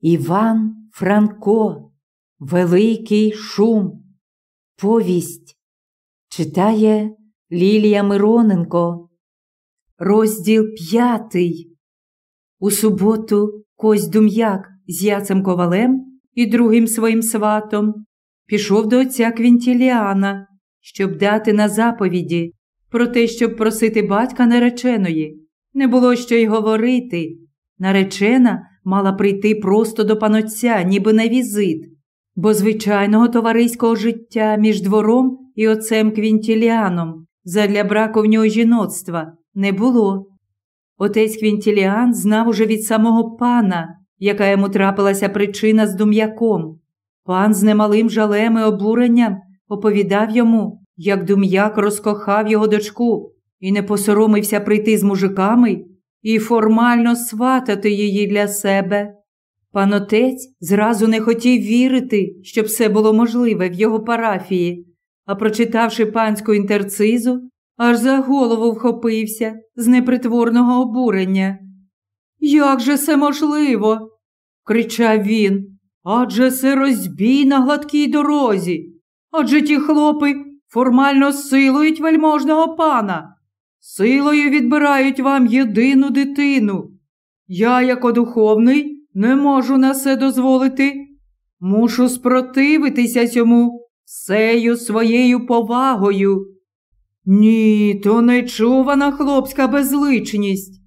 Іван Франко, Великий шум. Повість читає Лілія Мироненко. Розділ п'ятий. У суботу Кось Дум'як з Яцем Ковалем і другим своїм сватом пішов до отця Квінтіліана, щоб дати на заповіді про те, щоб просити батька нареченої. Не було що й говорити. Наречена мала прийти просто до панотця, ніби на візит, бо звичайного товариського життя між двором і отцем Квінтіліаном задля браку в нього жіноцтва не було. Отець Квінтіліан знав уже від самого пана, яка йому трапилася причина з дум'яком. Пан з немалим жалем і обуренням оповідав йому, як дум'як розкохав його дочку і не посоромився прийти з мужиками і формально сватати її для себе. Пан отець зразу не хотів вірити, щоб все було можливе в його парафії, а прочитавши панську інтерцизу, аж за голову вхопився з непритворного обурення. Як же це можливо? кричав він. Адже це розбій на гладкій дорозі. Адже ті хлопи формально силують вельможного пана, силою відбирають вам єдину дитину. Я, як духовний, не можу на це дозволити. Мушу спротивитися цьому всею своєю повагою. Ні, то нечувана хлопська безличність.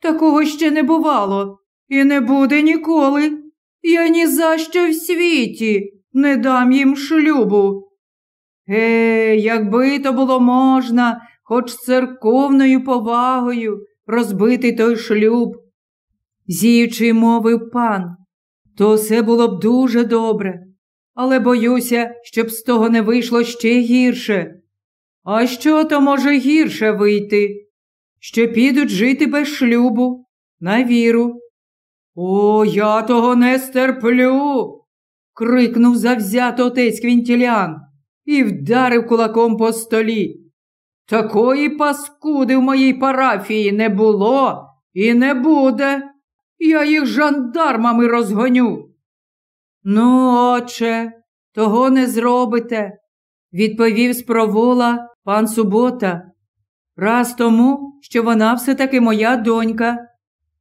Такого ще не бувало і не буде ніколи. Я ні за що в світі не дам їм шлюбу. Е, якби то було можна, хоч церковною повагою розбити той шлюб. Зіючи, мовив пан, то все було б дуже добре, але боюся, щоб з того не вийшло ще гірше. А що то може гірше вийти? Що підуть жити без шлюбу, на віру. О, я того не стерплю. крикнув завзято отець Квінтілян і вдарив кулаком по столі. Такої паскуди в моїй парафії не було і не буде. Я їх жандармами розгоню. Ну, отче, того не зробите, відповів спровола пан Субота. Раз тому, що вона все таки моя донька,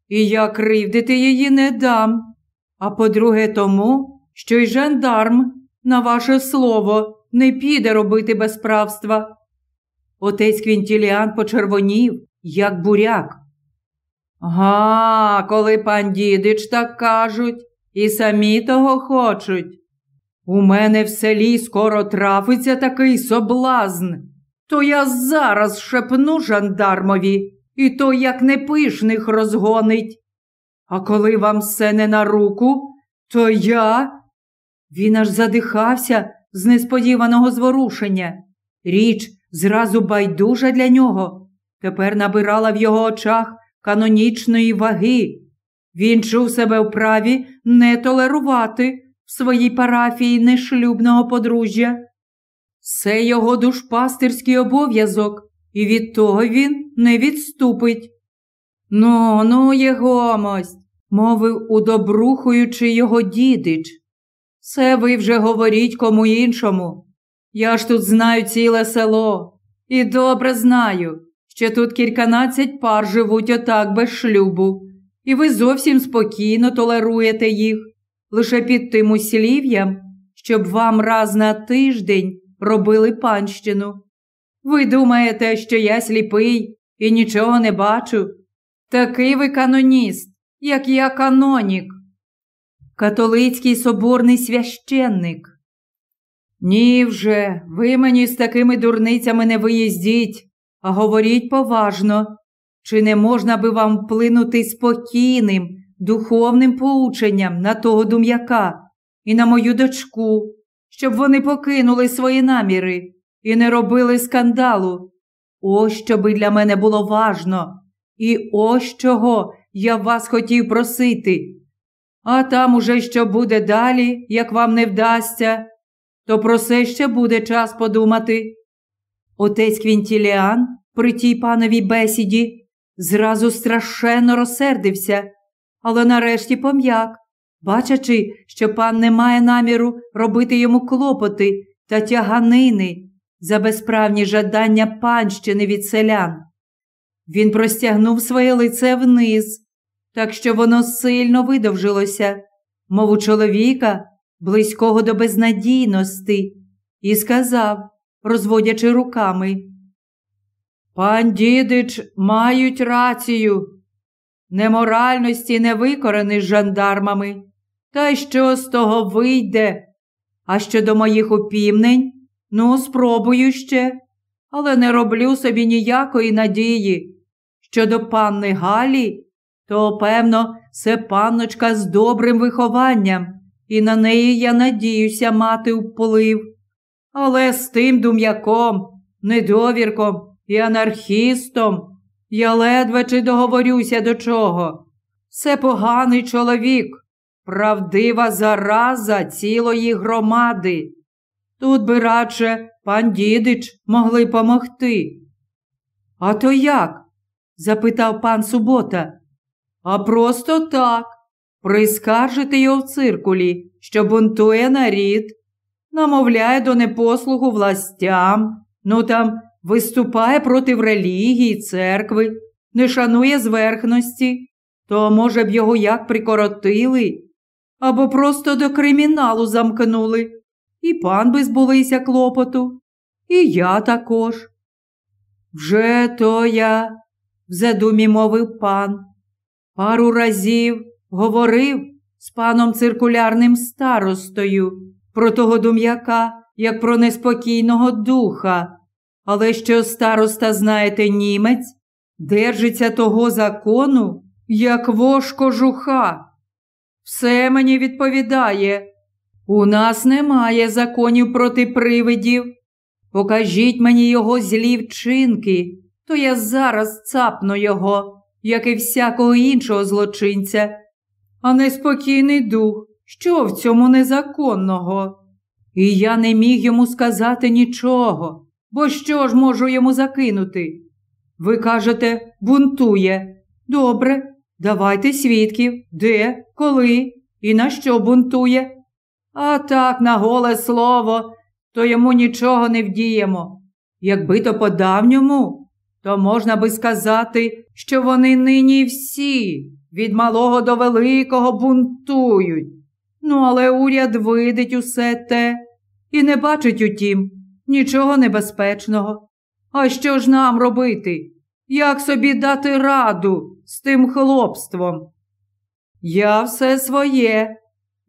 і я кривдити її не дам. А по-друге, тому, що й жандарм, на ваше слово, не піде робити безправства. Отець Квінтіліан почервонів, як буряк. Га, коли пан дідич так кажуть, і самі того хочуть. У мене в селі скоро трафиться такий соблазн, то я зараз шепну жандармові, і то як непишних розгонить. А коли вам все не на руку, то я. Він аж задихався з несподіваного зворушення. Річ зразу байдужа для нього, тепер набирала в його очах канонічної ваги. Він чув себе в праві не толерувати в своїй парафії нешлюбного подружжя. Це його душпастирський обов'язок, і від того він не відступить. Ну, ну, єгомость, мовив удобрухуючи його дідич. Це ви вже говоріть кому іншому. Я ж тут знаю ціле село і добре знаю, що тут кільканадцять пар живуть отак без шлюбу, і ви зовсім спокійно толеруєте їх, лише під тим услів'ям, щоб вам раз на тиждень робили панщину. Ви думаєте, що я сліпий і нічого не бачу? Такий ви каноніст, як я канонік. Католицький соборний священник. Ні вже, ви мені з такими дурницями не виїздіть, а говоріть поважно, чи не можна би вам вплинути спокійним, духовним поученням на того дум'яка і на мою дочку, щоб вони покинули свої наміри і не робили скандалу. Ось що би для мене було важно, і ось чого я вас хотів просити. А там уже що буде далі, як вам не вдасться, то про це ще буде час подумати. Отець Квінтіліан при тій пановій бесіді зразу страшенно розсердився, але нарешті пом'як бачачи, що пан не має наміру робити йому клопоти та тяганини за безправні жадання панщини від селян. Він простягнув своє лице вниз, так що воно сильно видовжилося, мов у чоловіка, близького до безнадійності, і сказав, розводячи руками. Пан дідич мають рацію. Неморальності не викорені жандармами. Та що з того вийде? А щодо моїх упівнень, ну, спробую ще, але не роблю собі ніякої надії. Щодо панни Галі, то, певно, це панночка з добрим вихованням, і на неї я надіюся мати вплив. Але з тим дум'яком, недовірком і анархістом я ледве чи договорюся до чого. Це поганий чоловік, правдива зараза цілої громади. Тут би радше пан дідич могли помогти. А то як? запитав пан Субота. А просто так. Прискаржити його в циркулі, що бунтує нарід, намовляє до непослугу властям, ну там виступає проти релігії, церкви, не шанує зверхності, то, може б, його як прикоротили, або просто до криміналу замкнули, і пан би збулися клопоту, і я також. Вже то я, в задумі мовив пан, пару разів говорив з паном циркулярним старостою про того дум'яка, як про неспокійного духа. Але що староста, знаєте, німець, держиться того закону, як вож кожуха. Все мені відповідає. У нас немає законів проти привидів. Покажіть мені його злі вчинки, то я зараз цапну його, як і всякого іншого злочинця. А неспокійний дух, що в цьому незаконного? І я не міг йому сказати нічого. Бо що ж можу йому закинути? Ви кажете, бунтує. Добре, давайте свідків, де, коли і на що бунтує. А так, на голе слово, то йому нічого не вдіємо. Якби то по давньому, то можна би сказати, що вони нині всі від малого до великого бунтують. Ну, але уряд видить усе те і не бачить утім, нічого небезпечного. А що ж нам робити? Як собі дати раду з тим хлопством? Я все своє,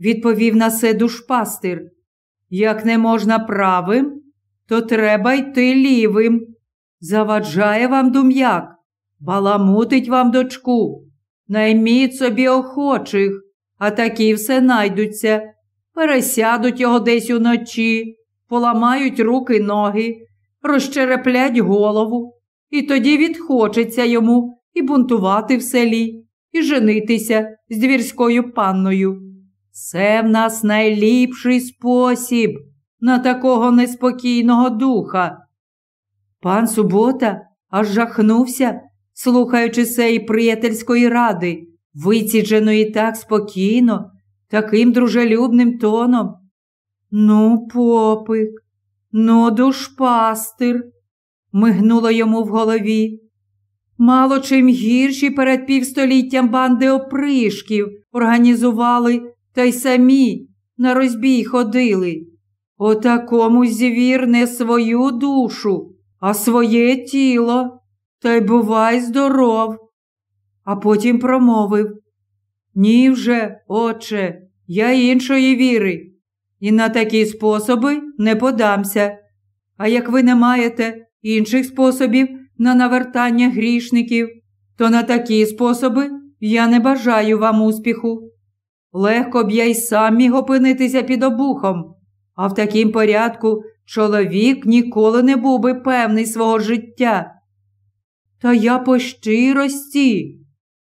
відповів на це душпастир. Як не можна правим, то треба йти лівим. Заваджає вам дум'як, баламутить вам дочку. Найміть собі охочих, а такі все найдуться, пересядуть його десь уночі, поламають руки ноги, розчереплять голову, і тоді відхочеться йому і бунтувати в селі, і женитися з двірською панною. Це в нас найліпший спосіб на такого неспокійного духа. Пан Субота аж жахнувся, слухаючи сеї приятельської ради, вицідженої так спокійно, таким дружелюбним тоном, Ну, попик, ну, душпастир, мигнуло йому в голові. Мало чим гірші перед півстоліттям банди опришків організували та й самі на розбій ходили. Отакому звір не свою душу, а своє тіло, та й бувай здоров. А потім промовив Ні вже, отче, я іншої віри і на такі способи не подамся. А як ви не маєте інших способів на навертання грішників, то на такі способи я не бажаю вам успіху. Легко б я й сам міг опинитися під обухом, а в такім порядку чоловік ніколи не був би певний свого життя. Та я по щирості,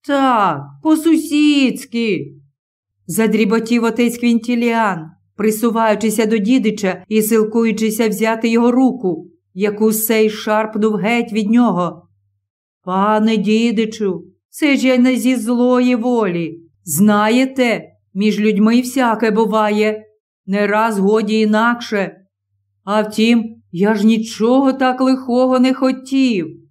так, по сусідськи, задріботів отець Квінтіліан присуваючися до дідича і силкуючися взяти його руку, яку сей шарпнув геть від нього. Пане дідичу, це ж я не зі злої волі. Знаєте, між людьми всяке буває, не раз годі інакше. А втім, я ж нічого так лихого не хотів.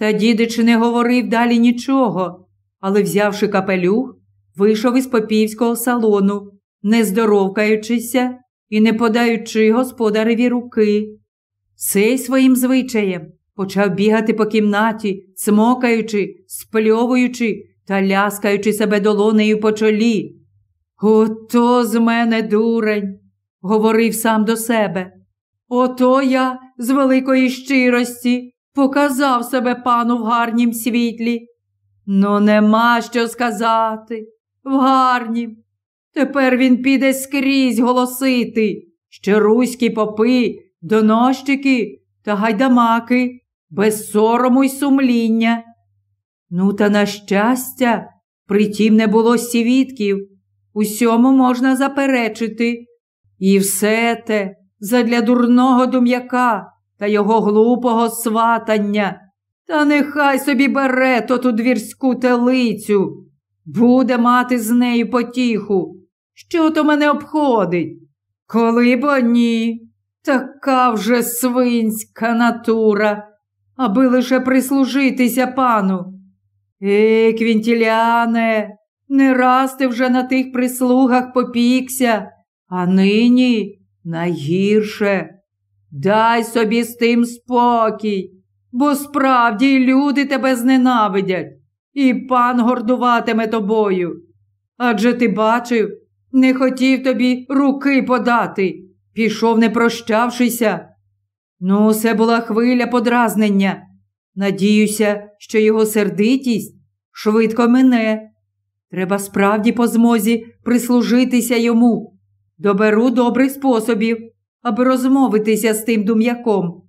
Та дідич не говорив далі нічого, але, взявши капелюх, вийшов із попівського салону, не здоровкаючися і не подаючи господареві руки. Сей своїм звичаєм почав бігати по кімнаті, смокаючи, спльовуючи та ляскаючи себе долонею по чолі. Ото з мене дурень, говорив сам до себе. Ото я з великої щирості показав себе пану в гарнім світлі. Ну, нема що сказати. В гарнім. Тепер він піде скрізь голосити, що руські попи, донощики та гайдамаки без сорому й сумління. Ну, та, на щастя, притім не було свідків, усьому можна заперечити. І все те задля дурного дум'яка та його глупого сватання. Та нехай собі бере ту двірську телицю, буде мати з нею потіху. Що то мене обходить? Коли бо ні, така вже свинська натура, аби лише прислужитися пану. Ей, Квінтіляне, не раз ти вже на тих прислугах попікся, а нині найгірше. Дай собі з тим спокій, бо справді люди тебе зненавидять, і пан гордуватиме тобою. Адже ти бачив, не хотів тобі руки подати, пішов, не прощавшися. Ну, це була хвиля подразнення. Надіюся, що його сердитість швидко мине. Треба справді по змозі прислужитися йому. Доберу добрих способів, аби розмовитися з тим дум'яком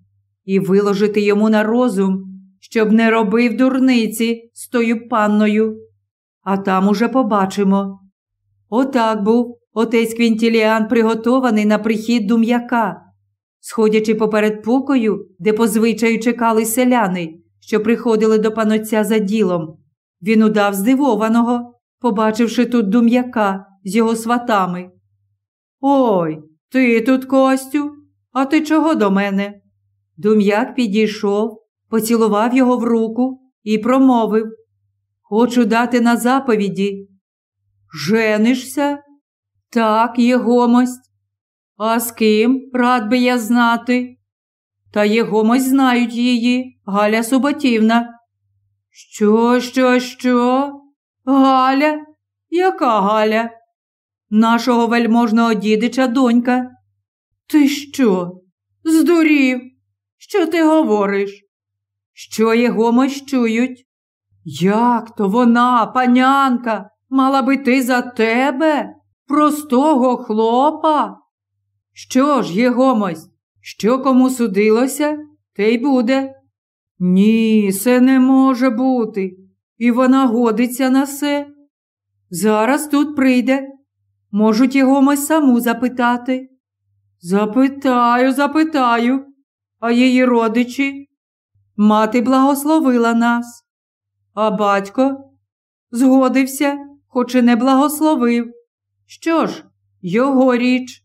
і виложити йому на розум, щоб не робив дурниці з тою панною. А там уже побачимо. Отак був отець Квінтіліан приготований на прихід дум'яка. Сходячи поперед покою, де по звичаю чекали селяни, що приходили до панотця за ділом, він удав здивованого, побачивши тут дум'яка з його сватами. Ой, ти тут, Костю, а ти чого до мене? Дум'як підійшов, поцілував його в руку і промовив Хочу дати на заповіді. Женишся? Так, єгомость. А з ким рад би я знати? Та єгомость знають її, Галя Суботівна. Що, що, що? Галя? Яка Галя? Нашого вельможного дідича донька. Ти що? Здурів? Що ти говориш? Що його чують? Як то вона, панянка, мала би ти за тебе, простого хлопа? Що ж, Єгомось, що кому судилося, те й буде. Ні, це не може бути, і вона годиться на все. Зараз тут прийде. Можуть Єгомось саму запитати. Запитаю, запитаю, а її родичі. Мати благословила нас, а батько згодився, хоч і не благословив. Що ж, його річ.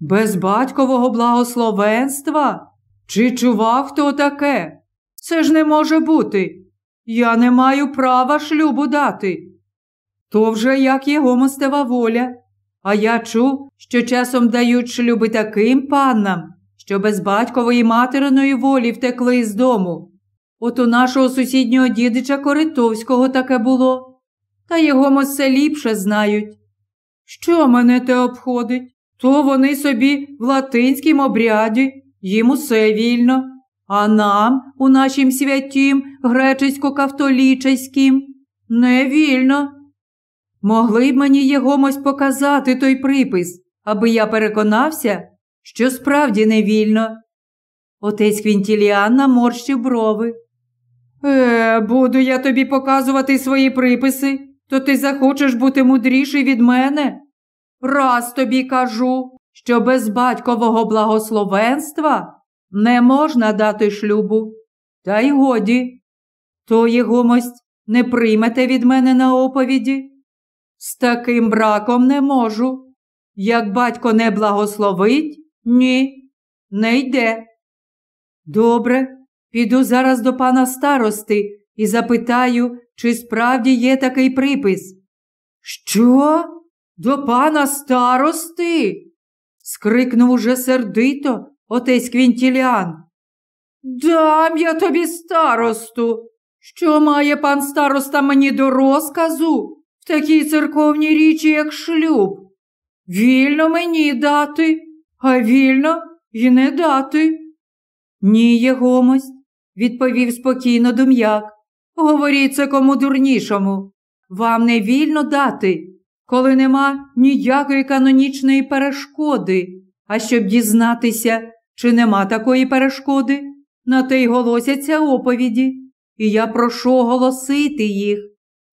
Без батькового благословенства? Чи чував хто таке? Це ж не може бути. Я не маю права шлюбу дати. То вже як його мостева воля. А я чув, що часом дають шлюби таким паннам, що без батькової материної волі втекли з дому. От у нашого сусіднього дідича Коритовського таке було, та його мосе ліпше знають. Що мене те обходить? То вони собі в латинськім обряді, їм усе вільно, а нам, у нашім святім, гречесько-кавтолічеськім, не вільно. Могли б мені Єгомось показати той припис, аби я переконався, що справді не вільно. Отець Квінтіліан наморщив брови. Е, буду я тобі показувати свої приписи, то ти захочеш бути мудріший від мене. Раз тобі кажу, що без батькового благословенства не можна дати шлюбу. Та й годі. То Єгомость не приймете від мене на оповіді. З таким браком не можу. Як батько не благословить, ні, не йде. Добре, піду зараз до пана старости і запитаю, чи справді є такий припис. Що? До пана старости? скрикнув уже сердито отець Квінтіліан. Дам я тобі старосту. Що має пан староста мені до розказу в такій церковній річі, як шлюб? Вільно мені дати, а вільно і не дати. Ні, єгомость, відповів спокійно дум'як. Говоріть це кому дурнішому. Вам не вільно дати, коли нема ніякої канонічної перешкоди. А щоб дізнатися, чи нема такої перешкоди, на те й голосяться оповіді, і я прошу оголосити їх,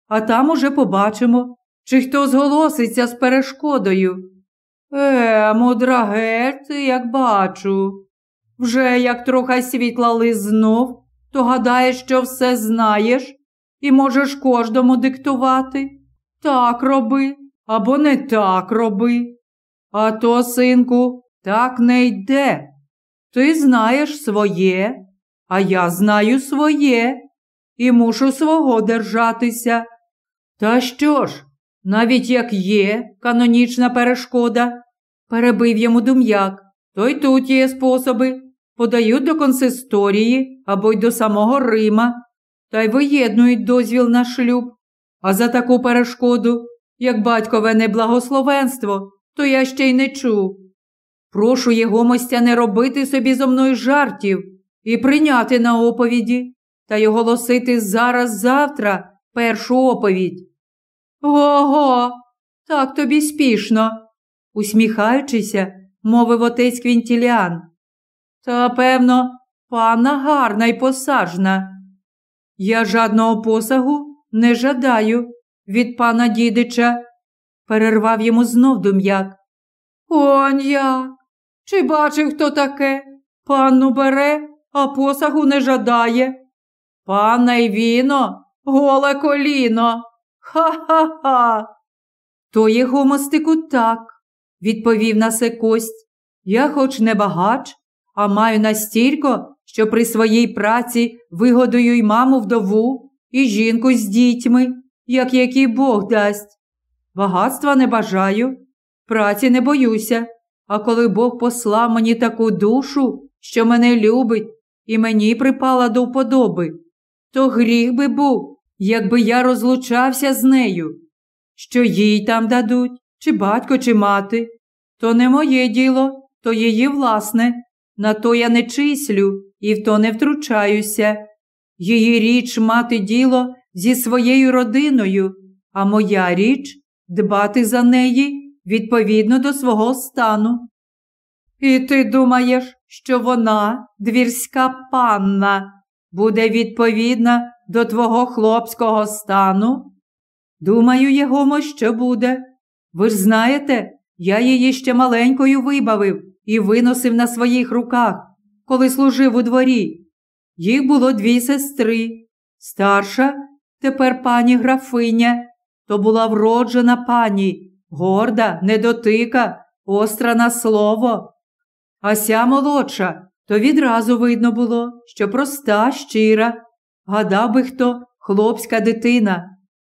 а там уже побачимо, чи хто зголоситься з перешкодою. Е, мудрагер, ти як бачу. Вже як трохи світла лизнув, то гадаєш, що все знаєш і можеш кожному диктувати. Так роби або не так роби. А то, синку, так не йде. Ти знаєш своє, а я знаю своє і мушу свого держатися. Та що ж, навіть як є канонічна перешкода, перебив йому дум'як, то й тут є способи. Подають до консисторії або й до самого Рима, та й виєднують дозвіл на шлюб. А за таку перешкоду, як батькове неблагословенство, то я ще й не чув. Прошу його мостя не робити собі зо мною жартів і прийняти на оповіді та й оголосити зараз завтра першу оповідь. Го-го, так тобі спішно, усміхаючися, мовив отець Квінтіліан. Та, певно, пана гарна й посажна. Я жадного посагу не жадаю від пана дідича, перервав йому знов дум'як. Он як? Чи бачив хто таке? Панну бере, а посагу не жадає. Пана й віно, голе коліно. Ха-ха-ха. То є гомостику так, відповів на се кость. Я хоч не багач, а маю настілько, що при своїй праці вигодую й маму вдову, і жінку з дітьми, як який Бог дасть. Багатства не бажаю, праці не боюся, а коли Бог послав мені таку душу, що мене любить і мені припала до вподоби, то гріх би був, якби я розлучався з нею. Що їй там дадуть, чи батько, чи мати, то не моє діло, то її власне. На то я не числю і в то не втручаюся. Її річ мати діло зі своєю родиною, а моя річ дбати за неї відповідно до свого стану. І ти думаєш, що вона, двірська панна, буде відповідна до твого хлопського стану? Думаю, Єгомо, що буде. Ви ж знаєте, я її ще маленькою вибавив і виносив на своїх руках, коли служив у дворі. Їх було дві сестри. Старша, тепер пані графиня, то була вроджена пані, горда, недотика, остра на слово. А ся молодша, то відразу видно було, що проста, щира. Гадав би хто хлопська дитина.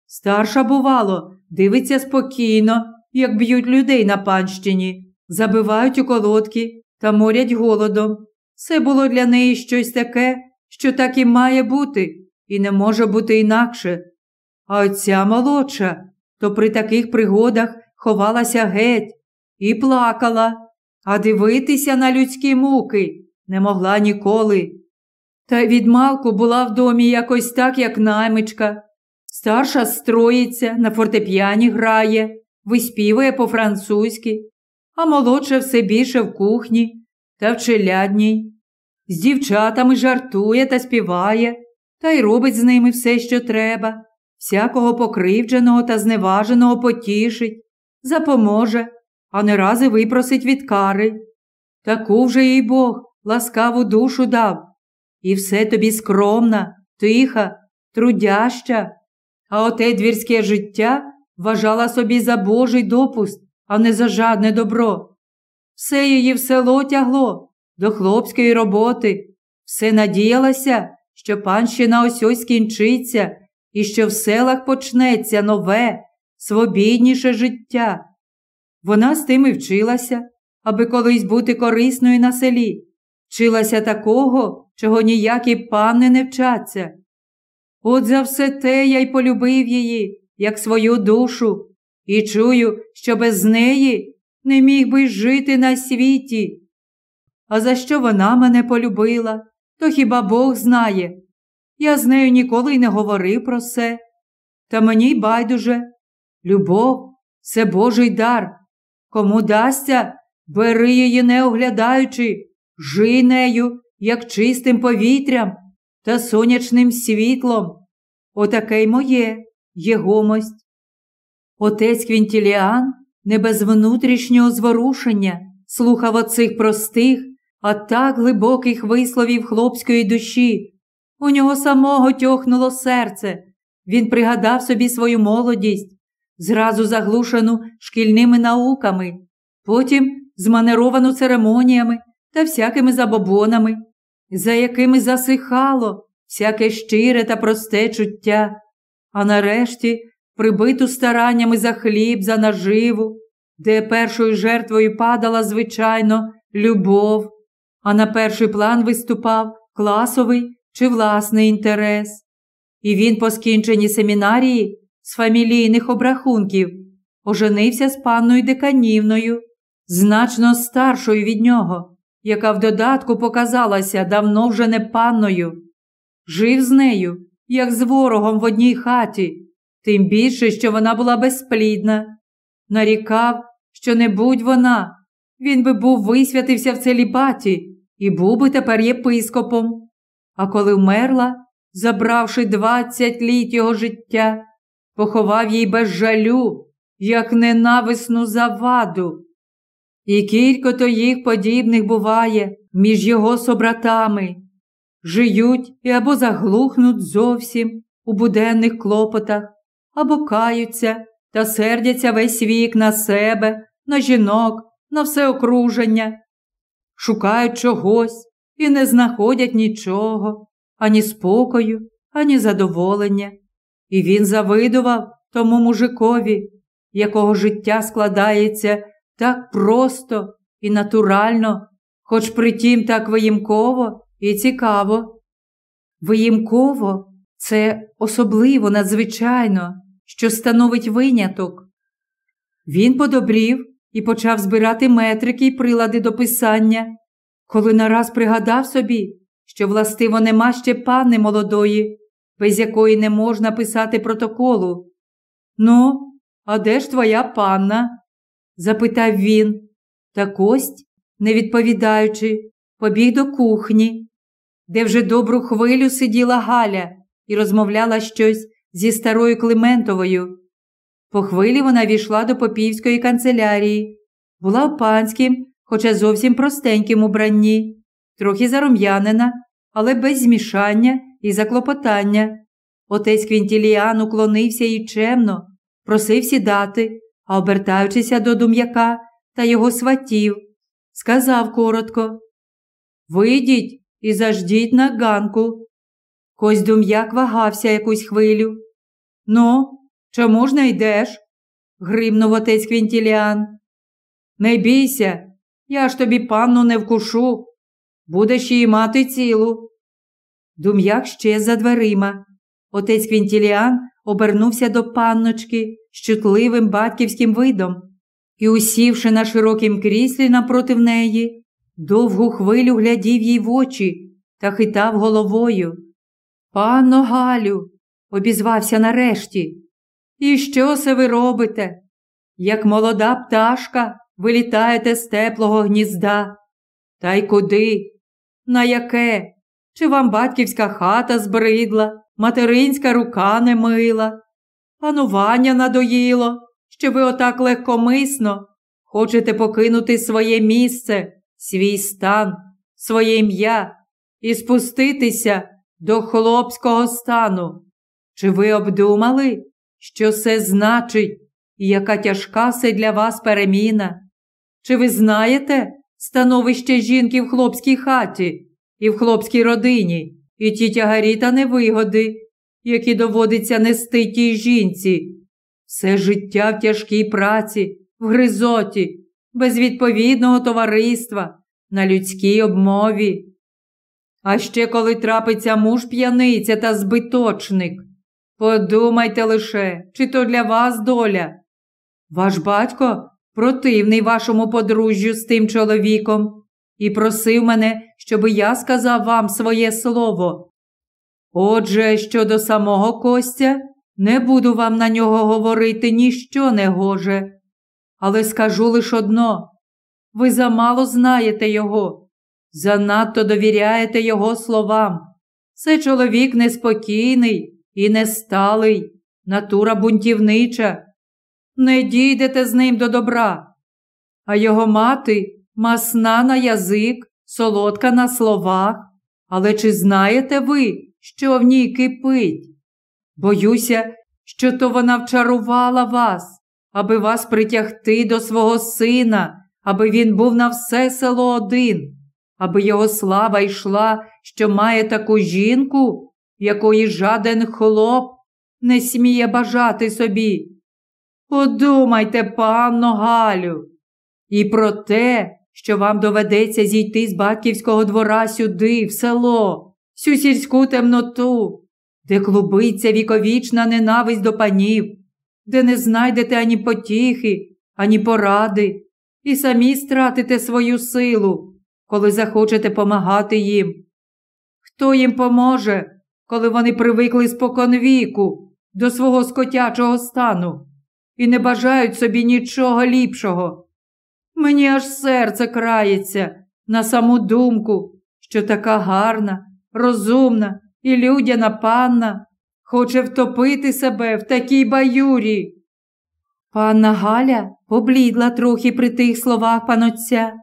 Старша, бувало, дивиться спокійно, як б'ють людей на панщині, забивають у колодки та морять голодом. Це було для неї щось таке, що так і має бути, і не може бути інакше. А оця молодша, то при таких пригодах ховалася геть і плакала, а дивитися на людські муки не могла ніколи. Та відмалку була в домі якось так, як наймичка. Старша строїться, на фортепіані грає, виспівує по-французьки, а молодша все більше в кухні та в челядній. З дівчатами жартує та співає, та й робить з ними все, що треба, всякого покривдженого та зневаженого потішить, запоможе, а не рази випросить від кари. Таку вже їй Бог ласкаву душу дав, і все тобі скромна, тиха, трудяща, а оте двірське життя вважала собі за Божий допуст, а не за жадне добро. Все її в село тягло до хлопської роботи, все надіялася, що панщина ось ось скінчиться і що в селах почнеться нове, свобідніше життя. Вона з тим і вчилася, аби колись бути корисною на селі, вчилася такого, чого ніякі пани не вчаться. От за все те я й полюбив її, як свою душу, і чую, що без неї не міг би жити на світі. А за що вона мене полюбила, то хіба Бог знає. Я з нею ніколи й не говорив про це. Та мені байдуже. Любов це Божий дар. Кому дасться, бери її, не оглядаючи, жи нею, як чистим повітрям та сонячним світлом. Отаке й моє єгомость. Отець Квінтіліан не без внутрішнього зворушення слухав оцих простих, а так глибоких висловів хлопської душі. У нього самого тьохнуло серце. Він пригадав собі свою молодість, зразу заглушену шкільними науками, потім зманеровану церемоніями та всякими забобонами, за якими засихало всяке щире та просте чуття, а нарешті прибиту стараннями за хліб, за наживу, де першою жертвою падала, звичайно, любов, а на перший план виступав класовий чи власний інтерес. І він, по скінченні семінарії з фамілійних обрахунків, оженився з панною Деканівною, значно старшою від нього, яка в додатку показалася давно вже не панною. Жив з нею, як з ворогом в одній хаті, тим більше, що вона була безплідна. Нарікав, що не будь вона, він би був висвятився в целібаті і був би тепер єпископом. А коли вмерла, забравши двадцять літ його життя, поховав їй без жалю, як ненависну заваду. І кількото їх подібних буває між його собратами, жиють і або заглухнуть зовсім у буденних клопотах, або каються та сердяться весь вік на себе, на жінок, на все окруження, шукають чогось і не знаходять нічого, ані спокою, ані задоволення. І він завидував тому мужикові, якого життя складається так просто і натурально, хоч притім так виїмково і цікаво. Виїмково це особливо надзвичайно, що становить виняток. Він подобрів і почав збирати метрики й прилади до писання, коли нараз пригадав собі, що властиво нема ще панни молодої, без якої не можна писати протоколу. Ну, а де ж твоя панна? Запитав він. Та кость, не відповідаючи, побіг до кухні, де вже добру хвилю сиділа Галя і розмовляла щось зі старою Климентовою. По хвилі вона війшла до попівської канцелярії, була в панськім, хоча зовсім простеньким убранні, трохи зарум'янена, але без змішання і заклопотання. Отець Квінтіліан уклонився їй чемно, просив сідати, а обертаючися до дум'яка та його сватів, сказав коротко Вийдіть і заждіть на ганку. Кось дум'як вагався якусь хвилю. Ну, чому ж не йдеш? гримнув отець Квінтіліан. Не бійся, я ж тобі панну не вкушу. Будеш її мати цілу. Дум'як ще за дверима. Отець Квінтіліан обернувся до панночки з чутливим батьківським видом і, усівши на широкім кріслі напротив неї, довгу хвилю глядів їй в очі та хитав головою. Панно Галю, обізвався нарешті. І що се ви робите? Як молода пташка вилітаєте з теплого гнізда. Та й куди? На яке? Чи вам батьківська хата збридла, материнська рука не мила, панування надоїло, що ви отак легкомисно хочете покинути своє місце, свій стан, своє ім'я і спуститися до хлопського стану? Чи ви обдумали, що це значить і яка тяжка це для вас переміна. Чи ви знаєте становище жінки в хлопській хаті і в хлопській родині, і ті тягарі та невигоди, які доводиться нести тій жінці? Все життя в тяжкій праці, в гризоті, без відповідного товариства, на людській обмові. А ще коли трапиться муж п'яниця та збиточник, подумайте лише, чи то для вас доля. Ваш батько противний вашому подружжю з тим чоловіком і просив мене, щоб я сказав вам своє слово. Отже, щодо самого Костя, не буду вам на нього говорити ніщо не гоже, але скажу лише одно ви замало знаєте його, занадто довіряєте його словам. Це чоловік неспокійний і несталий, натура бунтівнича. Не дійдете з ним до добра. А його мати масна на язик, солодка на словах. Але чи знаєте ви, що в ній кипить? Боюся, що то вона вчарувала вас, аби вас притягти до свого сина, аби він був на все село один, аби його слава йшла, що має таку жінку, якої жаден хлоп не сміє бажати собі. Подумайте, панно Галю, і про те, що вам доведеться зійти з батьківського двора сюди, в село, всю сільську темноту, де клубиться віковічна ненависть до панів, де не знайдете ані потіхи, ані поради, і самі стратите свою силу, коли захочете помагати їм. Хто їм поможе, коли вони привикли споконвіку до свого скотячого стану і не бажають собі нічого ліпшого? Мені аж серце крається на саму думку, що така гарна, розумна і людяна панна хоче втопити себе в такій баюрі. Панна Галя поблідла трохи при тих словах панотця,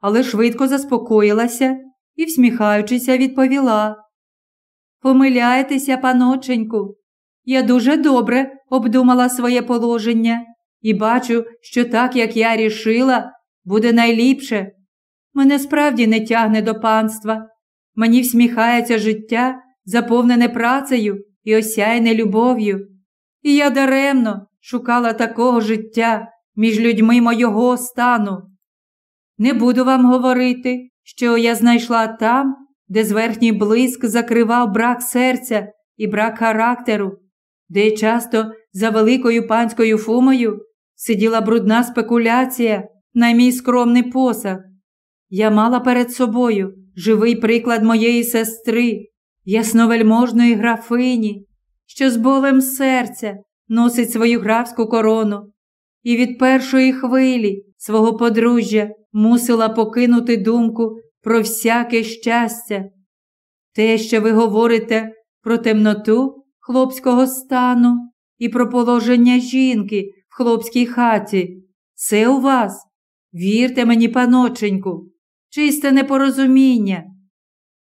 але швидко заспокоїлася і, всміхаючися, відповіла. Помиляєтеся, паноченьку, я дуже добре обдумала своє положення і бачу, що так, як я рішила, буде найліпше. Мене справді не тягне до панства. Мені всміхається життя, заповнене працею і осяйне любов'ю. І я даремно шукала такого життя між людьми мого стану. Не буду вам говорити, що я знайшла там, де зверхній блиск закривав брак серця і брак характеру, де часто за великою панською фумою сиділа брудна спекуляція на мій скромний посаг. Я мала перед собою живий приклад моєї сестри, ясновельможної графині, що з болем серця носить свою графську корону, і від першої хвилі свого подружжя мусила покинути думку про всяке щастя. Те, що ви говорите про темноту хлопського стану і про положення жінки в хлопській хаті, це у вас, вірте мені, паноченьку, чисте непорозуміння.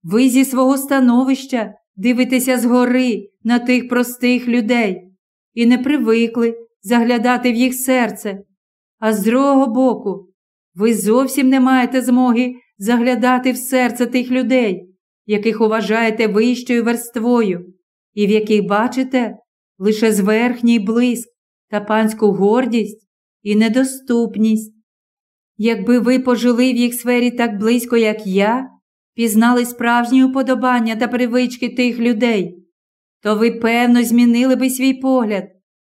Ви зі свого становища дивитеся згори на тих простих людей і не привикли заглядати в їх серце, а з другого боку, ви зовсім не маєте змоги заглядати в серце тих людей, яких уважаєте вищою верствою, і в яких бачите лише зверхній блиск та панську гордість і недоступність. Якби ви пожили в їх сфері так близько, як я, пізнали справжні уподобання та привички тих людей, то ви, певно, змінили би свій погляд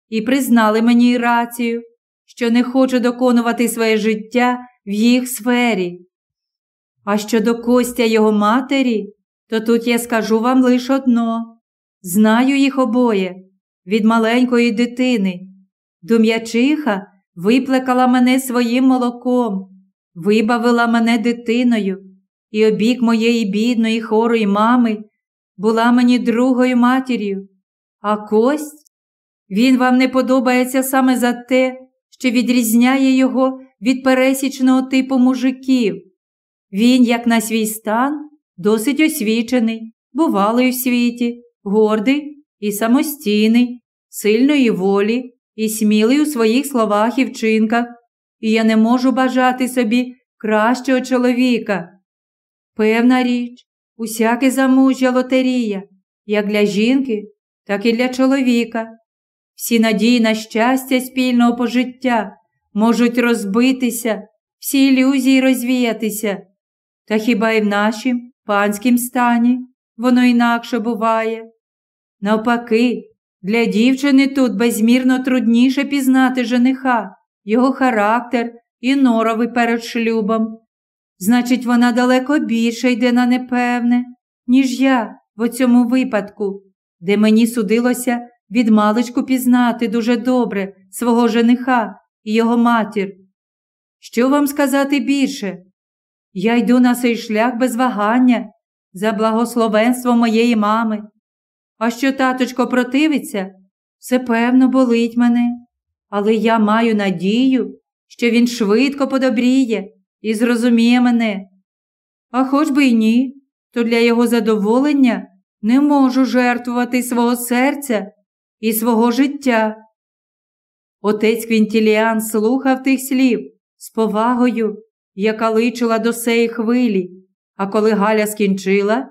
і признали мені рацію, що не хочу доконувати своє життя в їх сфері. А щодо Костя його матері, то тут я скажу вам лише одно знаю їх обоє від маленької дитини. Дум'ячиха виплекала мене своїм молоком, вибавила мене дитиною, і обік моєї бідної хорої мами була мені другою матір'ю, а кость він вам не подобається саме за те, що відрізняє його від пересічного типу мужиків. Він, як на свій стан, досить освічений, бувалий у світі, гордий і самостійний, сильної волі і смілий у своїх словах і вчинках, і я не можу бажати собі кращого чоловіка. Певна річ, усяке замужжя лотерія, як для жінки, так і для чоловіка. Всі надії на щастя спільного пожиття можуть розбитися, всі ілюзії розвіятися. Та хіба і в нашім панськім стані воно інакше буває? Навпаки, для дівчини тут безмірно трудніше пізнати жениха, його характер і норовий перед шлюбом. Значить, вона далеко більше йде на непевне, ніж я в цьому випадку, де мені судилося від маличку пізнати дуже добре свого жениха і його матір. Що вам сказати більше? Я йду на цей шлях без вагання за благословенство моєї мами. А що таточко противиться, все певно болить мене, але я маю надію, що він швидко подобріє і зрозуміє мене. А хоч би й ні, то для його задоволення не можу жертвувати свого серця і свого життя. Отець Квінтіліан слухав тих слів з повагою, яка личила до сеї хвилі, а коли Галя скінчила,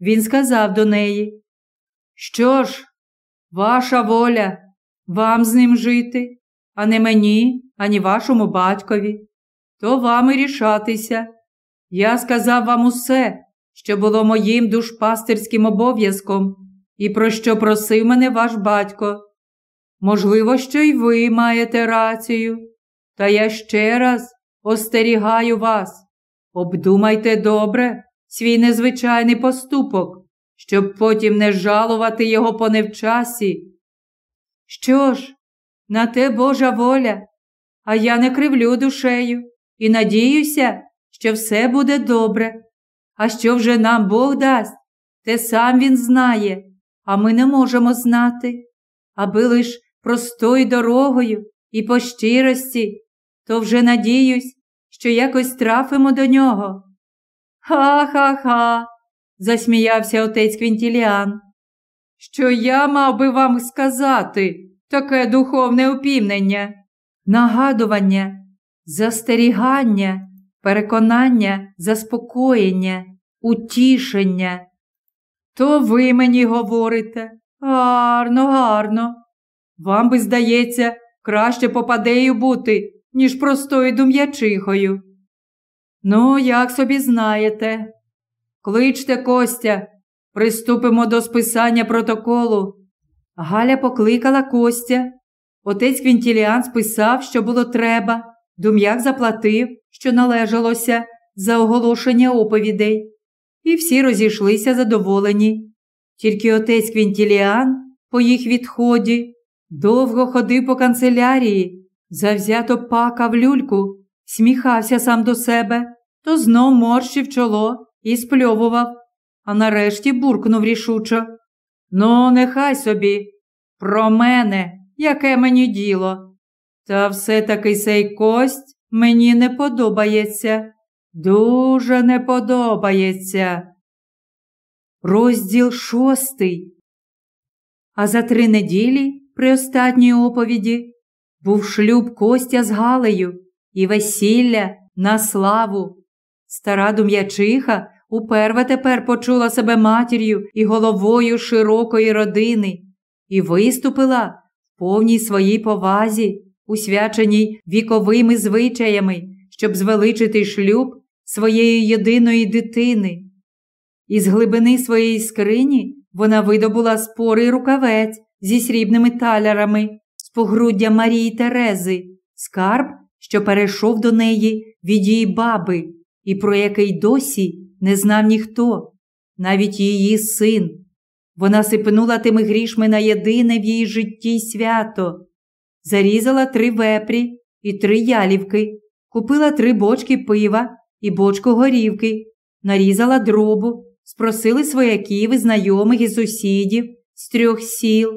він сказав до неї Що ж, ваша воля, вам з ним жити, а не мені, ані вашому батькові, то вам і рішатися. Я сказав вам усе, що було моїм душпастерським обов'язком, і про що просив мене ваш батько. Можливо, що й ви маєте рацію, та я ще раз остерігаю вас. Обдумайте добре свій незвичайний поступок, щоб потім не жалувати його по невчасі. Що ж, на те Божа воля, а я не кривлю душею і надіюся, що все буде добре. А що вже нам Бог дасть, те сам він знає, а ми не можемо знати, аби лиш простою дорогою і по щирості, то вже надіюсь, що якось трафимо до нього. Ха-ха-ха, засміявся отець Квінтіліан. Що я мав би вам сказати таке духовне упівнення, нагадування, застерігання, переконання, заспокоєння, утішення. То ви мені говорите гарно, гарно. Вам би, здається, краще попадею бути, ніж простою дум'ячихою. Ну, як собі знаєте. Кличте Костя, приступимо до списання протоколу. Галя покликала Костя. Отець Квінтіліан списав, що було треба. Дум'як заплатив, що належалося, за оголошення оповідей. І всі розійшлися задоволені. Тільки отець Квінтіліан, по їх відході, довго ходив по канцелярії, завзято пакав люльку, сміхався сам до себе, то знов морщив чоло і спльовував, а нарешті буркнув рішучо. Ну, нехай собі, про мене, яке мені діло. Та все-таки сей кость мені не подобається, дуже не подобається. Розділ шостий. А за три неділі при останній оповіді був шлюб Костя з Галею і весілля на славу. Стара дум'ячиха уперве тепер почула себе матір'ю і головою широкої родини і виступила в повній своїй повазі, усвяченій віковими звичаями, щоб звеличити шлюб своєї єдиної дитини. Із глибини своєї скрині вона видобула спорий рукавець зі срібними талярами з погруддя Марії Терези, скарб, що перейшов до неї від її баби, і про який досі не знав ніхто, навіть її син. Вона сипнула тими грішми на єдине в її житті свято, зарізала три вепрі і три ялівки, купила три бочки пива і бочку горівки, нарізала дробу, спросили свояків і знайомих і сусідів з трьох сіл,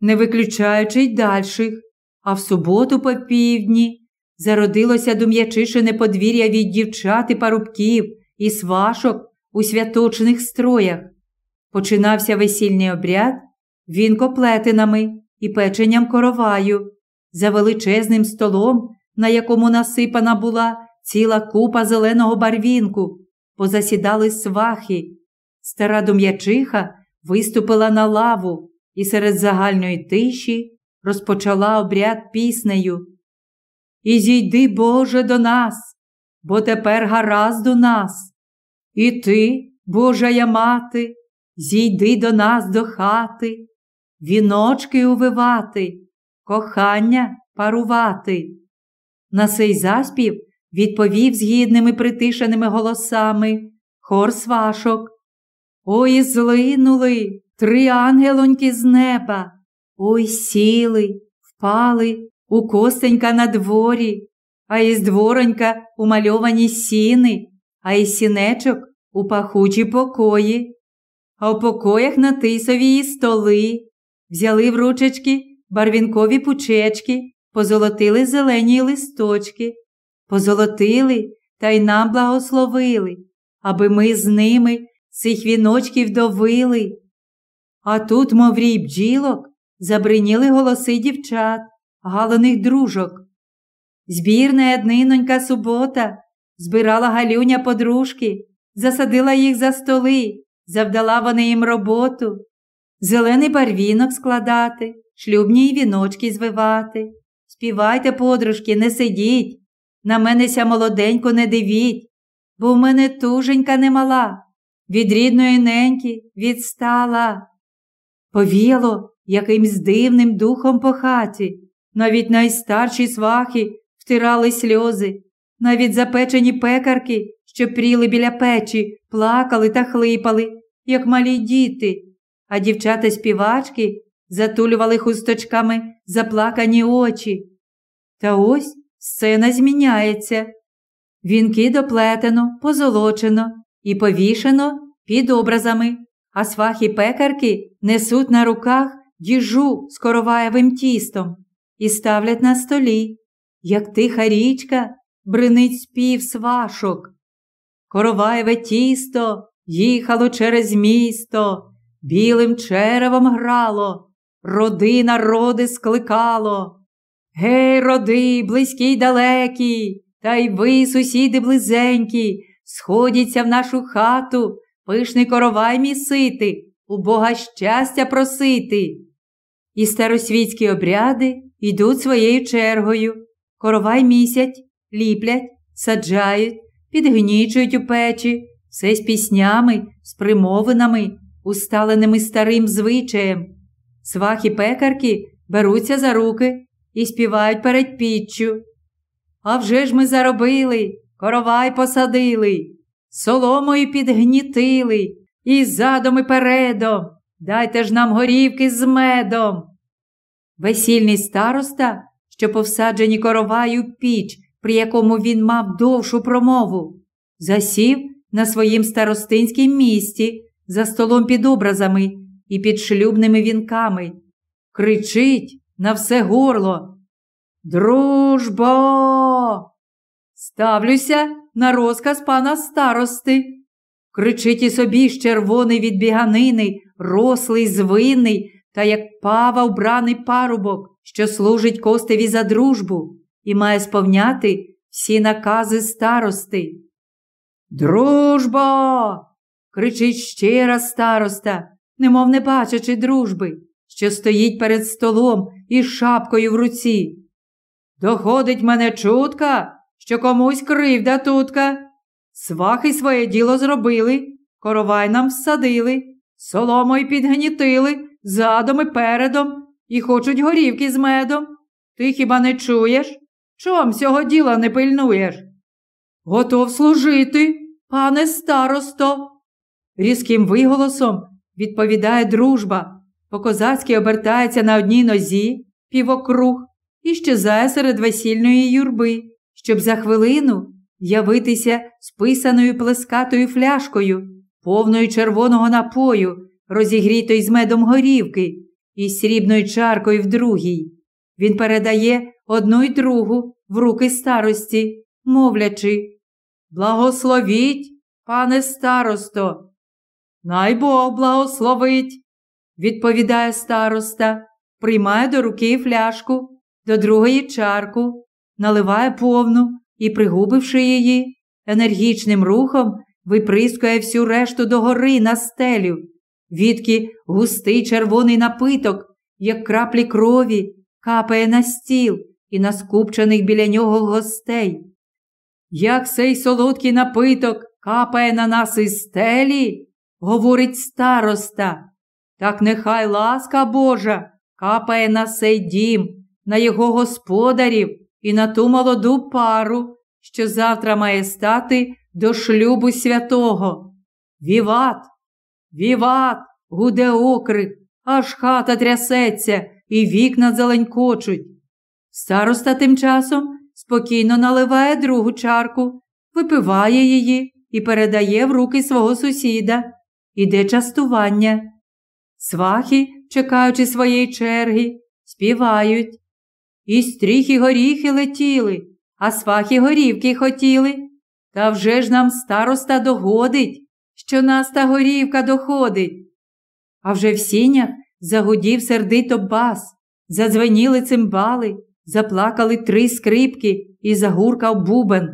не виключаючи й дальших, а в суботу по півдні зародилося дум'ячишине подвір'я від дівчат і парубків і свашок у святочних строях. Починався весільний обряд вінкоплетинами і печенням короваю, за величезним столом, на якому насипана була ціла купа зеленого барвінку, позасідали свахи. Стара дум'ячиха виступила на лаву і серед загальної тиші розпочала обряд піснею. І зійди, Боже, до нас, бо тепер гаразд у нас. І ти, Божая мати, зійди до нас до хати, віночки увивати, кохання парувати. На сей заспів відповів згідними притишеними голосами хор свашок. Ой, злинули три ангелоньки з неба, ой сіли, впали у костенька на дворі, а із дворонька умальовані сіни, а із сінечок у пахучі покої, а в покоях на тисові столи, взяли в ручечки барвінкові пучечки, позолотили зелені листочки, позолотили та й нам благословили, аби ми з ними цих віночків довили. А тут, мов рій бджілок, забриніли голоси дівчат, галаних дружок. Збірна однинонька субота збирала галюня подружки, засадила їх за столи, завдала вони їм роботу, зелений барвінок складати, шлюбні віночки звивати. Співайте, подружки, не сидіть, на мене ся молоденько не дивіть, бо в мене туженька немала, від рідної неньки відстала. Повіло якимсь дивним духом по хаті, навіть найстарші свахи втирали сльози, навіть запечені пекарки, що пріли біля печі, плакали та хлипали, як малі діти, а дівчата співачки затулювали хусточками заплакані очі. Та ось сцена зміняється. Вінки доплетено, позолочено і повішено під образами, а свахи пекарки несуть на руках діжу з короваєвим тістом і ставлять на столі, як тиха річка бринить спів свашок. Короваєве тісто їхало через місто, білим черевом грало, роди народи скликало. Гей, роди, близькі й далекі, та й ви, сусіди близенькі, сходіться в нашу хату, пишний коровай місити, у Бога щастя просити. І старосвітські обряди йдуть своєю чергою. Коровай місять, ліплять, саджають, підгнічують у печі, все з піснями, з примовинами, усталеними старим звичаєм. Свахи пекарки беруться за руки і співають перед піччю. А вже ж ми заробили, коровай посадили, соломою підгнітили, і задом і передом. Дайте ж нам горівки з медом. Весільний староста, що повсаджені короваю піч, при якому він мав довшу промову, засів на своїм старостинськім місті за столом під образами і під шлюбними вінками. Кричить на все горло. Дружбо! Ставлюся на розказ пана старости. Кричить і собі ж червоний від біганини, рослий, звинний та як пава вбраний парубок, що служить костеві за дружбу і має сповняти всі накази старости. Дружба! кричить ще раз староста, немов не бачачи дружби, що стоїть перед столом із шапкою в руці. Доходить мене чутка, що комусь кривда тутка. Свахи своє діло зробили, коровай нам всадили, соломою підгнітили, задом і передом, і хочуть горівки з медом. Ти хіба не чуєш? Чом цього діла не пильнуєш? Готов служити, пане старосто. Різким виголосом відповідає дружба, по козацьки обертається на одній нозі, півокруг і щезає серед весільної юрби, щоб за хвилину явитися списаною плескатою фляшкою, повною червоного напою, розігрітої з медом горівки, і срібною чаркою в другій. Він передає одну й другу в руки старості, мовлячи Благословіть, пане старосто. Най Бог благословить, відповідає староста, приймає до руки фляшку до другої чарку, наливає повну і, пригубивши її, енергічним рухом виприскує всю решту догори на стелю, відки густий червоний напиток, як краплі крові, капає на стіл і на скупчених біля нього гостей. Як цей солодкий напиток капає на нас із стелі, говорить староста, так нехай ласка Божа капає на сей дім, на його господарів і на ту молоду пару, що завтра має стати до шлюбу святого. Віват, віват, гуде окрик, аж хата трясеться і вікна зеленькочуть. Староста тим часом спокійно наливає другу чарку, випиває її і передає в руки свого сусіда. Іде частування. Свахи, чекаючи своєї черги, співають. І стріхи горіхи летіли, а свахи горівки хотіли. Та вже ж нам староста догодить, що нас та горівка доходить. А вже в сінях загудів сердито бас, задзвеніли цимбали, заплакали три скрипки і загуркав бубен.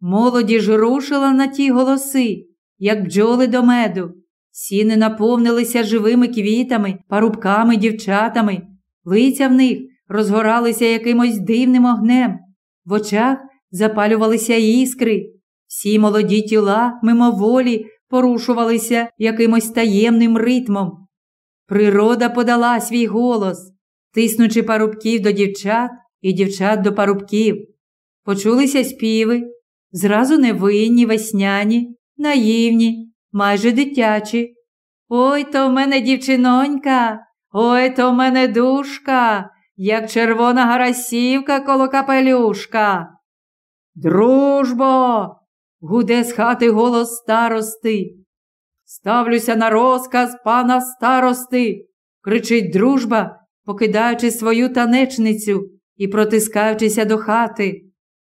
Молоді ж рушила на ті голоси, як бджоли до меду. Сіни наповнилися живими квітами, парубками, дівчатами, лиця в них розгоралися якимось дивним огнем, в очах запалювалися іскри, всі молоді тіла мимоволі порушувалися якимось таємним ритмом. Природа подала свій голос, тиснучи парубків до дівчат і дівчат до парубків. Почулися співи, зразу невинні, весняні, наївні, майже дитячі. Ой то в мене дівчинонька, ой то в мене душка, як червона гарасівка коло капелюшка. Дружбо. гуде з хати голос старости. Ставлюся на розказ пана старости, кричить дружба, покидаючи свою танечницю і протискаючися до хати.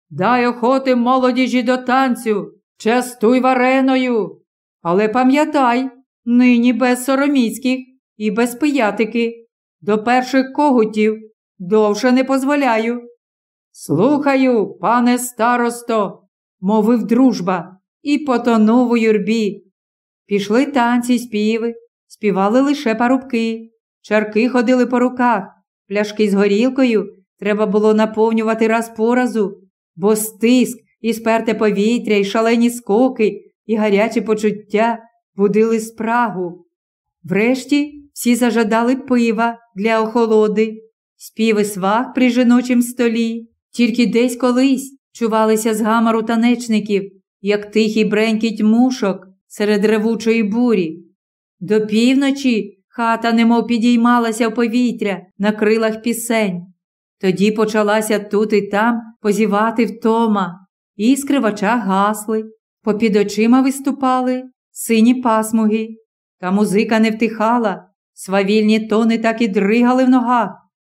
Дай охоти молодіжі до танцю, частуй вареною. Але пам'ятай, нині без сороміцьких і без пиятики. До перших когутів довше не дозволяю. Слухаю, пане старосто, мовив дружба, і потонув у юрбі. Пішли танці, співи, співали лише парубки, чарки ходили по руках, пляшки з горілкою треба було наповнювати раз по разу, бо стиск, і сперте повітря, і шалені скоки, і гарячі почуття будили спрагу. Врешті всі зажадали пива для охолоди, співи свах при жіночім столі, тільки десь колись чувалися з гамару танечників, як тихий бренькіть мушок серед ревучої бурі. До півночі хата немов підіймалася в повітря на крилах пісень. Тоді почалася тут і там позівати втома, іскри в очах гасли, попід очима виступали сині пасмуги, та музика не втихала, свавільні тони так і дригали в ногах,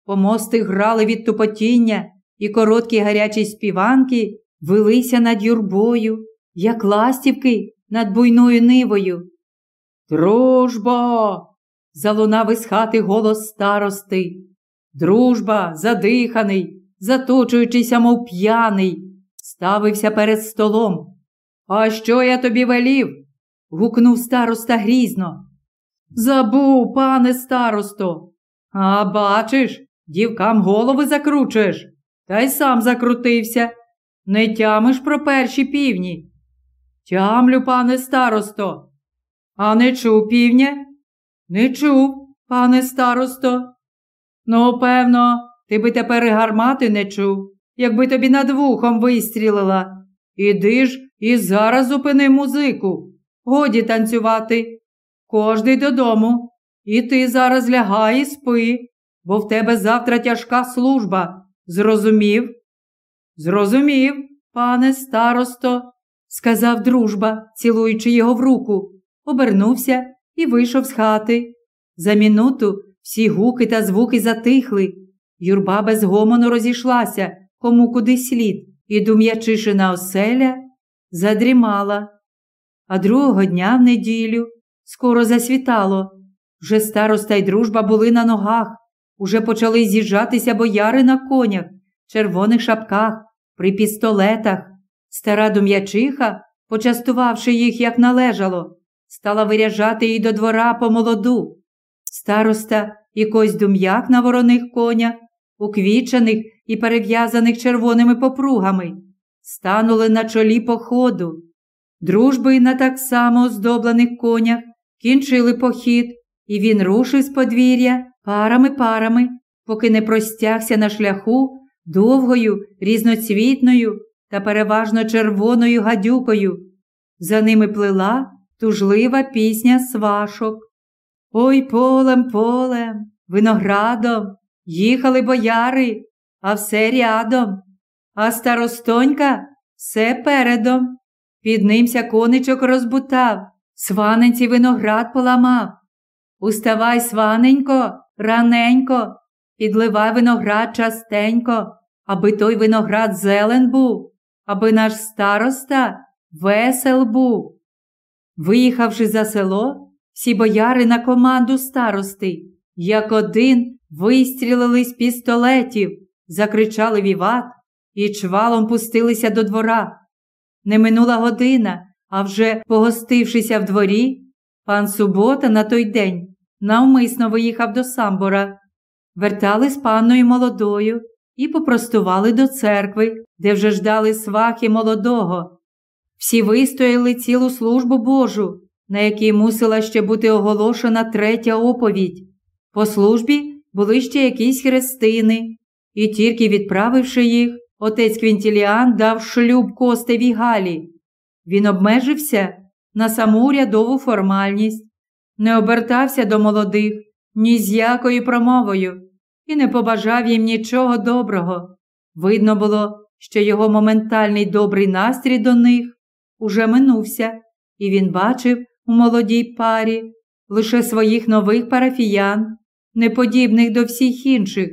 помости грали від тупотіння, і короткі гарячі співанки вилися над юрбою, як ластівки над буйною нивою. Дружбо. залунав із хати голос старости. Дружба, задиханий, заточуючися, мов п'яний, ставився перед столом. А що я тобі велів? гукнув староста грізно. Забув, пане старосто. А бачиш, дівкам голови закручуєш, та й сам закрутився. Не тямиш про перші півні. Тямлю, пане старосто. А не чув півня? Не чув, пане старосто. Ну, певно, ти би тепер і гармати не чув, якби тобі над вухом вистрілила. Іди ж і зараз зупини музику. Годі танцювати. Кожний додому. І ти зараз лягай і спи, бо в тебе завтра тяжка служба. Зрозумів? Зрозумів, пане старосто, сказав дружба, цілуючи його в руку, обернувся і вийшов з хати. За минуту всі гуки та звуки затихли. Юрба без гомону розійшлася, кому куди слід, і дум'ячишина оселя задрімала. А другого дня в неділю скоро засвітало. Вже староста й дружба були на ногах, уже почали з'їжджатися бояри на конях, червоних шапках, при пістолетах. Стара дум'ячиха, почастувавши їх, як належало, стала виряжати її до двора по молоду. Староста і кось дум'як на вороних конях, уквічених і перев'язаних червоними попругами, станули на чолі походу. Дружби на так само оздоблених конях кінчили похід, і він рушив з подвір'я парами парами, поки не простягся на шляху довгою, різноцвітною та переважно червоною гадюкою. За ними плила тужлива пісня свашок. Ой полем полем, виноградом, їхали бояри, а все рядом, а старостонька все передом. Під нимся коничок розбутав, сваненці виноград поламав. Уставай, сваненько, раненько, підливай виноград частенько, аби той виноград зелен був, аби наш староста весел був. Виїхавши за село, всі бояри на команду старости, як один вистрілили з пістолетів, закричали віват і чвалом пустилися до двора. Не минула година, а вже погостившися в дворі, пан Субота на той день навмисно виїхав до самбора, вертали з панною молодою і попростували до церкви, де вже ждали свахи молодого. Всі вистояли цілу службу Божу, на якій мусила ще бути оголошена третя оповідь. По службі були ще якісь хрестини, і тільки відправивши їх, отець Квінтіліан дав шлюб Костеві Галі. Він обмежився на саму рядову формальність, не обертався до молодих ні з якою промовою і не побажав їм нічого доброго. Видно було, що його моментальний добрий настрій до них уже минувся, і він бачив у молодій парі лише своїх нових парафіян, неподібних до всіх інших,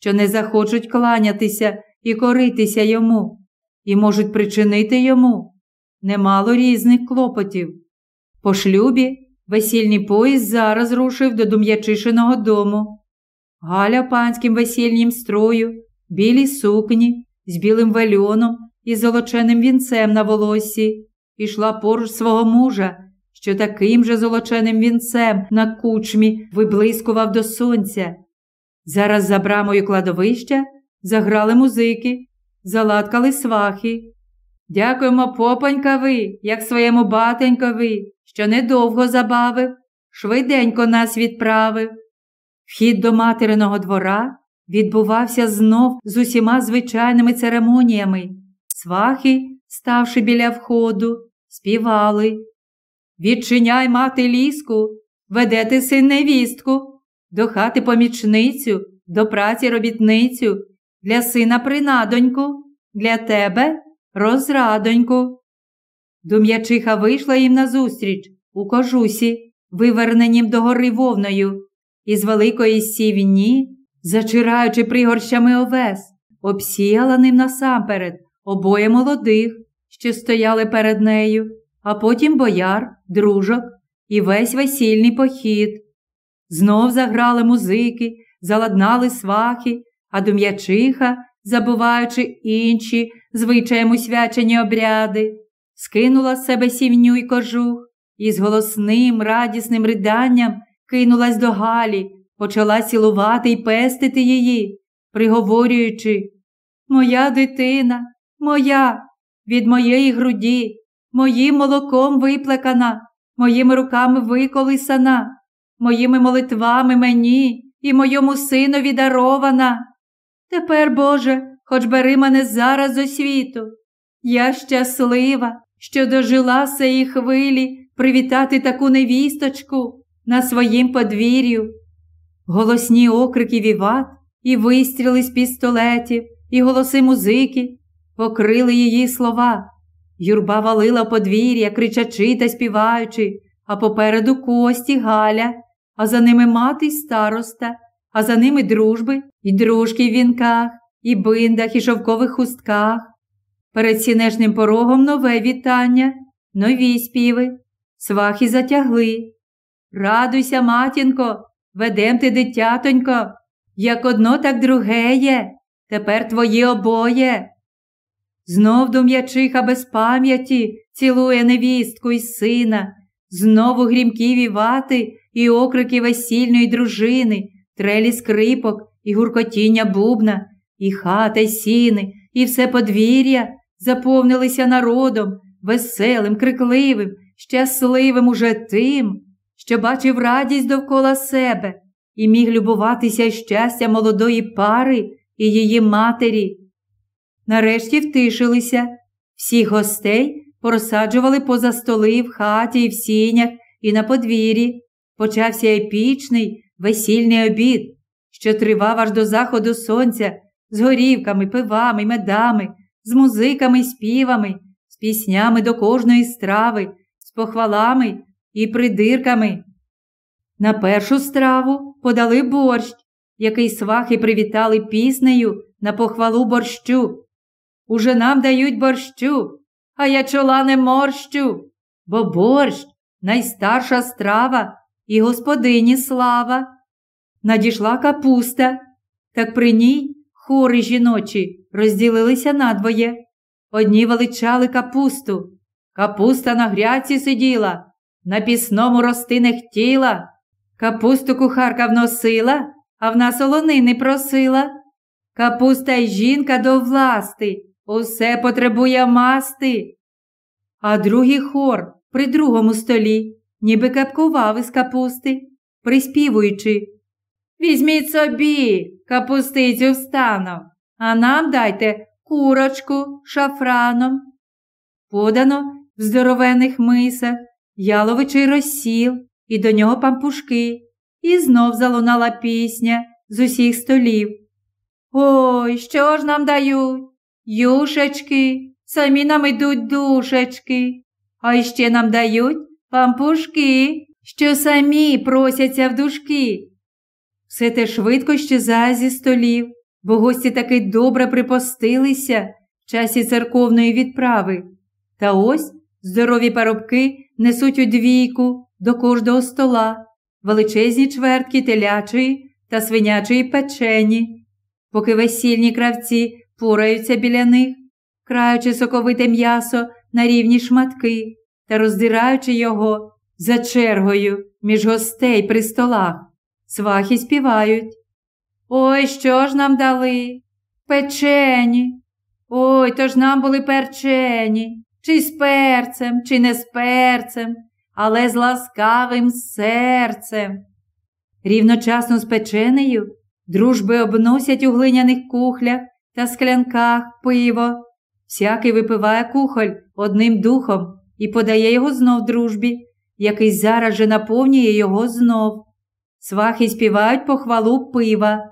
що не захочуть кланятися і коритися йому, і можуть причинити йому немало різних клопотів. По шлюбі весільний поїзд зараз рушив до Дум'ячишиного дому. Галя панським весільнім строю, білій сукні, з білим вельоном і золоченим вінцем на волосі, пішла поруч свого мужа, що таким же золоченим вінцем на кучмі виблискував до сонця. Зараз за брамою кладовища заграли музики, залаткали свахи. Дякуємо, попонькові, як своєму батенькові, що недовго забавив, швиденько нас відправив. Вхід до материного двора відбувався знов з усіма звичайними церемоніями. Свахи, ставши біля входу, співали. Відчиняй мати ліску, ведете син невістку, до хати помічницю, до праці робітницю, для сина принадоньку, для тебе розрадоньку. Дум'ячиха вийшла їм назустріч у кожусі, виверненім догори вовною, із великої сівні, зачираючи пригорщами овес, обсіяла ним насамперед обоє молодих, що стояли перед нею, а потім бояр, дружок і весь весільний похід. Знов заграли музики, заладнали свахи, а дум'ячиха, забуваючи інші звичаєм свячені обряди, скинула з себе сівню й кожух і з голосним, радісним риданням кинулась до Галі, почала цілувати й пестити її, приговорюючи Моя дитина, моя, від моєї груді, моїм молоком виплекана, моїми руками виколисана, моїми молитвами мені і моєму синові дарована. Тепер, Боже, хоч бери мене зараз до світу. Я щаслива, що дожила сеї хвилі привітати таку невісточку на своїм подвір'ю. Голосні окрики віват і вистріли з пістолетів, і голоси музики покрили її слова. Юрба валила подвір'я, кричачи та співаючи, а попереду кості Галя, а за ними мати й староста, а за ними дружби і дружки в вінках, і биндах, і шовкових хустках. Перед сінешним порогом нове вітання, нові співи, свахи затягли. Радуйся, матінко, ведем ти, дитятонько, як одно, так другеє, тепер твої обоє. Знов дум'ячиха без пам'яті цілує невістку і сина, знову грімкі вівати і окрики весільної дружини, трелі скрипок і гуркотіння бубна, і хата, й сіни, і все подвір'я заповнилися народом, веселим, крикливим, щасливим уже тим, що бачив радість довкола себе і міг любуватися щастя молодої пари і її матері. Нарешті втишилися, всіх гостей порозсаджували поза столи в хаті і в сінях, і на подвір'ї. Почався епічний весільний обід, що тривав аж до заходу сонця з горівками, пивами, медами, з музиками співами, з піснями до кожної страви, з похвалами і придирками. На першу страву подали борщ, який свахи привітали піснею на похвалу борщу. Уже нам дають борщу, а я чола не морщу, бо борщ найстарша страва і господині слава. Надійшла капуста, так при ній хори жіночі розділилися надвоє. Одні величали капусту. Капуста на гряці сиділа, на пісному рости не. Капусту кухарка вносила, а в нас олонини просила. Капуста й жінка до власти, усе потребує масти. А другий хор при другому столі ніби капкував із капусти, приспівуючи. Візьміть собі капустицю встаном, а нам дайте курочку шафраном. Подано в здоровених мисах яловичий розсіл і до нього пампушки, і знов залунала пісня з усіх столів. Ой, що ж нам дають? Юшечки, самі нам ідуть душечки, а іще нам дають пампушки, що самі просяться в душки. Все те швидко щезає зі столів, бо гості таки добре припостилися в часі церковної відправи. Та ось здорові парубки несуть у двійку до кожного стола величезні чвертки телячої та свинячої печені, поки весільні кравці пораються біля них, краючи соковите м'ясо на рівні шматки та роздираючи його за чергою між гостей при столах. Свахи співають. Ой, що ж нам дали? Печені. Ой, то ж нам були перчені, чи з перцем, чи не з перцем, але з ласкавим серцем. Рівночасно з печенею дружби обносять у глиняних кухлях та склянках пиво. Всякий випиває кухоль одним духом і подає його знов дружбі, який зараз же наповнює його знов. Свахи співають похвалу пива.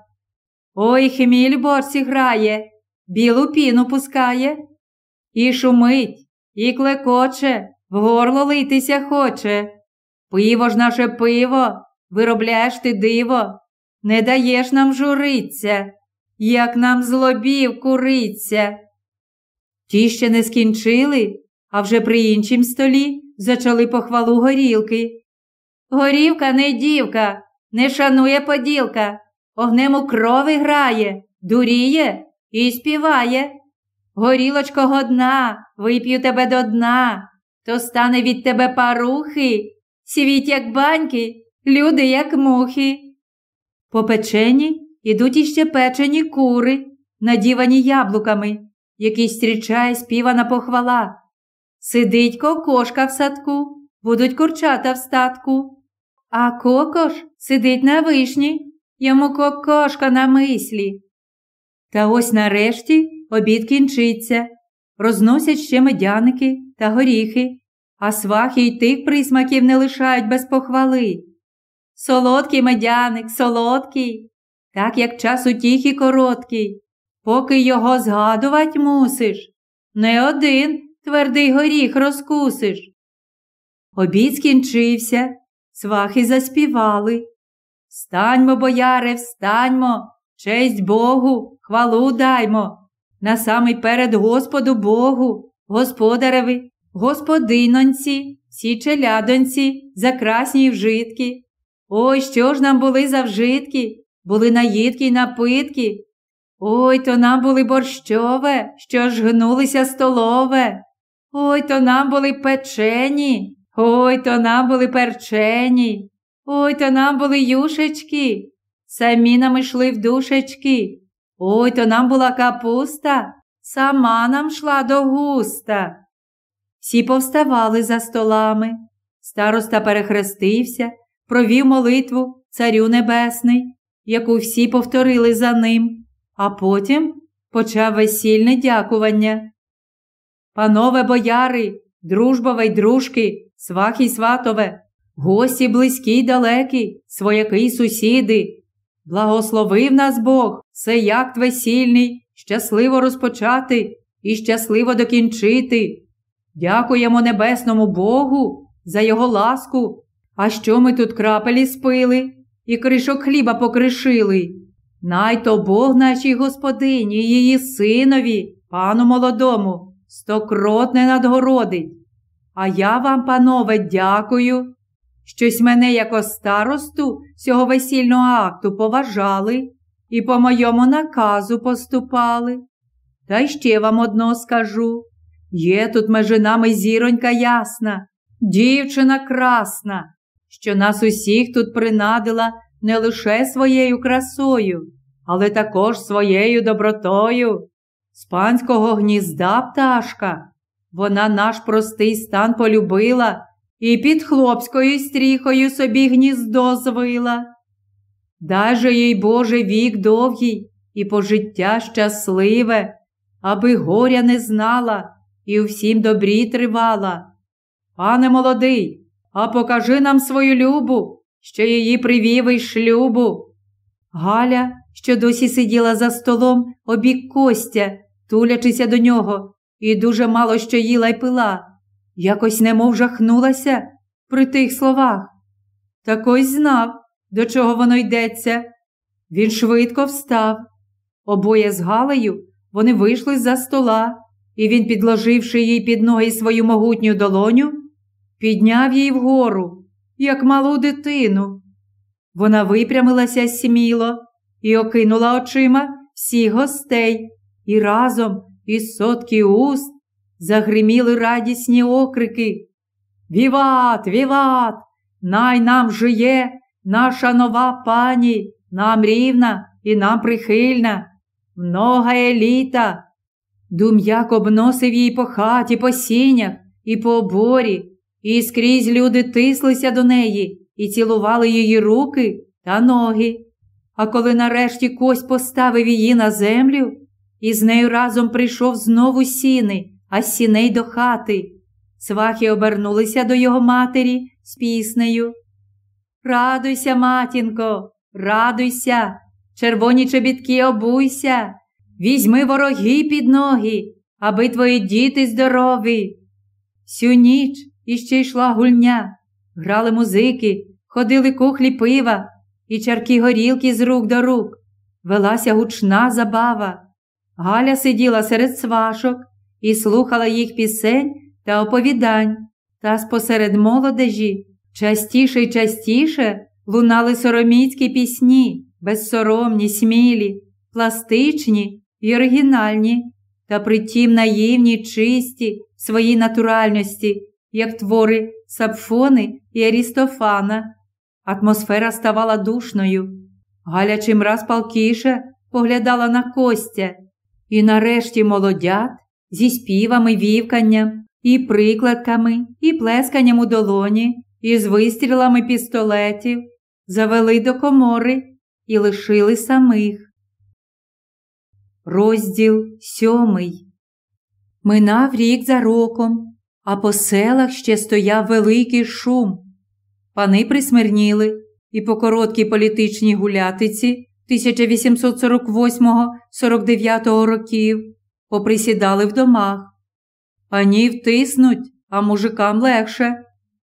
Ой, хміль борсі грає, білу піну пускає, і шумить, і клекоче, в горло литися хоче. Пиво ж наше пиво, виробляєш ти диво, не даєш нам журиться, як нам злобів куриться. Ті ще не скінчили, а вже при іншім столі зачали похвалу горілки. Горівка не дівка, не шанує поділка, огнем у крови грає, дуріє і співає. Горілочко годна, вип'ю тебе до дна, то стане від тебе парухи, світ, як баньки, люди, як мухи. По печені ідуть іще печені кури, надівані яблуками, які зустрічає співана похвала. Сидить кокошка в садку, будуть курчата в статку. А кокош сидить на вишні, йому кокошка на мислі. Та ось нарешті обід кінчиться, розносять ще медяники та горіхи, а свахи й тих присмаків не лишають без похвали. Солодкий медяник, солодкий, так як час утіхи короткий, поки його згадувати мусиш, не один твердий горіх розкусиш. Обід скінчився, свахи заспівали. Встаньмо, бояре, встаньмо, честь Богу, хвалу даймо, на самий перед Господу Богу, господареві, господинонці, всі челядонці, за красні вжитки. Ой, що ж нам були за вжитки, були наїдки й напитки. Ой то нам були борщове, що ж гнулися столове. Ой то нам були печені, ой то нам були перчені, ой то нам були юшечки, самі нам йшли в душечки. Ой то нам була капуста, сама нам шла до густа. Всі повставали за столами. Староста перехрестився, провів молитву Царю Небесний, яку всі повторили за ним, а потім почав весільне дякування. Панове бояри, дружбове й дружки, свахи й сватове, гості близькі й далекі, свояки й сусіди. Благословив нас Бог, це як весільний, щасливо розпочати і щасливо докінчити. Дякуємо небесному Богу за його ласку. А що ми тут крапелі спили і кришок хліба покришили? Най то Бог нашій господині, її синові, пану молодому, стокротне надгородить. А я вам, панове, дякую. Щось мене, як старосту цього весільного акту поважали і по моєму наказу поступали. Та ще вам одно скажу є тут межи нами зіронька ясна, дівчина красна, що нас усіх тут принадила не лише своєю красою, але також своєю добротою. З панського гнізда пташка. Вона наш простий стан полюбила і під хлопською стріхою собі гніздо звила. Дай же їй Боже вік довгий і пожиття щасливе, аби горя не знала і у всім добрі тривала. Пане молодий, а покажи нам свою любу, що її привів із шлюбу. Галя, що досі сиділа за столом, обік Костя, тулячися до нього, і дуже мало що їла й пила, якось немов жахнулася при тих словах. Так ось знав, до чого воно йдеться. Він швидко встав. Обоє з Галею вони вийшли з за стола, і він, підложивши їй під ноги свою могутню долоню, підняв її вгору, як малу дитину. Вона випрямилася сміло і окинула очима всіх гостей, і разом із сотки уст загриміли радісні окрики. Віват, віват! Най нам жиє наша нова пані, нам рівна і нам прихильна, много еліта. Дум'як обносив її по хаті, по сінях і по оборі, і скрізь люди тислися до неї і цілували її руки та ноги. А коли нарешті Кость поставив її на землю, і з нею разом прийшов знову сіни, а сіней до хати. Свахи обернулися до його матері з піснею. Радуйся, матінко, радуйся, червоні чобітки обуйся, візьми вороги під ноги, аби твої діти здорові. Всю ніч іще йшла гульня, грали музики, ходили кухлі пива і чарки горілки з рук до рук. Велася гучна забава. Галя сиділа серед свашок і слухала їх пісень та оповідань, та спосеред молодежі частіше й частіше лунали сороміцькі пісні, безсоромні, смілі, пластичні й оригінальні, та притім наївні, чисті своїй натуральності, як твори Сапфони і Арістофана. Атмосфера ставала душною. Галя чимраз палкіше поглядала на Костя, і нарешті молодят зі співами, вівканням, і прикладками, і плесканням у долоні, і з вистрілами пістолетів завели до комори і лишили самих. Розділ сьомий. Минав рік за роком, а по селах ще стояв великий шум. Пани присмирніли, і по короткій політичній гулятиці 1848-49 років поприсідали в домах. Панів тиснуть, а мужикам легше,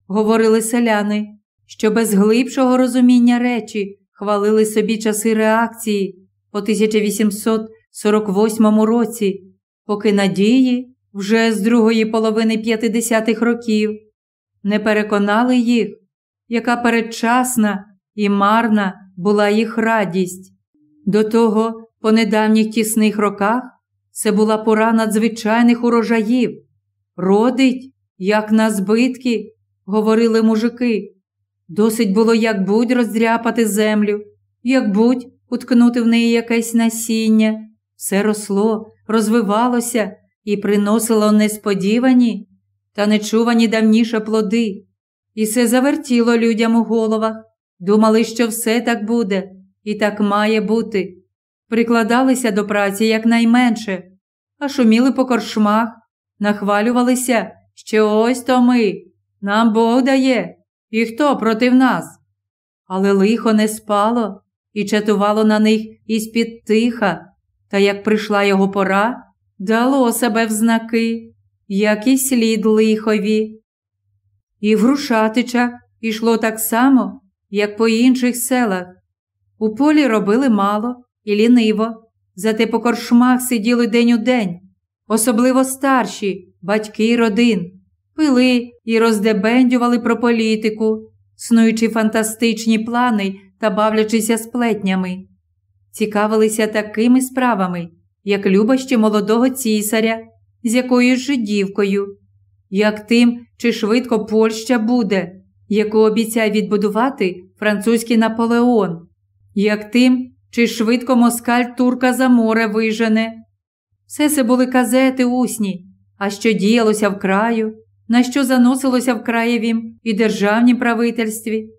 говорили селяни, що без глибшого розуміння речі хвалили собі часи реакції по 1848 році, поки надії вже з другої половини 50-х років не переконали їх, яка передчасна і марна була їх радість. До того, по недавніх тісних роках, це була пора надзвичайних урожаїв. Родить, як на збитки, говорили мужики. Досить було як будь роздряпати землю, як будь уткнути в неї якесь насіння. Все росло, розвивалося і приносило несподівані та нечувані давніше плоди. І все завертіло людям у головах. Думали, що все так буде, і так має бути. Прикладалися до праці якнайменше, а шуміли по коршмах, нахвалювалися, що ось то ми, нам Бог дає, і хто проти нас. Але лихо не спало і чатувало на них із-під тиха, та як прийшла його пора, дало себе в знаки, як і слід лихові. І в Грушатича йшло так само, як по інших селах. У полі робили мало і ліниво, зате по коршмах сиділи день у день, особливо старші, батьки родин, пили і роздебендювали про політику, снуючи фантастичні плани та бавлячися сплетнями. Цікавилися такими справами, як любощі молодого цісаря, з якоюсь жидівкою, як тим, чи швидко Польща буде, яку обіцяє відбудувати французький Наполеон, як тим, чи швидко москаль турка за море вижене. Все це були казети усні, а що діялося в краю, на що заносилося в краєвім і державнім правительстві.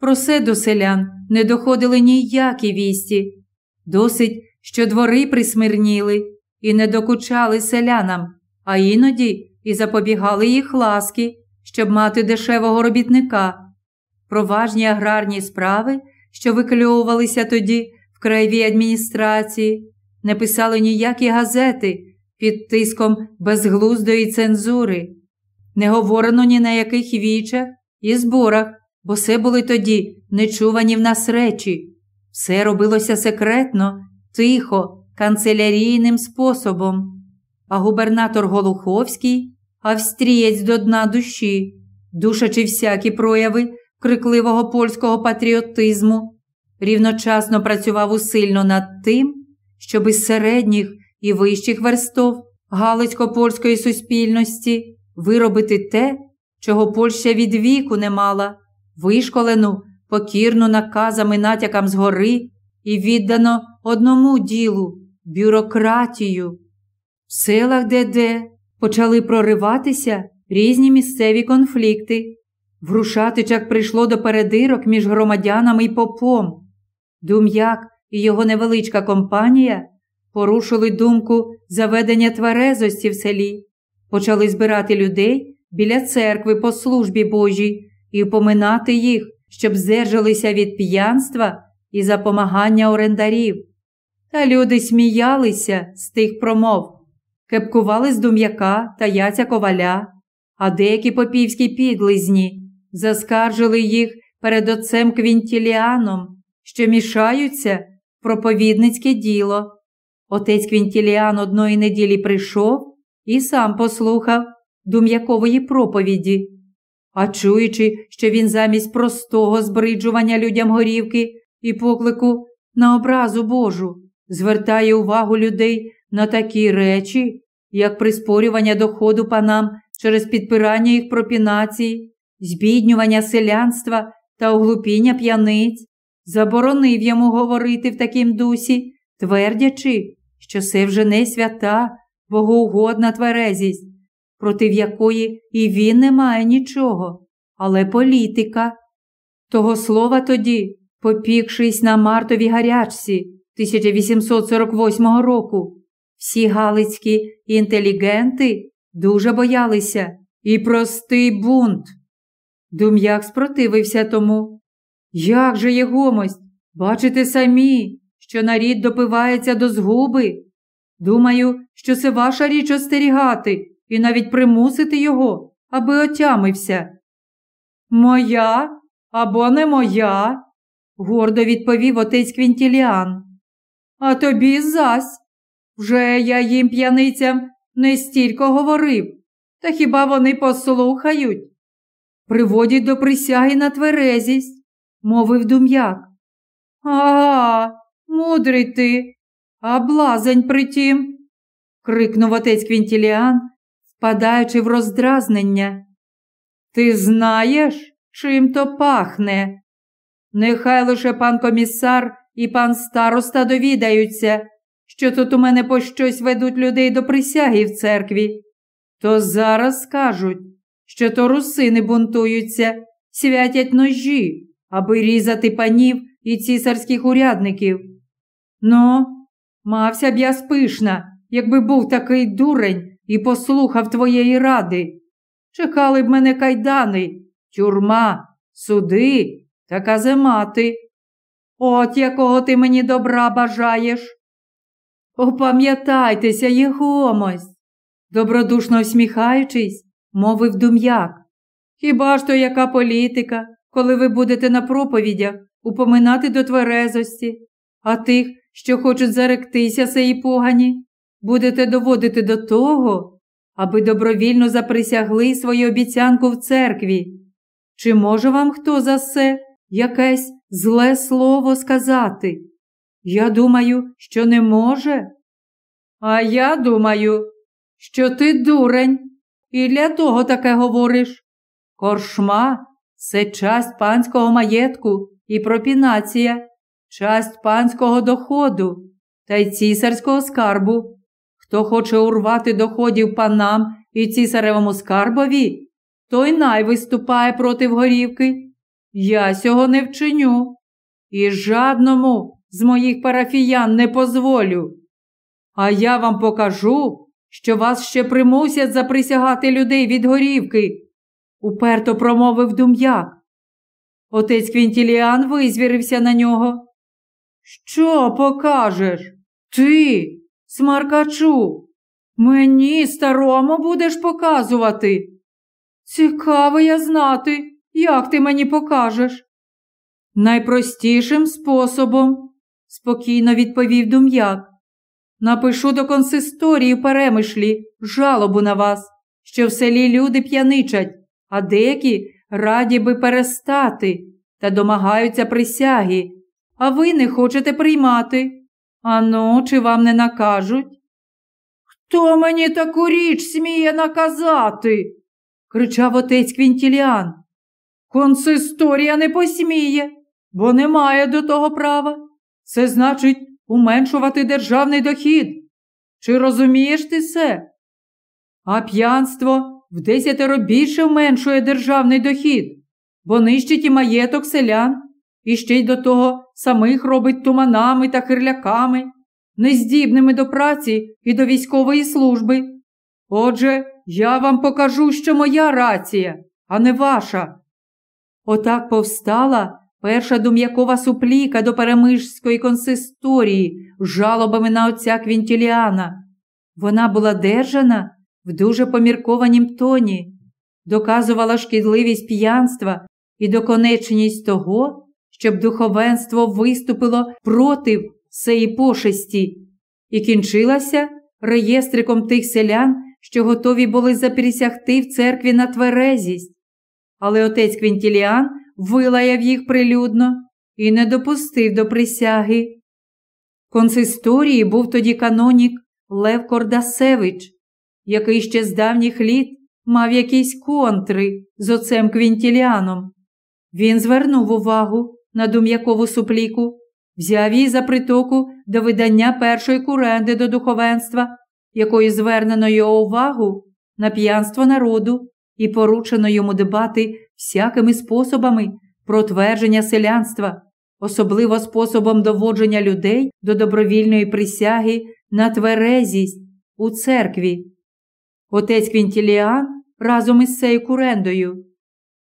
Про це до селян не доходили ніякі вісті. Досить, що двори присмирніли і не докучали селянам, а іноді і запобігали їх ласки, щоб мати дешевого робітника. Про важні аграрні справи, що викльовувалися тоді в краєвій адміністрації, не писали ніякі газети під тиском безглуздої цензури. Не говорено ні на яких вічах і зборах, бо все були тоді нечувані в нас речі. Все робилося секретно, тихо, канцелярійним способом. А губернатор Голуховський, австрієць до дна душі, душачи всякі прояви крикливого польського патріотизму, рівночасно працював усильно над тим, щоб із середніх і вищих верстов Галицько-польської суспільності виробити те, чого Польща від віку не мала, вишколену, покірну наказам і натякам згори і віддано одному ділу бюрократію. В селах де-де почали прориватися різні місцеві конфлікти. В Грушатичах прийшло до передирок між громадянами і попом. Дум'як і його невеличка компанія порушили думку заведення тверезості в селі, почали збирати людей біля церкви по службі Божій і поминати їх, щоб здержалися від п'янства і запомагання орендарів. Та люди сміялися з тих промов, кепкували з дум'яка та яця коваля, а деякі попівські підлизні заскаржили їх перед отцем Квінтіліаном, що мішаються в проповідницьке діло. Отець Квінтіліан одної неділі прийшов і сам послухав дум'якової проповіді. А чуючи, що він замість простого збриджування людям горівки і поклику на образу Божу звертає увагу людей на такі речі, як приспорювання доходу панам через підпирання їх пропінації, збіднювання селянства та оглупіння п'яниць, заборонив йому говорити в такім дусі, твердячи, що це вже не свята, богоугодна тверезість, проти якої і він не має нічого, але політика. Того слова тоді, попікшись на Мартовій гарячці 1848 року, всі галицькі інтелігенти дуже боялися і простий бунт. Дум'як спротивився тому. Як же єгомость, бачите самі, що нарід допивається до згуби? Думаю, що це ваша річ остерігати і навіть примусити його, аби отямився. Моя або не моя, гордо відповів отець Квінтіліан. А тобі зась. Вже я їм п'яницям не стільки говорив, та хіба вони послухають? Приводять до присяги на тверезість, мовив дум'як. Ага, мудрий ти, а блазень притім, крикнув отець Квінтіліан, впадаючи в роздразнення. Ти знаєш, чим то пахне? Нехай лише пан комісар і пан староста довідаються, що тут у мене по щось ведуть людей до присяги в церкві. То зараз скажуть, що то русини бунтуються, святять ножі, аби різати панів і цісарських урядників. Ну, мався б я спишна, якби був такий дурень і послухав твоєї ради. Чекали б мене кайдани, тюрма, суди та каземати. От якого ти мені добра бажаєш. Опам'ятайтеся, єгомось, добродушно всміхаючись, мовив дум'як. Хіба ж то яка політика, коли ви будете на проповідях упоминати до тверезості, а тих, що хочуть заректися сеї погані, будете доводити до того, аби добровільно заприсягли свою обіцянку в церкві. Чи може вам хто за це якесь зле слово сказати? Я думаю, що не може. А я думаю, що ти дурень, і для того таке говориш. Коршма це часть панського маєтку і пропінація, часть панського доходу та й цісарського скарбу. Хто хоче урвати доходів панам і цісаревому скарбові, той най виступає проти горівки. Я цього не вчиню. І жадному з моїх парафіян не позволю. А я вам покажу, що вас ще примусять заприсягати людей від горівки, уперто промовив дум'як. Отець Квінтіліан визвірився на нього. Що покажеш? Ти, смаркачу, мені старому будеш показувати. Цікаво я знати, як ти мені покажеш. Найпростішим способом, спокійно відповів дум'як. Напишу до консисторії перемишлі жалобу на вас, що в селі люди п'яничать, а деякі раді би перестати та домагаються присяги, а ви не хочете приймати. Ану, чи вам не накажуть? Хто мені таку річ сміє наказати? кричав отець Квінтіліан. Консисторія не посміє, бо не має до того права. Це значить уменшувати державний дохід. Чи розумієш ти це? А п'янство в десятеро більше вменшує державний дохід, бо нищить і маєток селян, і ще й до того самих робить туманами та хирляками, нездібними до праці і до військової служби. Отже, я вам покажу, що моя рація, а не ваша. Отак повстала перша дум'якова супліка до Перемижської консисторії з жалобами на отця Квінтіліана. Вона була держана в дуже поміркованім тоні, доказувала шкідливість п'янства і доконечність того, щоб духовенство виступило проти цієї пошесті, і кінчилася реєстриком тих селян, що готові були заприсягти в церкві на тверезість. Але отець Квінтіліан вилаяв їх прилюдно і не допустив до присяги. Консисторії був тоді канонік Лев Кордасевич, який ще з давніх літ мав якісь контри з отцем Квінтіліаном. Він звернув увагу на дум'якову супліку, взяв її за притоку до видання першої куренди до духовенства, якою звернено його увагу на п'янство народу і поручено йому дбати всякими способами про твердження селянства, особливо способом доводження людей до добровільної присяги на тверезість у церкві. Отець Квінтіліан разом із цією курендою,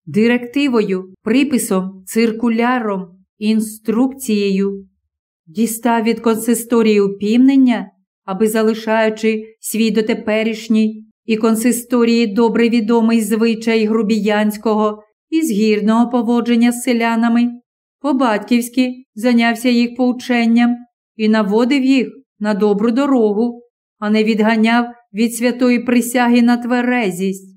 директивою, приписом, циркуляром, інструкцією дістав від консисторії упівнення, аби залишаючи свій дотеперішній і консисторії добре відомий звичай грубіянського і згірного поводження з селянами, по-батьківськи зайнявся їх поученням і наводив їх на добру дорогу, а не відганяв від святої присяги на тверезість.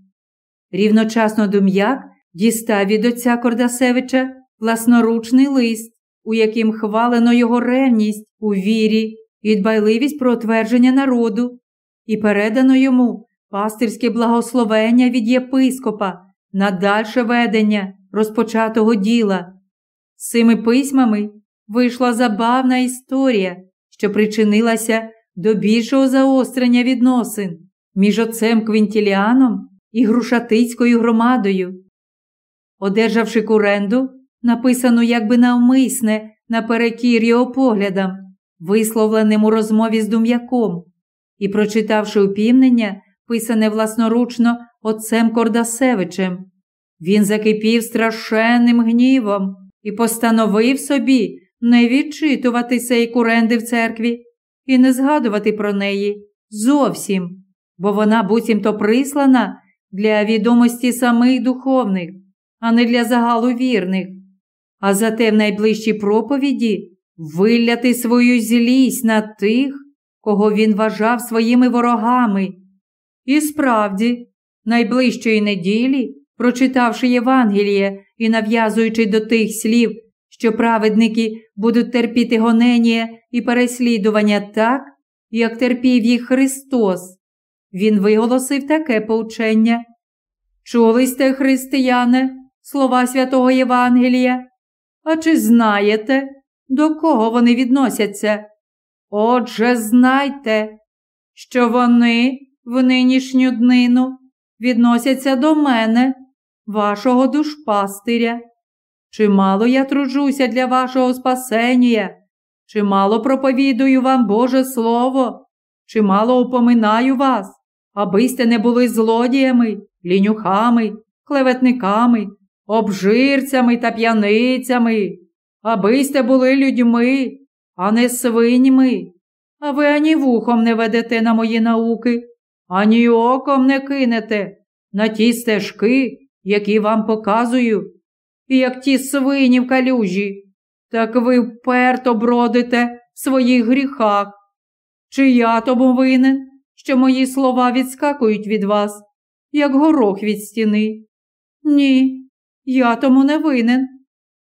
Рівночасно дум'як дістав від отця Кордасевича власноручний лист, у яким хвалено його ревність у вірі і дбайливість про отвердження народу, і передано йому пастирське благословення від єпископа на дальше ведення розпочатого діла. З цими письмами вийшла забавна історія, що причинилася до більшого заострення відносин між отцем Квінтіліаном і Грушатицькою громадою. Одержавши куренду, написану якби навмисне наперекір його поглядам, висловленим у розмові з дум'яком, і прочитавши упівнення, писане власноручно отцем Кордасевичем, він закипів страшенним гнівом і постановив собі не відчитувати сей куренди в церкві і не згадувати про неї зовсім, бо вона буцімто прислана для відомості самих духовних, а не для загалу вірних, а зате в найближчій проповіді виляти свою злість на тих, кого він вважав своїми ворогами. І справді, найближчої неділі, прочитавши Євангеліє і нав'язуючи до тих слів, що праведники будуть терпіти гонення і переслідування так, як терпів їх Христос, він виголосив таке поучення. Чули сте, християне, слова святого Євангелія? А чи знаєте, до кого вони відносяться? Отже, знайте, що вони в нинішню днину відносяться до мене, вашого душпастиря. Чимало я тружуся для вашого спасення, чимало проповідую вам Боже Слово, чимало упоминаю вас, аби сте не були злодіями, лінюхами, клеветниками, обжирцями та п'яницями, аби сте були людьми, а не свиньми, а ви ані вухом не ведете на мої науки, ані оком не кинете на ті стежки, які вам показую, як ті свині в калюжі, так ви вперто бродите в своїх гріхах. Чи я тому винен, що мої слова відскакують від вас, як горох від стіни? Ні, я тому не винен.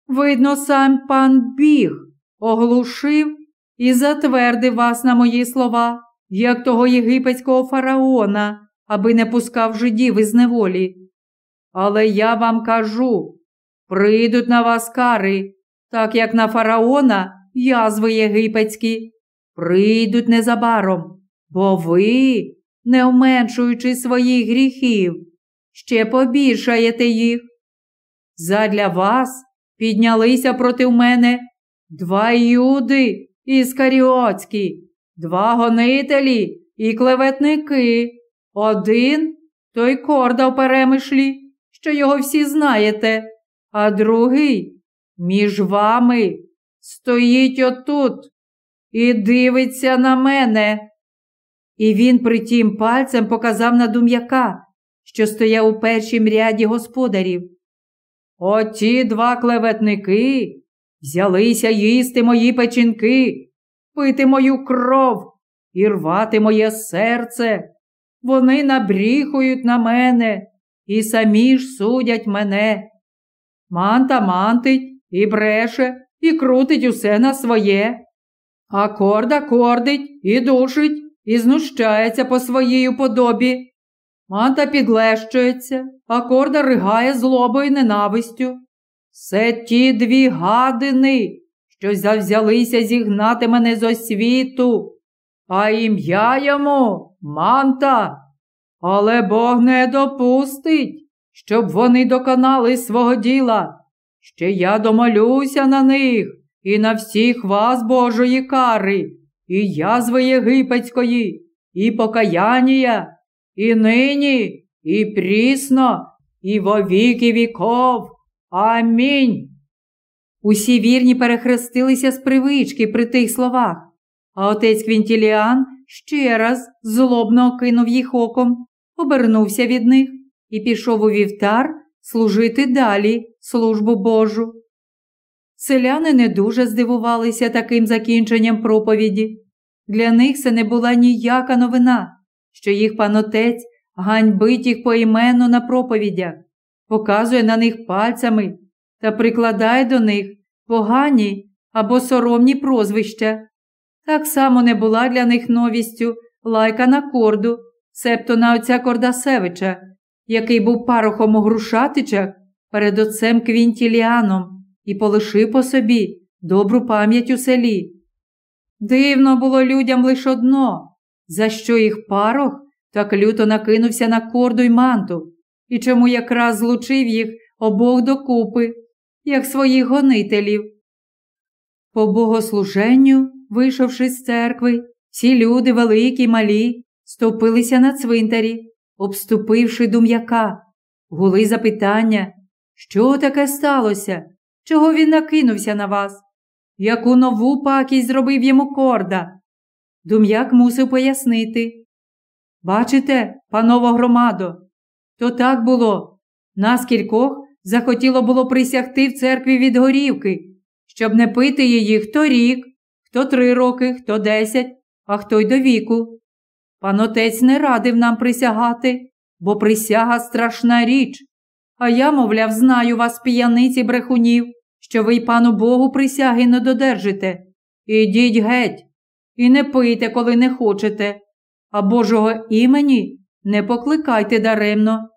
Видно, сам пан біг, оглушив і затвердив вас на мої слова, як того єгипетського фараона, аби не пускав жидів із неволі. Але я вам кажу прийдуть на вас кари, так як на фараона язви єгипетські, прийдуть незабаром, бо ви, не вменшуючи своїх гріхів, ще побільшаєте їх. Задля вас піднялися проти мене два юди іскаріотські, два гонителі і клеветники, один той корда в перемишлі, що його всі знаєте, а другий між вами стоїть отут і дивиться на мене. І він притім пальцем показав на дум'яка, що стояв у першім ряді господарів. Оті два клеветники взялися їсти мої печінки, пити мою кров і рвати моє серце. Вони набріхують на мене і самі ж судять мене. Манта мантить і бреше, і крутить усе на своє, а корда кордить і душить, і знущається по своїй подобі. Манта підлещується, а корда ригає злобою і ненавистю. Все ті дві гадини, що завзялися зігнати мене з освіту, а ім'я йому манта. Але Бог не допустить, щоб вони доконали свого діла. Ще я домолюся на них і на всіх вас Божої кари, і язви єгипетської, і покаяння, і нині, і прісно, і во віки віков. Амінь. Усі вірні перехрестилися з привички при тих словах, а отець Квінтіліан ще раз злобно окинув їх оком, обернувся від них і пішов у вівтар служити далі службу Божу. Селяни не дуже здивувалися таким закінченням проповіді. Для них це не була ніяка новина, що їх панотець ганьбить їх поіменно на проповідях, показує на них пальцями та прикладає до них погані, або соромні прозвища. Так само не була для них новістю лайка на корду, себто на отця Кордасевича, який був парохом у Грушатичах перед отцем Квінтіліаном і полишив по собі добру пам'ять у селі. Дивно було людям лише одно, за що їх парох так люто накинувся на корду й манту, і чому якраз злучив їх обох докупи, як своїх гонителів. По богослуженню, вийшовши з церкви, всі люди, великі й малі, стовпилися на цвинтарі, обступивши дум'яка, гули запитання, що таке сталося, чого він накинувся на вас, яку нову пакість зробив йому корда. Дум'як мусив пояснити. Бачите, паново громадо, то так було. Нас кількох захотіло було присягти в церкві від горівки, щоб не пити її хто рік, хто три роки, хто десять, а хто й до віку. Пан отець не радив нам присягати, бо присяга страшна річ. А я, мовляв, знаю вас, п'яниці брехунів, що ви й пану Богу присяги не додержите. Ідіть геть, і не пийте, коли не хочете, а Божого імені не покликайте даремно.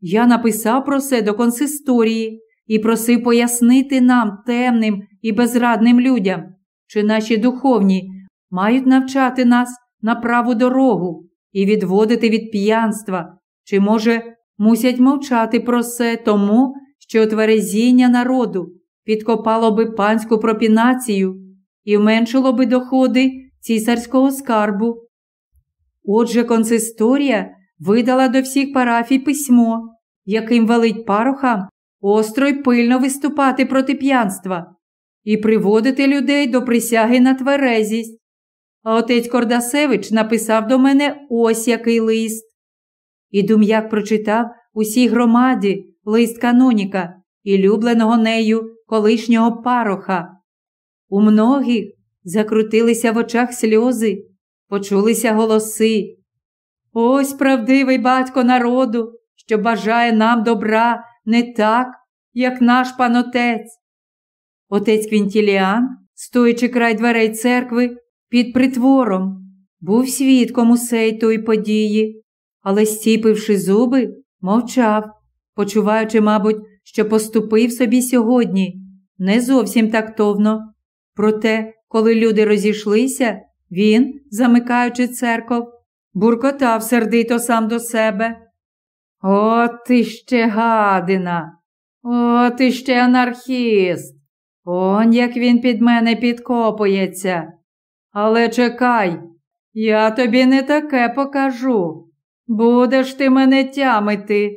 Я написав про це до консисторії і просив пояснити нам, темним і безрадним людям, чи наші духовні мають навчати нас на праву дорогу і відводити від п'янства, чи, може, мусять мовчати про це тому, що тверезіння народу підкопало би панську пропінацію і вменшило би доходи цісарського скарбу. Отже, консисторія видала до всіх парафій письмо, яким велить парохам остро й пильно виступати проти п'янства і приводити людей до присяги на тверезість. Отець Кордасевич написав до мене ось який лист. І Дум'як прочитав усій громаді лист каноніка і любленого нею колишнього пароха. У многих закрутилися в очах сльози, почулися голоси. Ось правдивий батько народу, що бажає нам добра не так, як наш панотець. Отець Квінтіліан, стоячи край дверей церкви, під притвором, був свідком усей тої події, але, стіпивши зуби, мовчав, почуваючи, мабуть, що поступив собі сьогодні не зовсім тактовно. Проте, коли люди розійшлися, він, замикаючи церков, буркотав сердито сам до себе. О, ти ще гадина, о, ти ще анархіст. Он як він під мене підкопується. Але чекай, я тобі не таке покажу. Будеш ти мене тямити.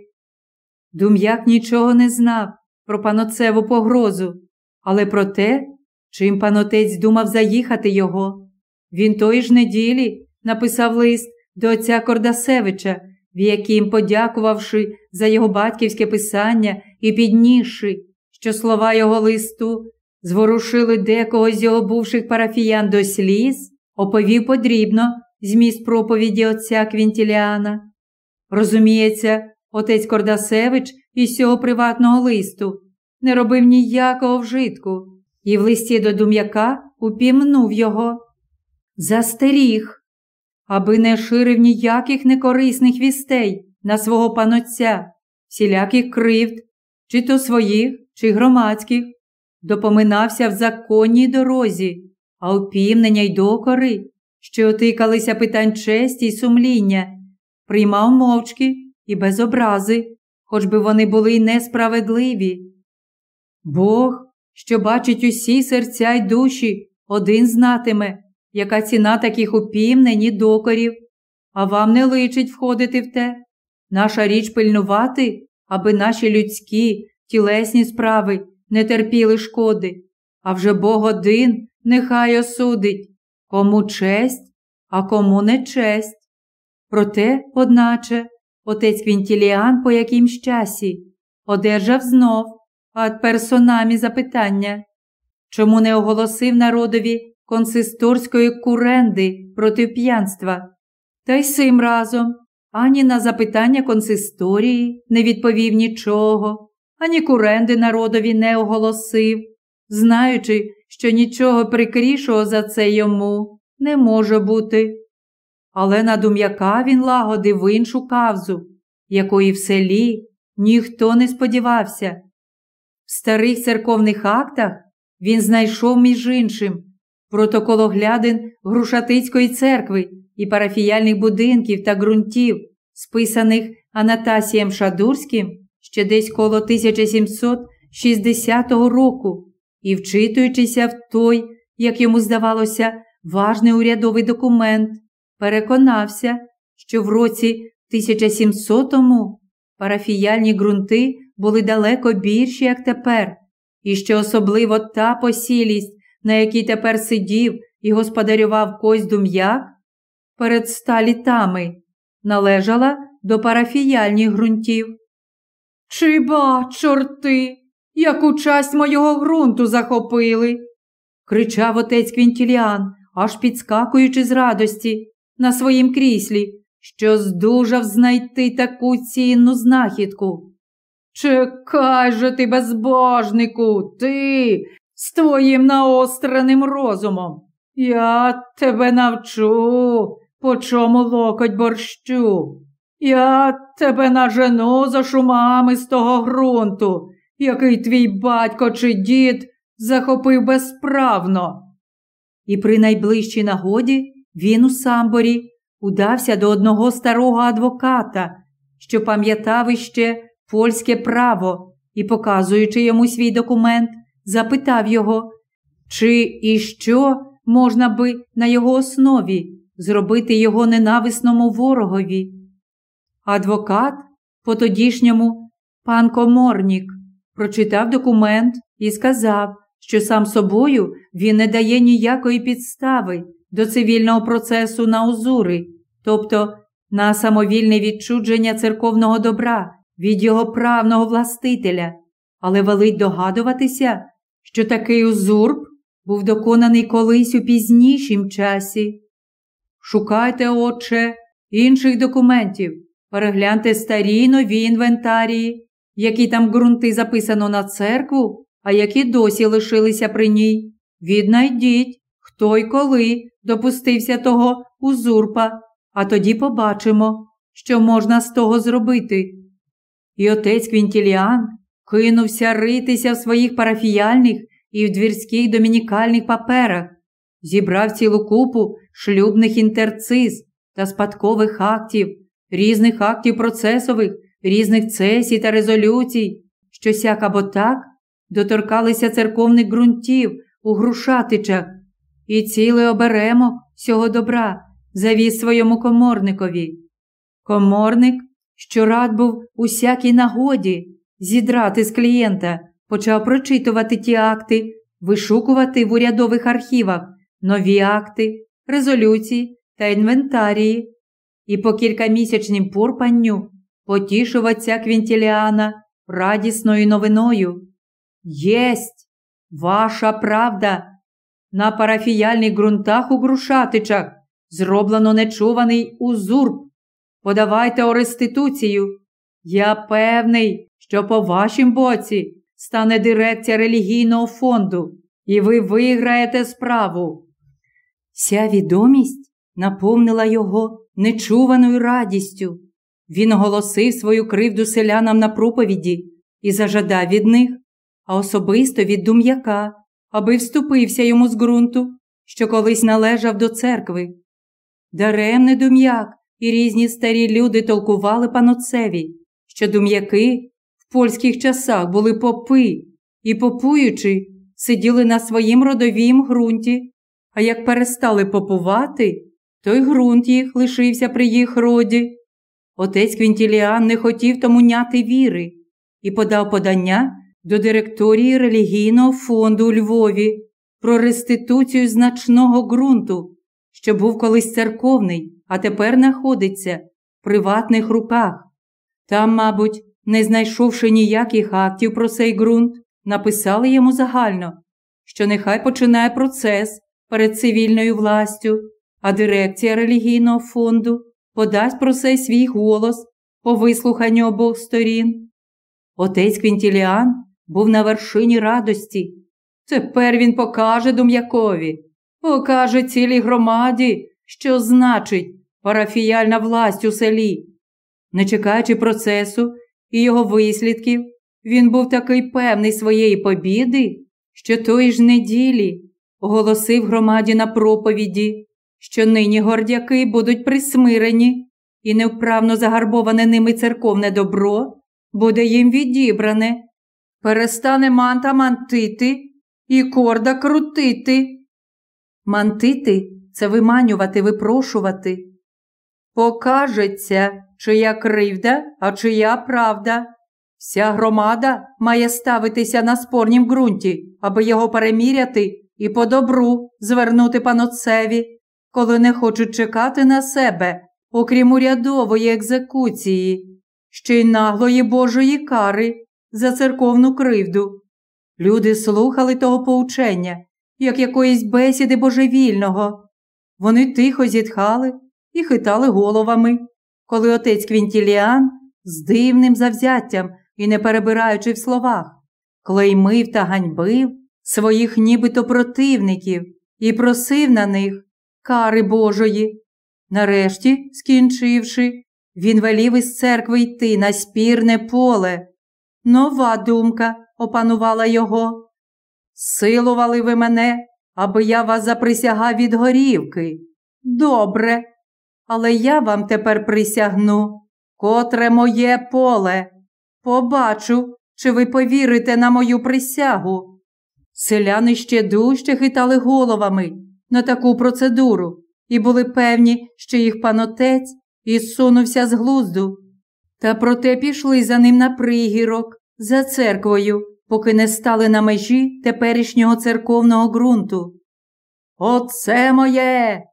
Дум'як нічого не знав про паноцеву погрозу, але про те, чим панотець думав заїхати його. Він тої ж неділі написав лист до отця Кордасевича, в яким, подякувавши за його батьківське писання і піднісши, що слова його листу зворушили декого з його бувших парафіян до сліз, оповів подрібно зміст проповіді отця Квінтіліана. Розуміється, отець Кордасевич із цього приватного листу не робив ніякого вжитку і в листі до дум'яка упімнув його. Застеріг, аби не ширив ніяких некорисних вістей на свого панотця, всіляких кривд, чи то своїх, чи громадських, допоминався в законній дорозі, а упівнення й докори, що отикалися питань честі й сумління, приймав мовчки і без образи, хоч би вони були й несправедливі. Бог, що бачить усі серця й душі, один знатиме, яка ціна таких упівнень і докорів, а вам не личить входити в те. Наша річ пильнувати, аби наші людські, тілесні справи не терпіли шкоди, а вже Бог один нехай осудить, кому честь, а кому не честь. Проте, одначе, отець Квінтіліан по якимсь часі одержав знов ад персонамі запитання, чому не оголосив народові консисторської куренди проти п'янства. Та й сим разом ані на запитання консисторії не відповів нічого, ані куренди народові не оголосив, знаючи, що нічого прикрішого за це йому не може бути. Але на дум'яка він лагодив іншу кавзу, якої в селі ніхто не сподівався. В старих церковних актах він знайшов між іншим протокологлядин Грушатицької церкви і парафіяльних будинків та ґрунтів, списаних Анатасієм Шадурським ще десь коло 1760 року, і, вчитуючися в той, як йому здавалося, важний урядовий документ, переконався, що в році 1700-му парафіяльні ґрунти були далеко більші, як тепер, і що особливо та посілість, на якій тепер сидів і господарював Кось Дум'як, перед ста літами, належала до парафіяльних ґрунтів. Чи ба, чорти, яку часть моєго ґрунту захопили? кричав отець Квінтіліан, аж підскакуючи з радості на своїм кріслі, що здужав знайти таку цінну знахідку. Чекай же ти, безбожнику, ти з твоїм наостреним розумом. Я тебе навчу, по чому локоть борщу. Я тебе нажену за шумами з того ґрунту, який твій батько чи дід захопив безправно. І при найближчій нагоді він у самборі удався до одного старого адвоката, що пам'ятав іще польське право і, показуючи йому свій документ, запитав його, чи і що можна би на його основі зробити його ненависному ворогові. Адвокат, по тодішньому пан Коморнік, прочитав документ і сказав, що сам собою він не дає ніякої підстави до цивільного процесу на узури, тобто на самовільне відчудження церковного добра від його правного властителя, але велить догадуватися, що такий узурп був доконаний колись у пізнішім часі. Шукайте, отче, інших документів, перегляньте старі нові інвентарії, які там ґрунти записано на церкву, а які досі лишилися при ній. Віднайдіть, хто й коли допустився того узурпа, а тоді побачимо, що можна з того зробити. І отець Квінтіліан кинувся ритися в своїх парафіяльних і в двірських домінікальних паперах, зібрав цілу купу шлюбних інтерциз та спадкових актів, різних актів процесових, різних цесій та резолюцій, що сяк або так доторкалися церковних ґрунтів у Грушатичах, і цілий оберемок всього добра завіз своєму коморникові. Коморник, що рад був усякій нагоді зідрати з клієнта, почав прочитувати ті акти, вишукувати в урядових архівах нові акти, резолюції та інвентарії, і по кількамісячнім порпанню потішуватися Квінтіліана радісною новиною. Єсть ваша правда. На парафіяльних ґрунтах у Грушатичах зроблено нечуваний узурп. Подавайте о реституцію. Я певний, що по вашім боці стане дирекція релігійного фонду, і ви виграєте справу. Ця відомість наповнила його нечуваною радістю. Він оголосив свою кривду селянам на проповіді і зажадав від них, а особисто від дум'яка, аби вступився йому з ґрунту, що колись належав до церкви. Даремне дум'як і різні старі люди толкували паноцеві, що дум'яки в польських часах були попи і, попуючи, сиділи на своїм родовім ґрунті, а як перестали попувати, той ґрунт їх лишився при їх роді. Отець Квінтіліан не хотів тому няти віри і подав подання до директорії релігійного фонду у Львові про реституцію значного ґрунту, що був колись церковний, а тепер знаходиться в приватних руках. Там, мабуть, не знайшовши ніяких актів про цей ґрунт, написали йому загально, що нехай починає процес перед цивільною властю, а дирекція релігійного фонду подасть про це свій голос по вислуханню обох сторін. Отець Квінтіліан був на вершині радості. Тепер він покаже Дум'якові, покаже цілій громаді, що значить парафіяльна власть у селі. Не чекаючи процесу і його вислідків, він був такий певний своєї побіди, що тої ж неділі оголосив громаді на проповіді, що нині гордяки будуть присмирені, і невправно загарбоване ними церковне добро буде їм відібране, перестане манта мантити і корда крутити. Мантити це виманювати, випрошувати. Покажеться, чия кривда, а чия правда. Вся громада має ставитися на спорнім ґрунті, аби його переміряти і по добру звернути паноцеві, коли не хочуть чекати на себе, окрім урядової екзекуції, ще й наглої Божої кари за церковну кривду. Люди слухали того поучення, як якоїсь бесіди божевільного. Вони тихо зітхали і хитали головами, коли отець Квінтіліан з дивним завзяттям і не перебираючи в словах, клеймив та ганьбив своїх нібито противників і просив на них кари Божої. Нарешті, скінчивши, він велів із церкви йти на спірне поле. Нова думка опанувала його. Силували ви мене, аби я вас заприсягав від горівки. Добре, але я вам тепер присягну, котре моє поле. Побачу, чи ви повірите на мою присягу. Селяни ще дужче хитали головами на таку процедуру і були певні, що їх панотець ізсунувся з глузду. Та проте пішли за ним на пригірок, за церквою, поки не стали на межі теперішнього церковного ґрунту. Оце моє.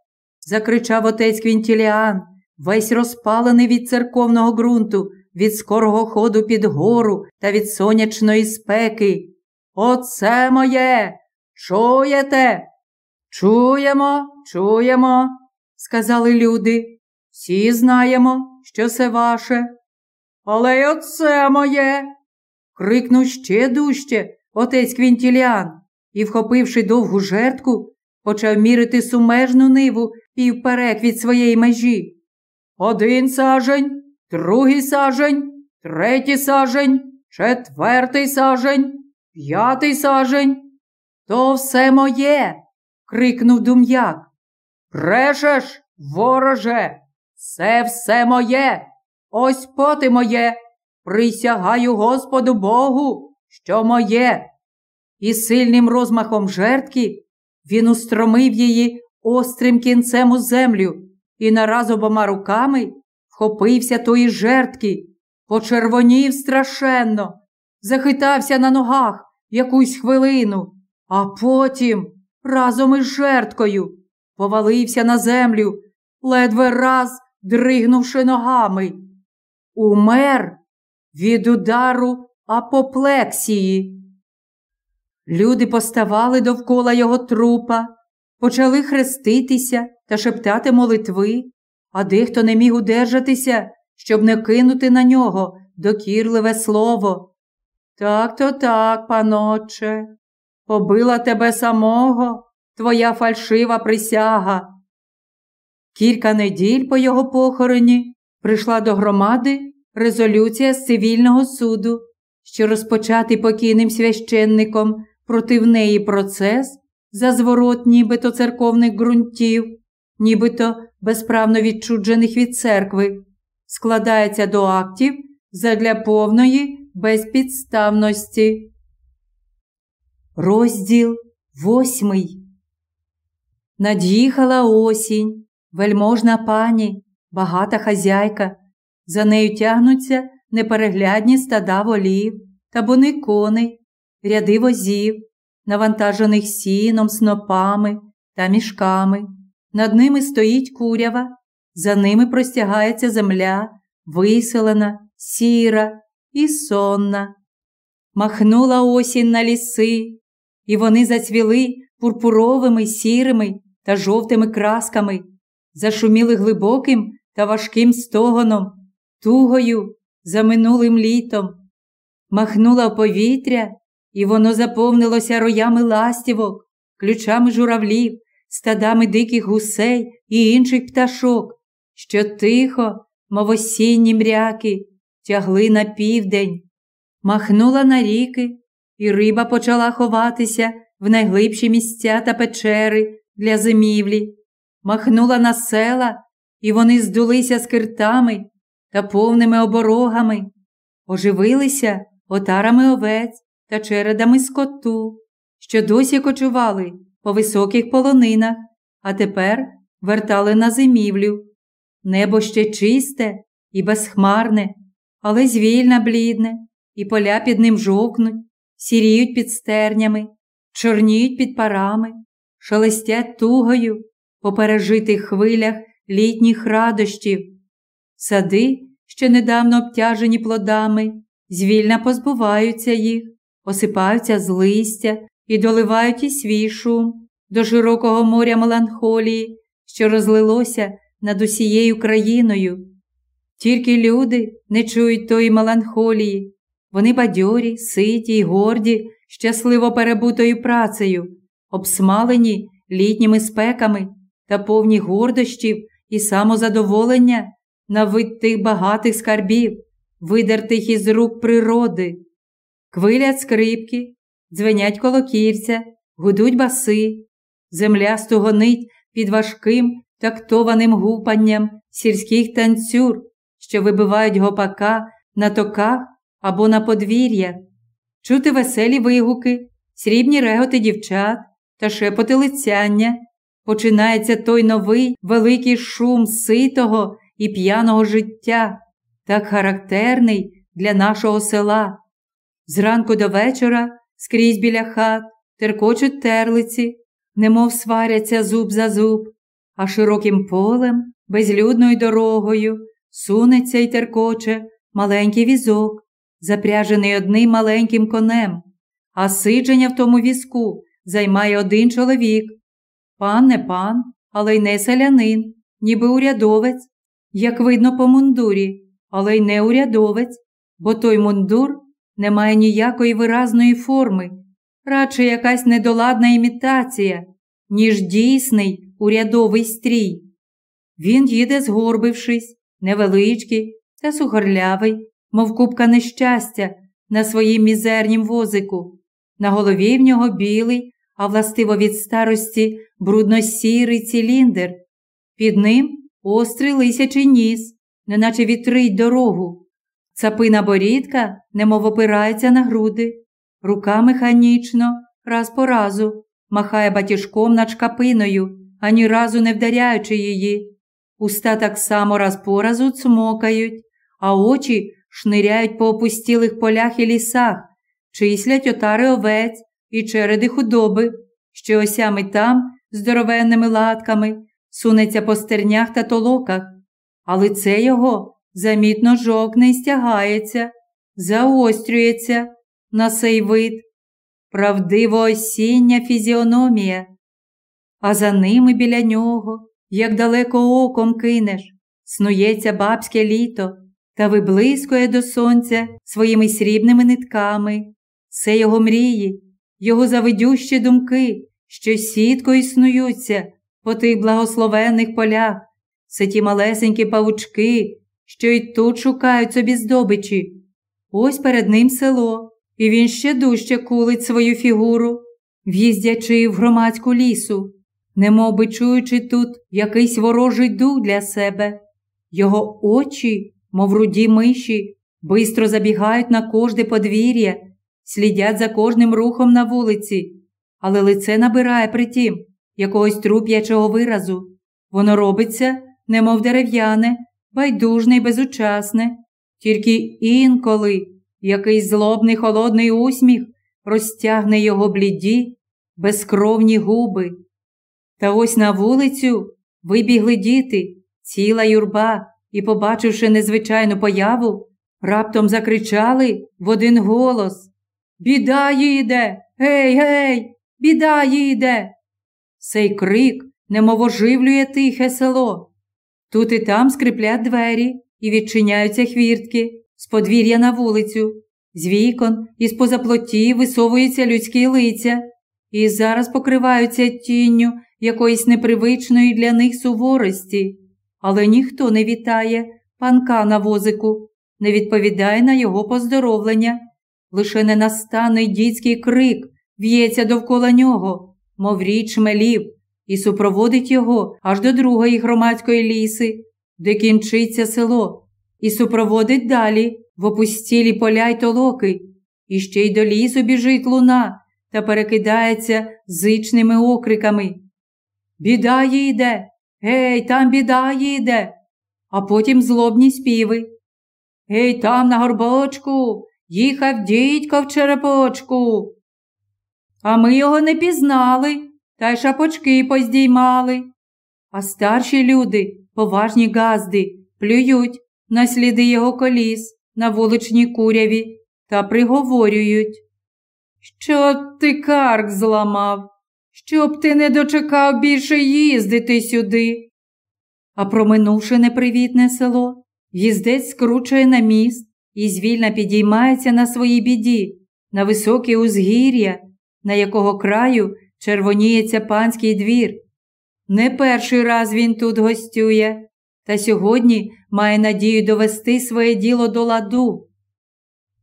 закричав отець Квінтіліан, весь розпалений від церковного ґрунту, від скорого ходу під гору та від сонячної спеки. Оце моє. Чуєте? Чуємо, чуємо, сказали люди. Всі знаємо, що це ваше. Але й оце моє. крикнув ще дужче отець Квінтіліан і, вхопивши довгу жертку, почав мірити сумежну ниву півперек від своєї межі. Один сажень, другий сажень, третій сажень, четвертий сажень, п'ятий сажень. То все моє. Крикнув дум'як. Брешеш, вороже, це все моє. Ось поти моє. Присягаю Господу Богу, що моє. І сильним розмахом жертки він устромив її острим кінцем у землю і нараз обома руками вхопився тої жертки, почервонів страшенно, захитався на ногах якусь хвилину, а потім разом із жерткою повалився на землю, ледве раз дригнувши ногами. Умер від удару апоплексії. Люди поставали довкола його трупа, почали хреститися та шептати молитви, а дехто не міг удержатися, щоб не кинути на нього докірливе слово. Так то так, паноче, побила тебе самого твоя фальшива присяга. Кілька неділь по його похороні прийшла до громади резолюція з цивільного суду, що розпочатий покійним священником проти неї процес за зворот нібито церковних ґрунтів, нібито безправно відчуджених від церкви, складається до актів задля повної безпідставності. Розділ восьмий. Над'їхала осінь, вельможна пані, багата хазяйка. За нею тягнуться непереглядні стада волів, табуни коней, ряди возів, навантажених сіном, снопами та мішками. Над ними стоїть курява, за ними простягається земля, виселена, сіра і сонна. Махнула осінь на ліси, і вони зацвіли пурпуровими, сірими та жовтими красками, зашуміли глибоким та важким стогоном, тугою за минулим літом. Махнула повітря і воно заповнилося роями ластівок, ключами журавлів, стадами диких гусей і інших пташок, що тихо, мов осінні мряки, тягли на південь, махнула на ріки, і риба почала ховатися в найглибші місця та печери для зимівлі, махнула на села, і вони здулися скиртами та повними оборогами, оживилися отарами овець та чередами скоту, що досі кочували по високих полонинах, а тепер вертали на зимівлю. Небо ще чисте і безхмарне, але звільна блідне, і поля під ним жовкнуть, сіріють під стернями, чорніють під парами, шелестять тугою по пережитих хвилях літніх радощів. Сади, що недавно обтяжені плодами, звільна позбуваються їх, осипаються з листя і доливають і свій шум до широкого моря меланхолії, що розлилося над усією країною. Тільки люди не чують тої меланхолії, вони бадьорі, ситі й горді, щасливо перебутою працею, обсмалені літніми спеками та повні гордощів і самозадоволення на вид тих багатих скарбів, видертих із рук природи. Квилять скрипки, дзвенять колокірця, гудуть баси, земля стогонить під важким тактованим гупанням сільських танцюр, що вибивають гопака на токах або на подвір'ях, чути веселі вигуки, срібні реготи дівчат та шепоти лицяння. Починається той новий великий шум ситого і п'яного життя, так характерний для нашого села. Зранку до вечора скрізь біля хат теркочуть терлиці, немов сваряться зуб за зуб, а широким полем, безлюдною дорогою сунеться й теркоче маленький візок, запряжений одним маленьким конем, а сидження в тому візку займає один чоловік. Пан не пан, але й не селянин, ніби урядовець, як видно по мундурі, але й не урядовець, бо той мундур не має ніякої виразної форми, радше якась недоладна імітація, ніж дійсний урядовий стрій. Він їде, згорбившись, невеличкий та сухорлявий, мов купка нещастя, на своїм мізернім возику. На голові в нього білий, а властиво від старості брудно-сірий циліндр. Під ним острий лисячий ніс, неначе вітрить дорогу. Цапина борідка немов опирається на груди, рука механічно, раз по разу, махає батіжком над шкапиною, ані разу не вдаряючи її. Уста так само раз по разу цмокають, а очі шниряють по опустілих полях і лісах, числять отари овець і череди худоби, що осями там здоровенними латками сунеться по стернях та толоках, а лице його замітно жовкне і стягається, заострюється на сей вид, правдиво осіння фізіономія, а за ними біля нього, як далеко оком кинеш, снується бабське літо та виблискує до сонця своїми срібними нитками. Це його мрії, його завидющі думки, що сіткою снуються по тих благословенних полях, це ті малесенькі павучки, що й тут шукають собі здобичі. Ось перед ним село, і він ще дужче кулить свою фігуру, в'їздячи в громадську лісу, немов би чуючи тут якийсь ворожий дух для себе. Його очі, мов руді миші, бистро забігають на кожне подвір'я, слідять за кожним рухом на вулиці, але лице набирає притім якогось труп'ячого виразу. Воно робиться, немов дерев'яне, байдужне й безучасне, тільки інколи якийсь злобний холодний усміх розтягне його бліді, безкровні губи. Та ось на вулицю вибігли діти, ціла юрба, і, побачивши незвичайну появу, раптом закричали в один голос Біда їде! Гей, гей, біда їде! Цей крик немов оживлює тихе село. Тут і там скриплять двері і відчиняються хвіртки з подвір'я на вулицю. з вікон і з позаплоті висовуються людські лиця і зараз покриваються тінню якоїсь непривичної для них суворості, але ніхто не вітає панка на возику, не відповідає на його поздоровлення, лише ненастанний дітський крик в'ється довкола нього, мов річ мелів, і супроводить його аж до другої громадської ліси, де кінчиться село, і супроводить далі в опустілі поля й толоки, і ще й до лісу біжить луна та перекидається зичними окриками. Біда їде, гей, там біда їде, а потім злобні співи. Гей, там на горбочку, їхав дідько в черепочку. А ми його не пізнали, та й шапочки поздіймали. А старші люди, поважні газди, плюють на сліди його коліс на вуличній куряві та приговорюють. Що ти карк зламав, щоб ти не дочекав більше їздити сюди. А проминувши непривітне село, їздець скручує на міст і звільно підіймається на своїй біді, на високе узгір'я, на якого краю червоніється панський двір. Не перший раз він тут гостює, та сьогодні має надію довести своє діло до ладу.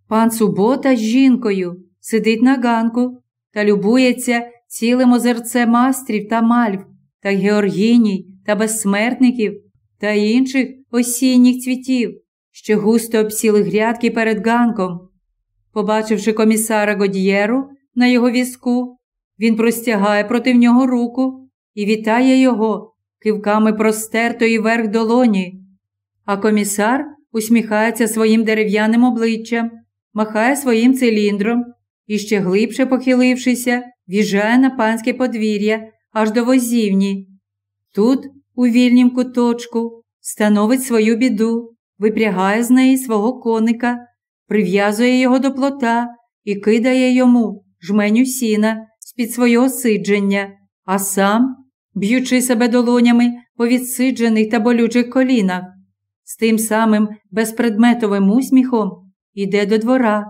Пан Субота з жінкою сидить на ганку та любується цілим озерцем мастрів та мальв, та георгіній та безсмертників та інших осінніх цвітів, що густо обсіли грядки перед ганком. Побачивши комісара Годієру на його візку, він простягає проти нього руку і вітає його кивками простертої верх долоні. А комісар усміхається своїм дерев'яним обличчям, махає своїм циліндром і, ще глибше похилившися, в'їжджає на панське подвір'я аж до возівні. Тут, у вільнім куточку, становить свою біду, випрягає з неї свого коника, прив'язує його до плота і кидає йому жменю сіна з-під свого сидження, а сам, б'ючи себе долонями по відсиджених та болючих колінах, з тим самим безпредметовим усміхом іде до двора.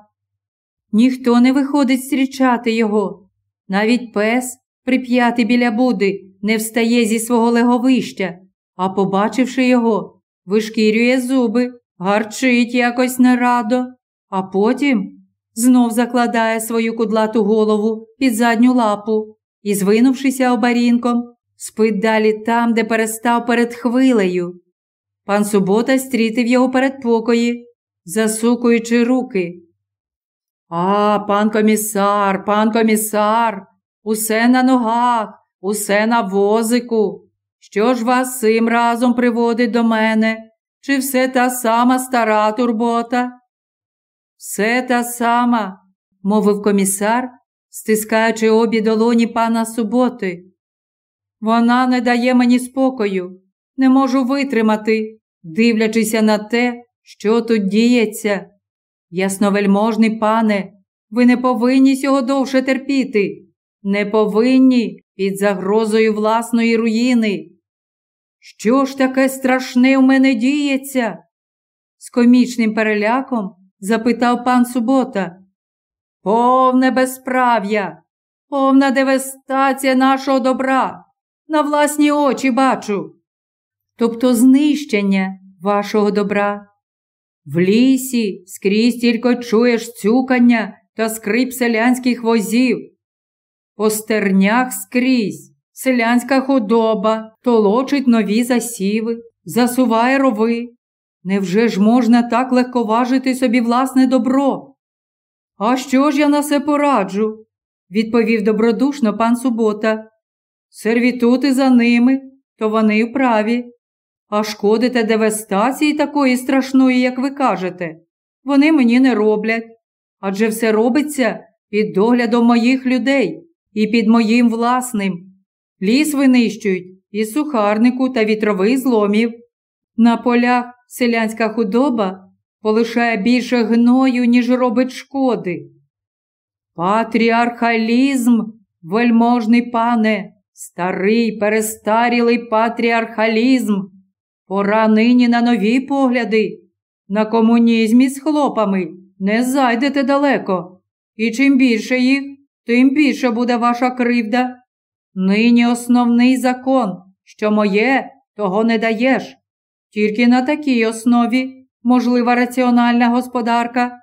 Ніхто не виходить зустрічати його, навіть пес, прип'ятий біля буди, не встає зі свого леговища, а, побачивши його, вишкірює зуби, гарчить якось нерадо, а потім знов закладає свою кудлату голову під задню лапу і, звинувшися обарінком, спить далі там, де перестав перед хвилею. Пан Субота стрітив його перед покої, засукуючи руки. А, пан комісар, пан комісар, усе на ногах, усе на возику. Що ж вас цим разом приводить до мене? Чи все та сама стара турбота? Все та сама, мовив комісар, стискаючи обі долоні пана суботи. Вона не дає мені спокою, не можу витримати, дивлячися на те, що тут діється. Ясновельможний пане, ви не повинні цього довше терпіти, не повинні під загрозою власної руїни. Що ж таке страшне в мене діється? З комічним переляком запитав пан Субота. Повне безправ'я, повна девестація нашого добра. На власні очі бачу. Тобто знищення вашого добра. В лісі скрізь тільки чуєш цюкання та скрип селянських возів. По стернях скрізь селянська худоба толочить нові засіви, засуває рови. Невже ж можна так легковажити собі власне добро? А що ж я на це пораджу? відповів добродушно пан Субота. Сервітути за ними, то вони вправі. А шкодите девастації такої страшної, як ви кажете, вони мені не роблять. Адже все робиться під доглядом моїх людей і під моїм власним. Ліс винищують і сухарнику та вітрових зломів. На полях селянська худоба полишає більше гною, ніж робить шкоди. Патріархалізм, вельможний пане, старий перестарілий патріархалізм. Пора нині на нові погляди, на комунізмі з хлопами не зайдете далеко. І чим більше їх, тим більше буде ваша кривда. Нині основний закон, що моє, того не даєш. Тільки на такій основі можлива раціональна господарка.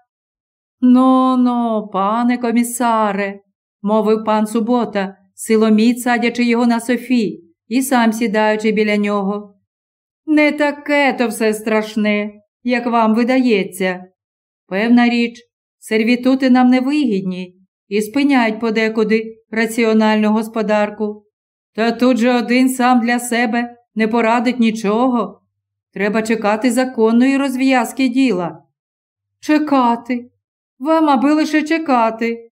Ну ну, пане комісаре, мовив пан Субота, силоміць садячи його на Софі і сам сідаючи біля нього. Не таке то все страшне, як вам видається. Певна річ, сервітути нам не вигідні і спиняють подекуди раціональну господарку. Та тут же один сам для себе не порадить нічого. Треба чекати законної розв'язки діла. Чекати. Вам аби лише чекати.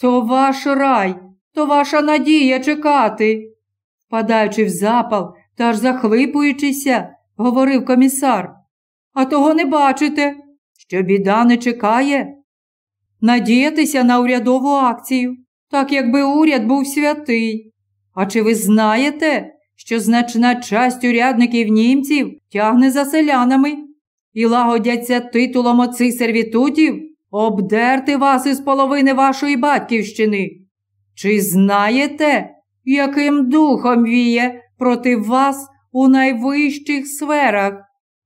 То ваш рай, то ваша надія чекати. Впадаючи в запал та аж захлипуючися, говорив комісар. А того не бачите, що біда не чекає. Надіятися на урядову акцію, так якби уряд був святий. А чи ви знаєте, що значна часть урядників німців тягне за селянами і лагодяться титулом оцих сервітутів обдерти вас із половини вашої батьківщини? Чи знаєте, яким духом віє проти вас у найвищих сферах?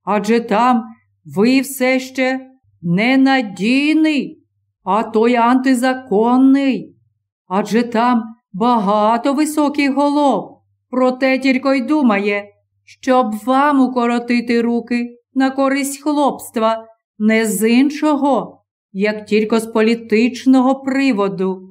Адже там ви все ще ненадійний, а той антизаконний. Адже там багато високих голов, проте тільки й думає, щоб вам укоротити руки на користь хлопства, не з іншого, як тільки з політичного приводу.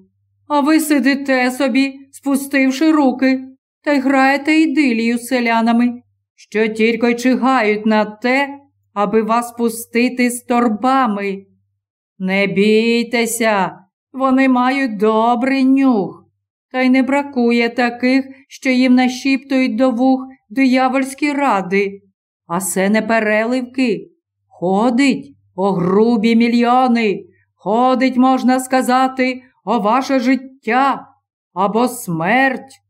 А ви сидите собі, спустивши руки, та й граєте ідилію селянами, що тільки чигають на те, аби вас пустити з торбами. Не бійтеся, вони мають добрий нюх, та й не бракує таких, що їм нашіптують до вух диявольські ради, а це не переливки. Ходить о грубі мільйони, ходить, можна сказати, о ваше життя або смерть.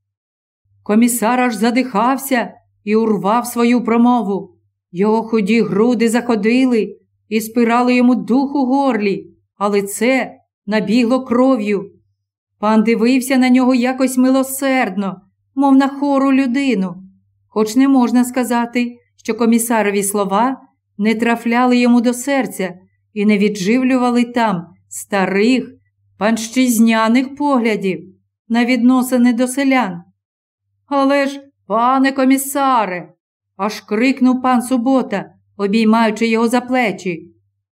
Комісар аж задихався і урвав свою промову. Його худі груди заходили і спирали йому дух у горлі, а лице набігло кров'ю. Пан дивився на нього якось милосердно, мов на хору людину, хоч не можна сказати, що комісарові слова не трафляли йому до серця і не відживлювали там старих, панщизняних поглядів на відносини до селян. Але ж, пане комісаре, аж крикнув пан Субота, обіймаючи його за плечі.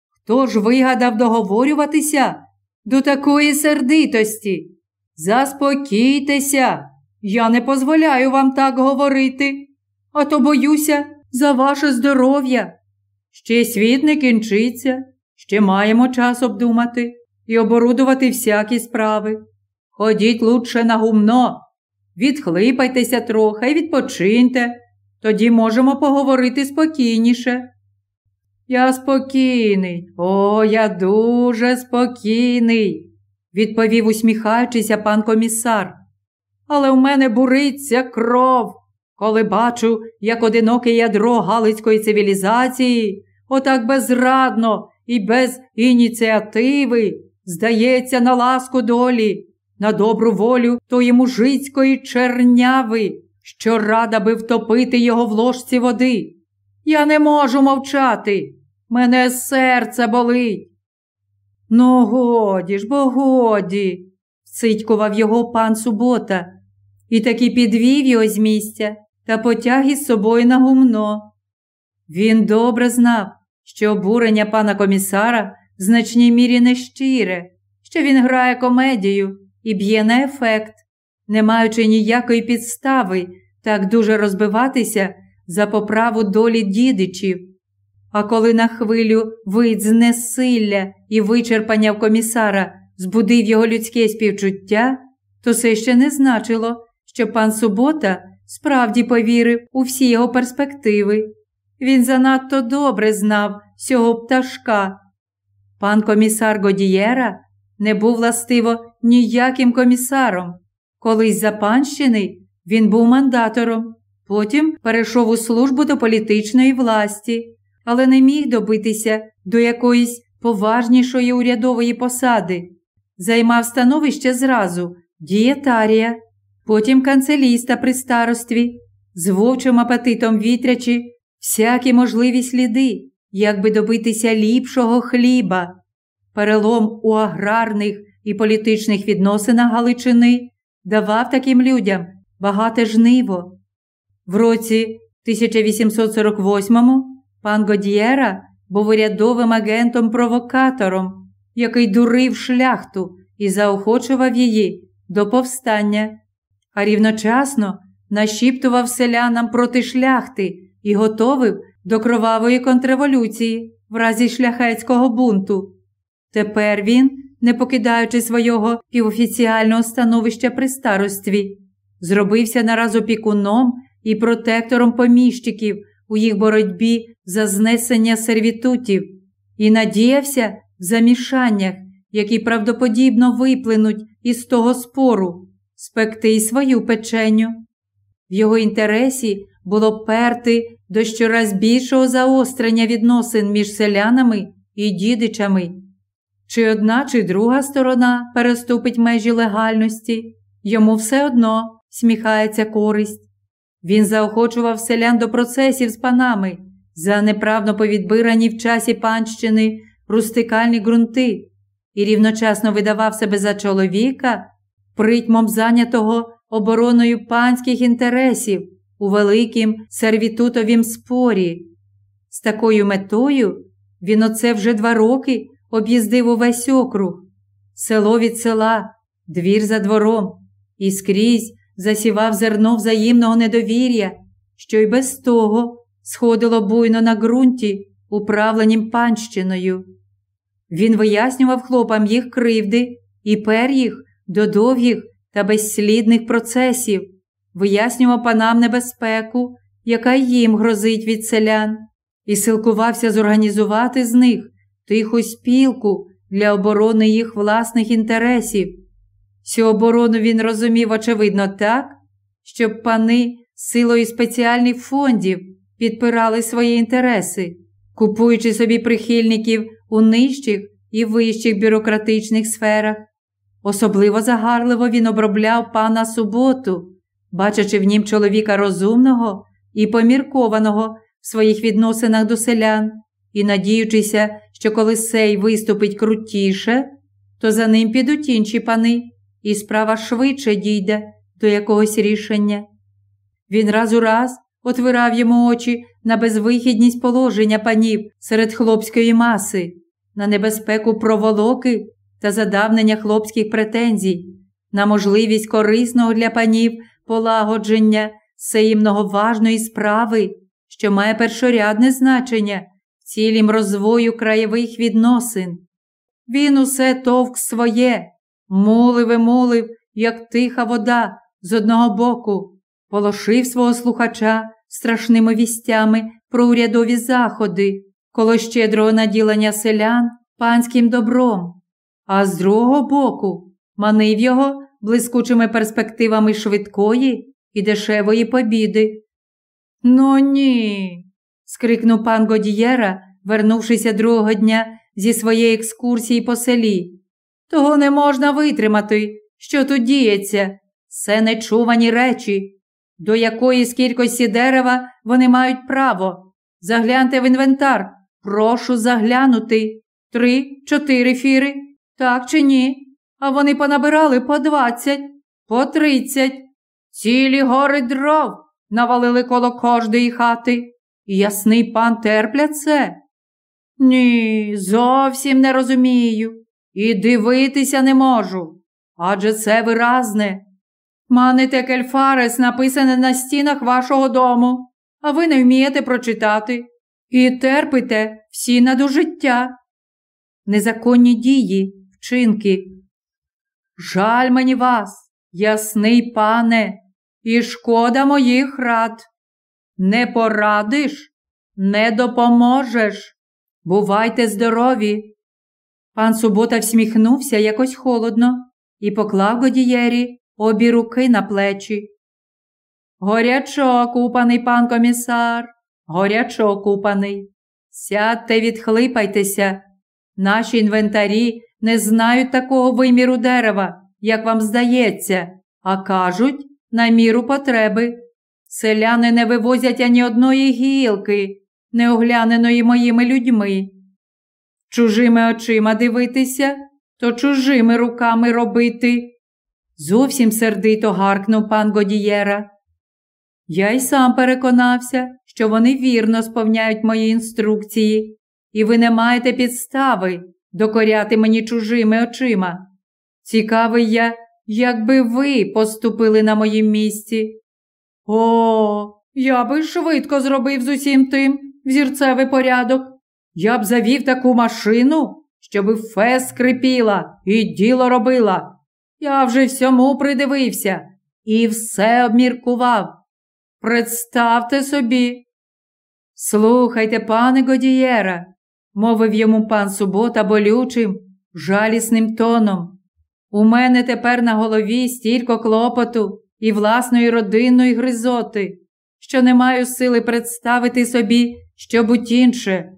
Хто ж вигадав договорюватися до такої сердитості? Заспокійтеся, я не дозволяю вам так говорити, а то боюся за ваше здоров'я. Ще світ не кінчиться, ще маємо час обдумати і оборудувати всякі справи. Ходіть лучше на гумно, відхлипайтеся трохи і відпочиньте. Тоді можемо поговорити спокійніше. Я спокійний, о, я дуже спокійний, відповів, усміхаючися пан комісар. Але в мене буриться кров, коли бачу, як одиноке ядро Галицької цивілізації, отак безрадно і без ініціативи, здається, на ласку долі, на добру волю тої мужицької черняви що рада би втопити його в ложці води. Я не можу мовчати. Мене серце болить. Ну, годі ж, бо годі, цитькував його пан Субота, і таки підвів його з місця та потяг із собою на гумно. Він добре знав, що обурення пана комісара в значній мірі нещире, що він грає комедію і б'є на ефект не маючи ніякої підстави так дуже розбиватися за поправу долі дідичів. А коли на хвилю вид знесилля і вичерпання в комісара збудив його людське співчуття, то це ще не значило, що пан Субота справді повірив у всі його перспективи. Він занадто добре знав цього пташка. Пан комісар Годієра не був властиво ніяким комісаром. Колись за панщини він був мандатором, потім перейшов у службу до політичної власті, але не міг добитися до якоїсь поважнішої урядової посади, займав становище зразу дієтарія, потім канцеліста при старостві, з вовчим апетитом вітрячи всякі можливі сліди, як би добитися ліпшого хліба. Перелом у аграрних і політичних відносинах Галичини давав таким людям багате жниво. В році 1848-му пан Годієра був урядовим агентом-провокатором, який дурив шляхту і заохочував її до повстання, а рівночасно нашіптував селянам проти шляхти і готовив до кровавої контрреволюції в разі шляхетського бунту. Тепер він, не покидаючи свого півофіціального становища при старостві, зробився нараз опікуном і протектором поміщиків у їх боротьбі за знесення сервітутів і надіявся в замішаннях, які правдоподібно виплинуть із того спору, спекти й свою печеню. В його інтересі було перти до щораз більшого заострення відносин між селянами і дідичами. Чи одна, чи друга сторона переступить межі легальності, йому все одно сміхається користь. Він заохочував селян до процесів з панами за неправно повідбирані в часі панщини рустикальні ґрунти і рівночасно видавав себе за чоловіка, притьмом зайнятого обороною панських інтересів у великім сервітутовім спорі. З такою метою він оце вже два роки об'їздив увесь округ, село від села, двір за двором, і скрізь засівав зерно взаємного недовір'я, що й без того сходило буйно на ґрунті, управленім панщиною. Він вияснював хлопам їх кривди і пер їх до довгих та безслідних процесів, вияснював панам небезпеку, яка їм грозить від селян, і силкувався зорганізувати з них тиху спілку для оборони їх власних інтересів. Цю оборону він розумів, очевидно, так, щоб пани силою спеціальних фондів підпирали свої інтереси, купуючи собі прихильників у нижчих і вищих бюрократичних сферах. Особливо загарливо він обробляв пана суботу, бачачи в нім чоловіка розумного і поміркованого в своїх відносинах до селян, і надіючися, що коли сей виступить крутіше, то за ним підуть інші пани, і справа швидше дійде до якогось рішення. Він раз у раз отвирав йому очі на безвихідність положення панів серед хлопської маси, на небезпеку проволоки та задавнення хлопських претензій, на можливість корисного для панів полагодження сеї многоважної справи, що має першорядне значення цілім розвою краєвих відносин. Він усе товк своє, мулив і мулив, як тиха вода з одного боку, полошив свого слухача страшними вістями про урядові заходи, коло щедрого наділення селян панським добром, а з другого боку манив його блискучими перспективами швидкої і дешевої побіди. Ну ні. Скрикнув пан Годієра, вернувшися другого дня зі своєї екскурсії по селі. Того не можна витримати, що тут діється. Це нечувані речі. До якої кількості дерева вони мають право. Загляньте в інвентар. Прошу заглянути. Три, чотири фіри. Так чи ні? А вони понабирали по двадцять, по тридцять. Цілі гори дров навалили коло кожної хати. Ясний пан терпля це? Ні, зовсім не розумію. І дивитися не можу. Адже це виразне. Маните кельфарес написане на стінах вашого дому, а ви не вмієте прочитати і терпите всі надужиття. Незаконні дії, вчинки. Жаль мені вас, ясний пане, і шкода моїх рад. Не порадиш, не допоможеш. Бувайте здорові. Пан Субота всміхнувся якось холодно і поклав Годієрі обі руки на плечі. Горячо купаний пан комісар, горячо купаний. Сядьте, відхлипайтеся. Наші інвентарі не знають такого виміру дерева, як вам здається, а кажуть на міру потреби. Селяни не вивозять ані одної гілки, не огляненої моїми людьми. Чужими очима дивитися, то чужими руками робити. Зовсім сердито гаркнув пан Годієра. Я й сам переконався, що вони вірно сповняють мої інструкції, і ви не маєте підстави докоряти мені чужими очима. Цікавий я, як би ви поступили на моїм місці. О, я би швидко зробив з усім тим взірцевий порядок. Я б завів таку машину, щоби фе скрипіла і діло робила. Я вже всьому придивився і все обміркував. Представте собі. Слухайте, пане Годієра, мовив йому пан Субота болючим, жалісним тоном. У мене тепер на голові стільки клопоту і власної родинної гризоти, що не маю сили представити собі, що будь інше,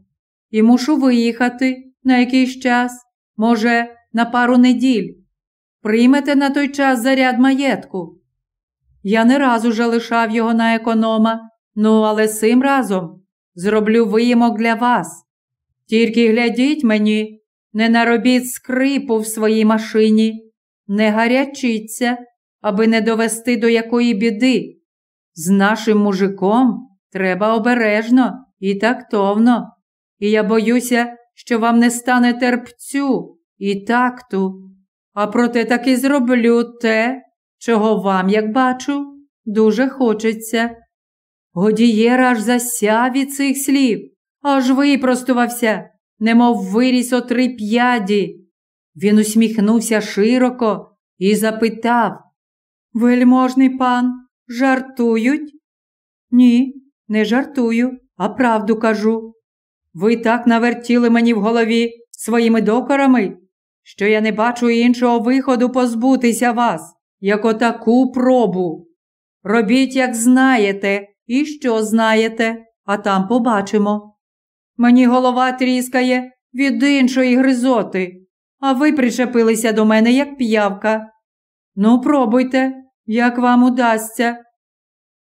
і мушу виїхати на якийсь час, може, на пару неділь. Приймете на той час заряд маєтку. Я не раз уже лишав його на економа, ну, але цим разом зроблю виїмок для вас. Тільки глядіть мені, не наробіть скрипу в своїй машині, не гарячіться, аби не довести до якої біди. З нашим мужиком треба обережно і тактовно, і я боюся, що вам не стане терпцю і такту, а проте таки зроблю те, чого вам, як бачу, дуже хочеться. Годієр аж засяв від цих слів, аж випростувався, немов виріс о три п'яді. Він усміхнувся широко і запитав Вельможний пан, жартують? Ні, не жартую, а правду кажу. Ви так навертіли мені в голові своїми докорами, що я не бачу іншого виходу позбутися вас, як отаку пробу. Робіть, як знаєте, і що знаєте, а там побачимо. Мені голова тріскає від іншої гризоти, а ви причепилися до мене, як п'явка. Ну, пробуйте, як вам удасться.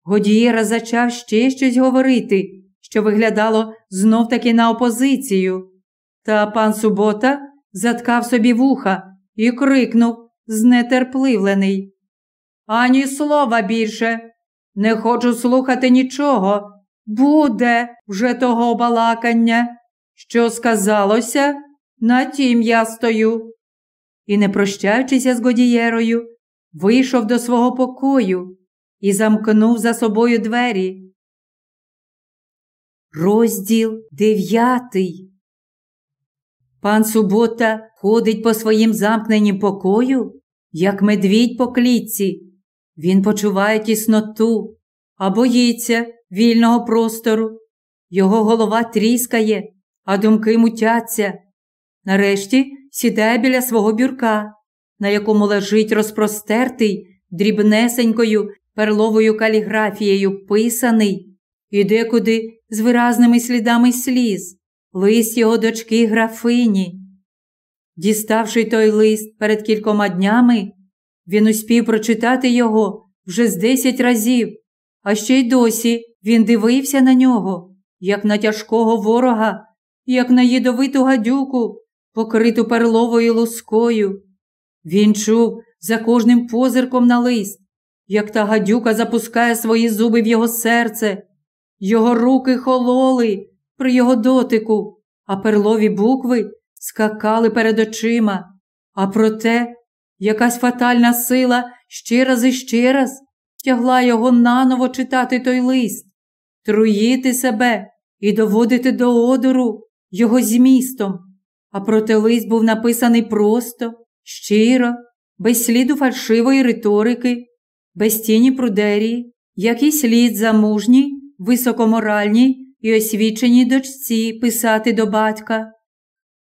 Годієра зачав ще щось говорити, що виглядало знов таки на опозицію. Та пан Субота заткав собі вуха і крикнув, знетерпливлений. Ані слова більше. Не хочу слухати нічого. Буде вже того балакання. Що сказалося, на тім я стою. І, не прощаючися з Годієрою, вийшов до свого покою і замкнув за собою двері. Розділ дев'ятий. Пан Субота ходить по своїм замкненім покою, як медвідь по клітці. Він почуває тісноту, а боїться вільного простору. Його голова тріскає, а думки мутяться. Нарешті сідає біля свого бюрка, на якому лежить розпростертий дрібнесенькою перловою каліграфією писаний і декуди з виразними слідами сліз, лист його дочки графині. Діставши той лист перед кількома днями, він успів прочитати його вже з десять разів, а ще й досі він дивився на нього, як на тяжкого ворога, як на ядовиту гадюку, покриту перловою лускою. Він чув за кожним позирком на лист, як та гадюка запускає свої зуби в його серце, його руки хололи при його дотику, а перлові букви скакали перед очима. А проте якась фатальна сила ще раз і ще раз тягла його наново читати той лист, труїти себе і доводити до одору його змістом. А проте лист був написаний просто, щиро, без сліду фальшивої риторики, без тіні прудерії, як і слід замужній, високоморальній і освіченій дочці писати до батька.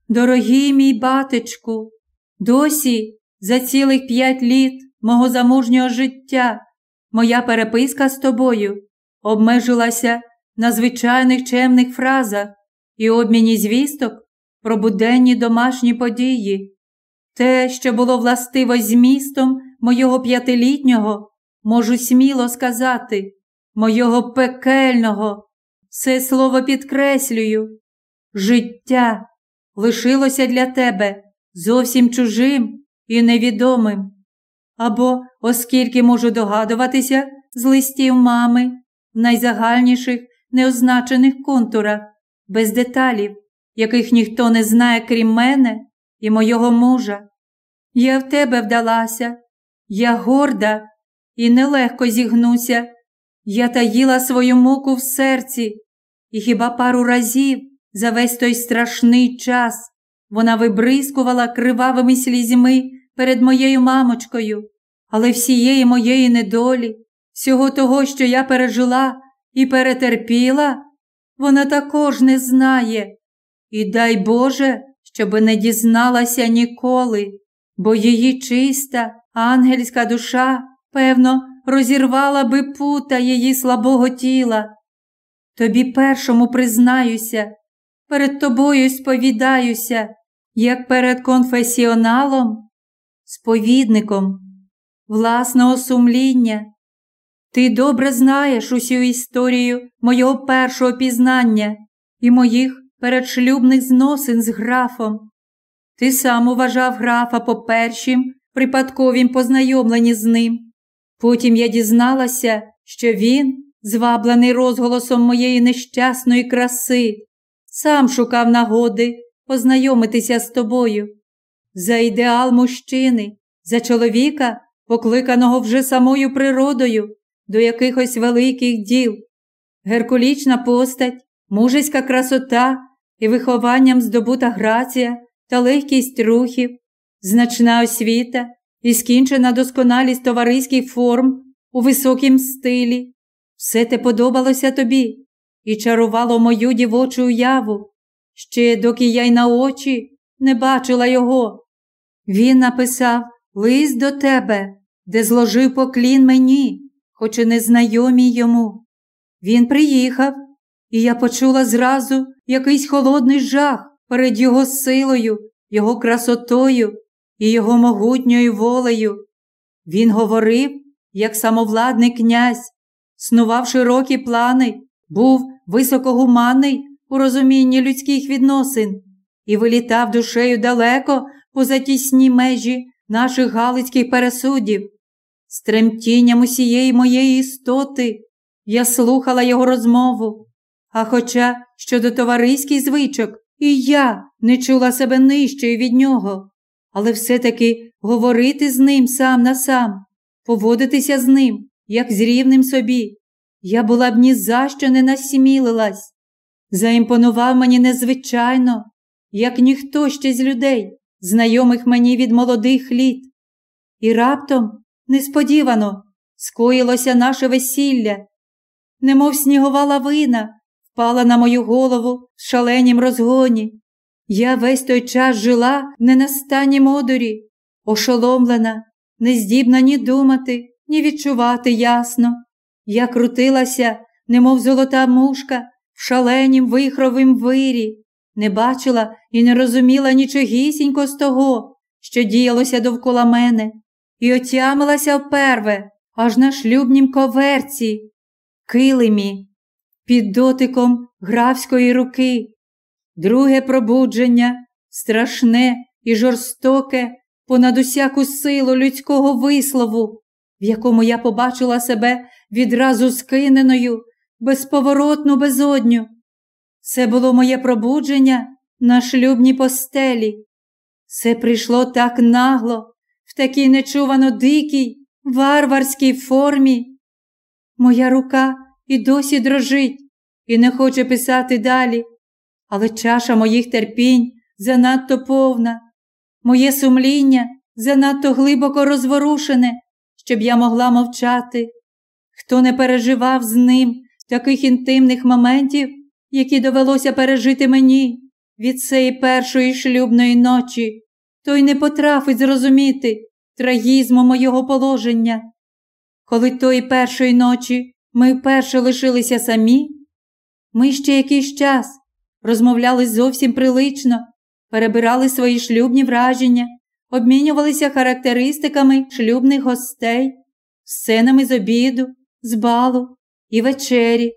Дорогий мій батечку, досі за цілих п'ять літ мого замужнього життя моя переписка з тобою обмежилася на звичайних чемних фразах і обміні звісток про буденні домашні події. Те, що було властиво змістом мого п'ятилітнього, можу сміло сказати, мого пекельного, це слово підкреслюю. Життя лишилося для тебе зовсім чужим і невідомим. Або, оскільки можу догадуватися з листів мами, в найзагальніших неозначених контурах, без деталів, яких ніхто не знає, крім мене і мого мужа. Я в тебе вдалася, я горда і нелегко зігнуся. Я таїла свою муку в серці, і хіба пару разів за весь той страшний час вона вибризкувала кривавими слізьми перед моєю мамочкою, але всієї моєї недолі, всього того, що я пережила і перетерпіла, вона також не знає. І дай Боже, щоби не дізналася ніколи, бо її чиста, ангельська душа, певно, розірвала би пута її слабого тіла. Тобі першому признаюся, перед тобою сповідаюся, як перед конфесіоналом, сповідником власного сумління. Ти добре знаєш усю історію мого першого пізнання і моїх передшлюбних зносин з графом. Ти сам уважав графа по першім припадковім познайомленні з ним. Потім я дізналася, що він, зваблений розголосом моєї нещасної краси, сам шукав нагоди познайомитися з тобою. За ідеал мужчини, за чоловіка, покликаного вже самою природою до якихось великих діл, геркулічна постать, мужеська красота і вихованням здобута грація та легкість рухів, значна освіта і скінчена досконалість товариських форм у високім стилі. Все те подобалося тобі і чарувало мою дівочу уяву, ще доки я й на очі не бачила його. Він написав лист до тебе, де зложив поклін мені, хоч і незнайомій йому. Він приїхав, і я почула зразу якийсь холодний жах перед його силою, його красотою і його могутньою волею. Він говорив, як самовладний князь, снував широкі плани, був високогуманний у розумінні людських відносин і вилітав душею далеко поза тісні межі наших галицьких пересудів. З тремтінням усієї моєї істоти я слухала його розмову, а хоча щодо товариських звичок, і я не чула себе нижчою від нього, але все-таки говорити з ним сам на сам, поводитися з ним, як з рівним собі, я була б ні за що не насмілилась. Заімпонував мені незвичайно, як ніхто ще з людей, знайомих мені від молодих літ. І раптом, несподівано, скоїлося наше весілля, немов снігова лавина, впала на мою голову в шаленім розгоні. Я весь той час жила не на стані модурі, ошоломлена, не здібна ні думати, ні відчувати ясно. Я крутилася, немов золота мушка, в шаленім вихровим вирі, не бачила і не розуміла нічогісінько з того, що діялося довкола мене, і отямилася вперве, аж на шлюбнім коверці, килимі, під дотиком графської руки. Друге пробудження, страшне і жорстоке, понад усяку силу людського вислову, в якому я побачила себе відразу скиненою, безповоротну безодню. Це було моє пробудження на шлюбній постелі. Це прийшло так нагло, в такій нечувано дикій, варварській формі. Моя рука і досі дрожить і не хоче писати далі, але чаша моїх терпінь занадто повна, моє сумління занадто глибоко розворушене, щоб я могла мовчати. Хто не переживав з ним таких інтимних моментів, які довелося пережити мені від цієї першої шлюбної ночі, той не потрафить зрозуміти трагізму моєго положення. Коли тої першої ночі ми вперше лишилися самі, ми ще якийсь час розмовляли зовсім прилично перебирали свої шлюбні враження, обмінювалися характеристиками шлюбних гостей, сценами з обіду, з балу і вечері.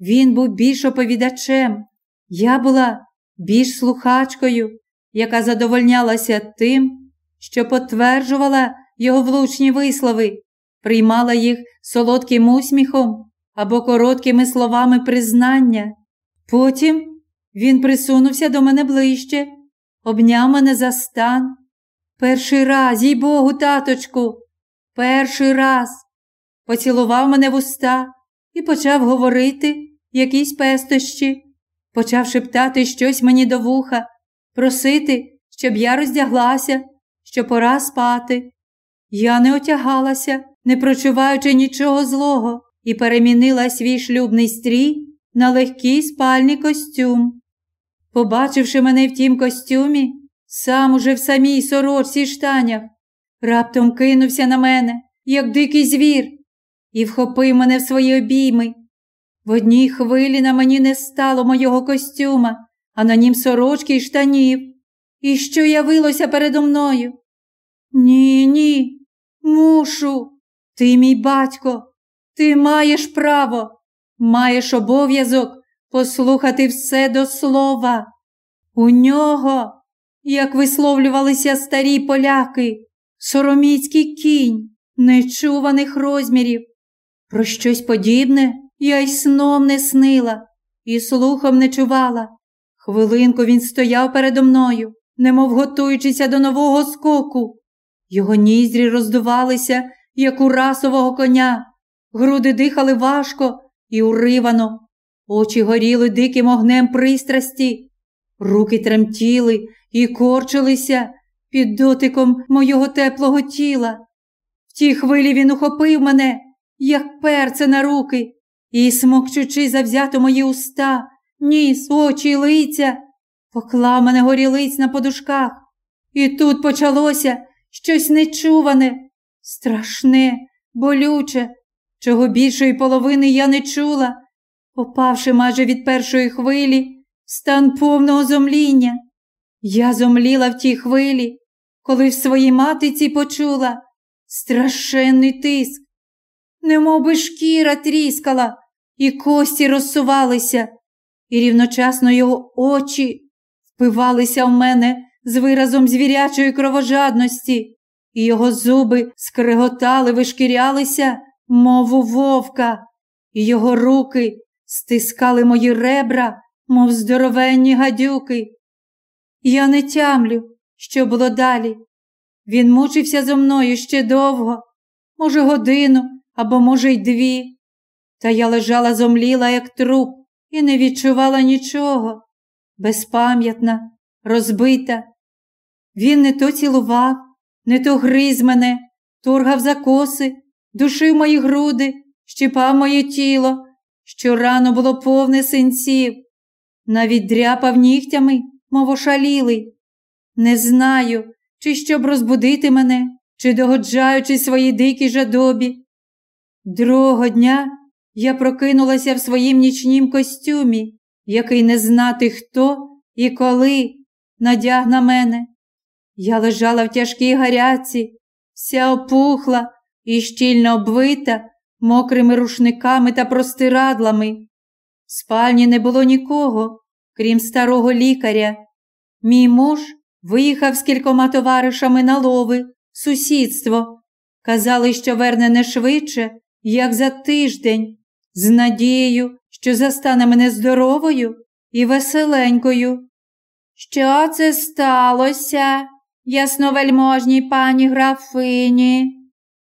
Він був більш оповідачем. Я була більш слухачкою, яка задовольнялася тим, що потверджувала його влучні вислови, приймала їх солодким усміхом або короткими словами признання. Потім він присунувся до мене ближче, обняв мене за стан. Перший раз, їй Богу, таточку, перший раз поцілував мене в уста і почав говорити якісь пестощі, почав шептати щось мені до вуха, просити, щоб я роздяглася, що пора спати. Я не отягалася, не прочуваючи нічого злого, і перемінила свій шлюбний стрій на легкий спальний костюм. Побачивши мене в тім костюмі, сам уже в самій сорочці штанях, раптом кинувся на мене, як дикий звір, і вхопив мене в свої обійми. В одній хвилі на мені не стало мого костюма, а на нім сорочки й штанів. І що явилося передо мною? Ні, ні, мушу. Ти, мій батько, ти маєш право, маєш обов'язок послухати все до слова. У нього, як висловлювалися старі поляки, сороміцький кінь нечуваних розмірів. Про щось подібне я й сном не снила, і слухом не чувала. Хвилинку він стояв передо мною, немов готуючися до нового скоку. Його ніздрі роздувалися, як у расового коня, груди дихали важко і уривано, очі горіли диким огнем пристрасті, руки тремтіли і корчилися під дотиком мого теплого тіла. В тій хвилі він ухопив мене, як перце на руки, і, смокчучи завзято мої уста, ніс, очі й лиця, поклав мене горілиць на подушках. І тут почалося щось нечуване, страшне, болюче, чого більшої половини я не чула, попавши майже від першої хвилі стан повного зомління. Я зомліла в тій хвилі, коли в своїй матиці почула страшенний тиск, немов би шкіра тріскала, і кості розсувалися, і рівночасно його очі впивалися в мене з виразом звірячої кровожадності, і його зуби скреготали, вишкірялися, мов у вовка, і його руки стискали мої ребра, мов здоровенні гадюки. Я не тямлю, що було далі. Він мучився зо мною ще довго, може, годину або, може, й дві. Та я лежала зомліла, як труп, і не відчувала нічого, безпам'ятна, розбита. Він не то цілував, не то гриз мене, торгав за коси, душив мої груди, щипав моє тіло, що рано було повне синців, навіть дряпав нігтями, мов ошалілий. Не знаю, чи щоб розбудити мене, чи догоджаючи своїй дикій жадобі. Другого дня я прокинулася в своїм нічнім костюмі, який не знати хто і коли надяг на мене. Я лежала в тяжкій гаряці, вся опухла і щільно обвита мокрими рушниками та простирадлами. В спальні не було нікого, крім старого лікаря. Мій муж виїхав з кількома товаришами на лови, сусідство. Казали, що верне не швидше, як за тиждень, з надією, що застане мене здоровою і веселенькою. Що це сталося, ясновельможній пані графині?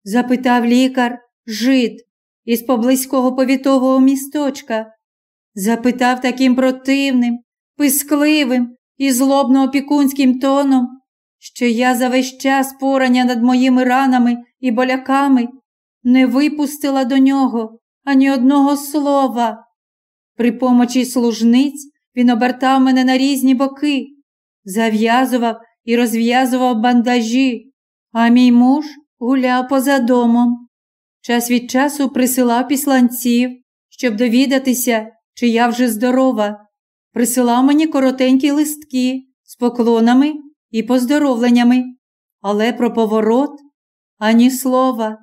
запитав лікар жид із поблизького повітового місточка. Запитав таким противним, пискливим і злобно опікунським тоном, що я за весь час порання над моїми ранами і боляками не випустила до нього ані одного слова. При помочі служниць він обертав мене на різні боки, зав'язував і розв'язував бандажі, а мій муж гуляв поза домом. Час від часу присилав післанців, щоб довідатися, чи я вже здорова. Присилав мені коротенькі листки з поклонами і поздоровленнями, але про поворот ані слова.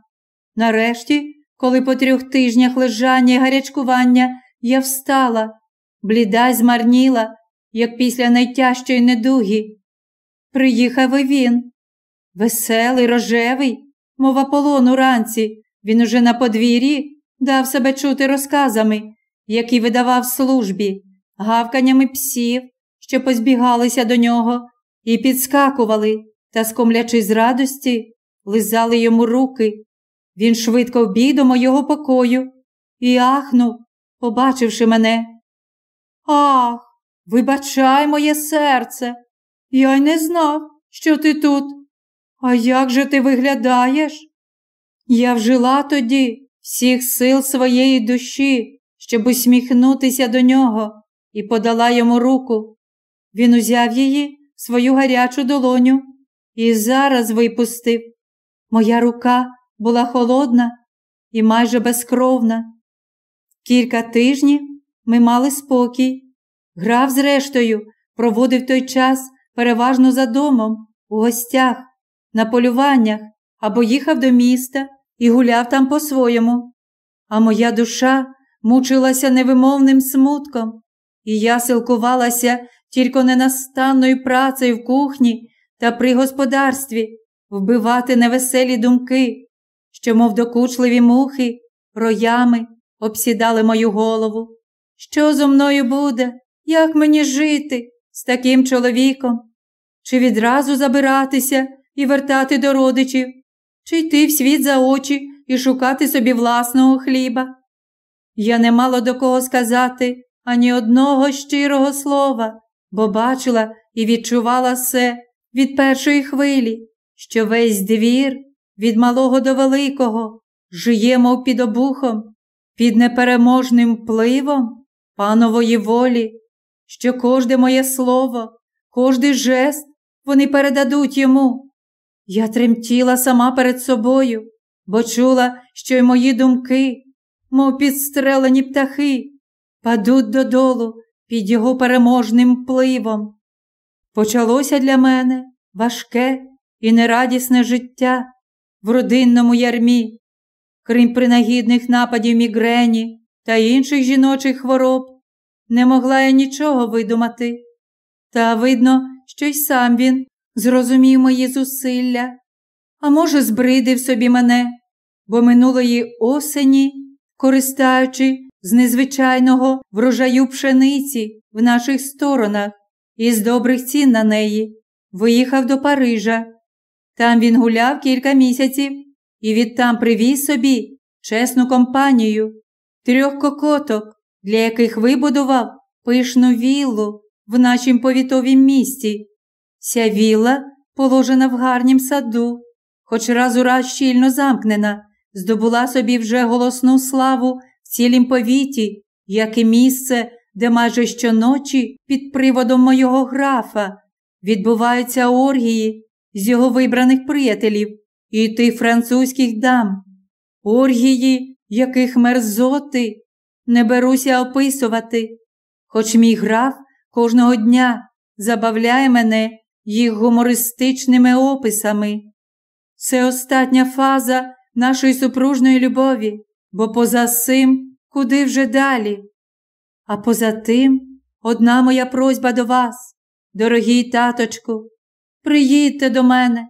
Нарешті, коли по трьох тижнях лежання і гарячкування я встала, бліда змарніла, як після найтяжчої недуги. Приїхав і він, веселий, рожевий, мов Аполлон уранці, він уже на подвір'ї дав себе чути розказами, які видавав службі, гавканнями псів, що позбігалися до нього, і підскакували та, скомлячи з радості, лизали йому руки. Він швидко вбіг до моєго покою і ахнув, побачивши мене. Ах, вибачай моє серце, я й не знав, що ти тут. А як же ти виглядаєш? Я вжила тоді всіх сил своєї душі, щоб усміхнутися до нього, і подала йому руку. Він узяв її, свою гарячу долоню, і зараз випустив. Моя рука була холодна і майже безкровна. Кілька тижнів ми мали спокій. Грав, зрештою, проводив той час переважно за домом, у гостях, на полюваннях або їхав до міста і гуляв там по-своєму. А моя душа мучилася невимовним смутком, і я силкувалася тільки ненастанною працею в кухні та при господарстві вбивати невеселі думки, що, мов докучливі мухи, роями обсідали мою голову. Що зо мною буде? Як мені жити з таким чоловіком? Чи відразу забиратися і вертати до родичів, чи йти в світ за очі і шукати собі власного хліба? Я не мала до кого сказати ані одного щирого слова, бо бачила і відчувала все від першої хвилі, що весь двір від малого до великого жиє, мов під обухом, під непереможним впливом панової волі, що кожне моє слово, кожний жест вони передадуть йому. Я тремтіла сама перед собою, бо чула, що й мої думки, мов підстрелені птахи, падуть додолу під його переможним впливом. Почалося для мене важке і нерадісне життя в родинному ярмі, крім принагідних нападів мігрені та інших жіночих хвороб, не могла я нічого видумати. Та видно, що й сам він зрозумів мої зусилля, а може, збридив собі мене, бо минулої осені, користаючи з незвичайного врожаю пшениці в наших сторонах і з добрих цін на неї, виїхав до Парижа. Там він гуляв кілька місяців і відтам привіз собі чесну компанію, трьох кокоток, для яких вибудував пишну віллу в нашім повітовім місті. Ця вілла, положена в гарнім саду, хоч раз у раз щільно замкнена, здобула собі вже голосну славу в цілім повіті, як і місце, де майже щоночі під приводом мого графа відбуваються оргії з його вибраних приятелів і тих французьких дам, оргії, яких мерзоти не беруся описувати, хоч мій граф кожного дня забавляє мене їх гумористичними описами. Це остання фаза нашої супружної любові, бо поза сим куди вже далі. А поза тим, одна моя просьба до вас, дорогий таточку, приїдьте до мене.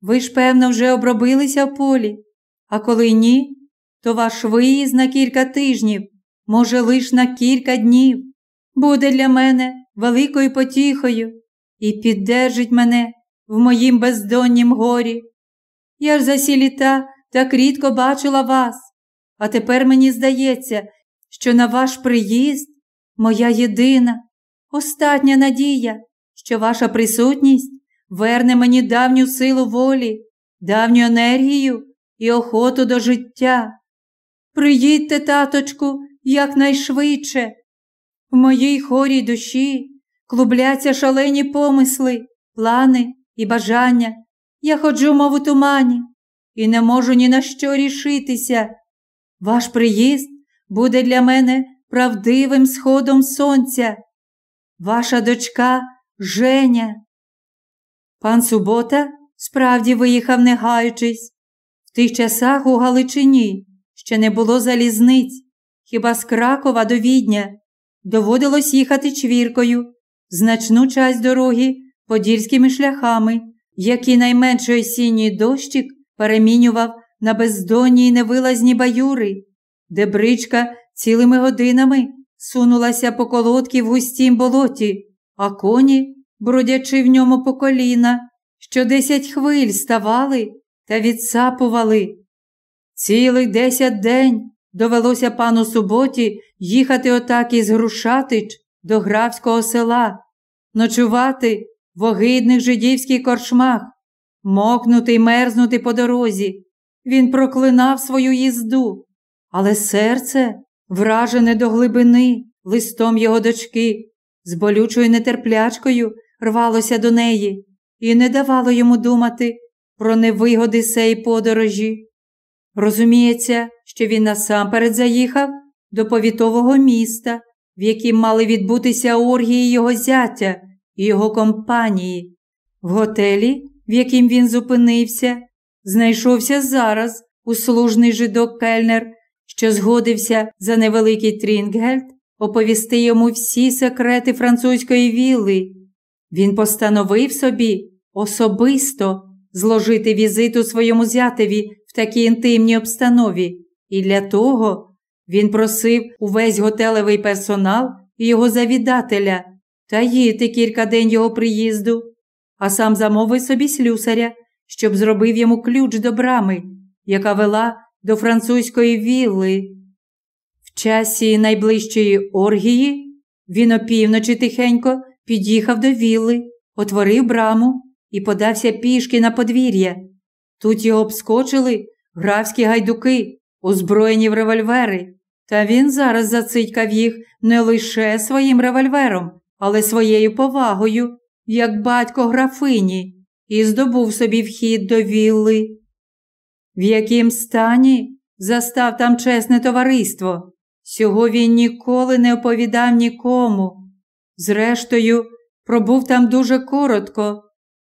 Ви ж, певно, вже обробилися в полі, а коли ні, то ваш виїзд на кілька тижнів, може, лиш на кілька днів, буде для мене великою потіхою і піддержить мене в моїм бездоннім горі. Я ж за сі літа так рідко бачила вас, а тепер мені здається, що на ваш приїзд моя єдина, остатня надія, що ваша присутність верне мені давню силу волі, давню енергію і охоту до життя. Приїдьте, таточку, якнайшвидше. В моїй хорій душі клубляться шалені помисли, плани і бажання. Я ходжу, мов у тумані, і не можу ні на що рішитися. Ваш приїзд буде для мене правдивим сходом сонця. Ваша дочка Женя. Пан Субота справді виїхав, не гаючись. В тих часах у Галичині ще не було залізниць, хіба з Кракова до Відня. Доводилось їхати чвіркою, значну часть дороги подільськими шляхами, які найменший осінній дощик перемінював на бездонні й невилазні баюри, де бричка цілими годинами сунулася по колодки в густім болоті, а коні, бродячи в ньому по коліна, що десять хвиль ставали та відсапували. Цілий десять день довелося пану суботі їхати отак із Грушатич до графського села, ночувати в огидних жидівських корчмах, мокнути й мерзнути по дорозі. Він проклинав свою їзду, але серце, вражене до глибини листом його дочки, з болючою нетерплячкою рвалося до неї і не давало йому думати про невигоди сей подорожі. Розуміється, що він насамперед заїхав до повітового міста, в яким мали відбутися оргії його зятя і його компанії. В готелі, в яким він зупинився, знайшовся зараз услужний жидок кельнер, що згодився за невеликий Trinkgeld оповісти йому всі секрети французької вілли. Він постановив собі особисто зложити візит у своєму зятеві в такій інтимній обстанові, і для того він просив увесь готелевий персонал і його завідателя таїти кілька день його приїзду, а сам замовив собі слюсаря, щоб зробив йому ключ до брами, яка вела до французької вілли. В часі найближчої оргії він опівночі тихенько під'їхав до вілли, отворив браму і подався пішки на подвір'я. Тут його обскочили графські гайдуки, озброєні в револьвери, та він зараз зацитькав їх не лише своїм револьвером, але своєю повагою, як батько графині, і здобув собі вхід до вілли. В яким стані застав там чесне товариство, Сього він ніколи не оповідав нікому. Зрештою, пробув там дуже коротко,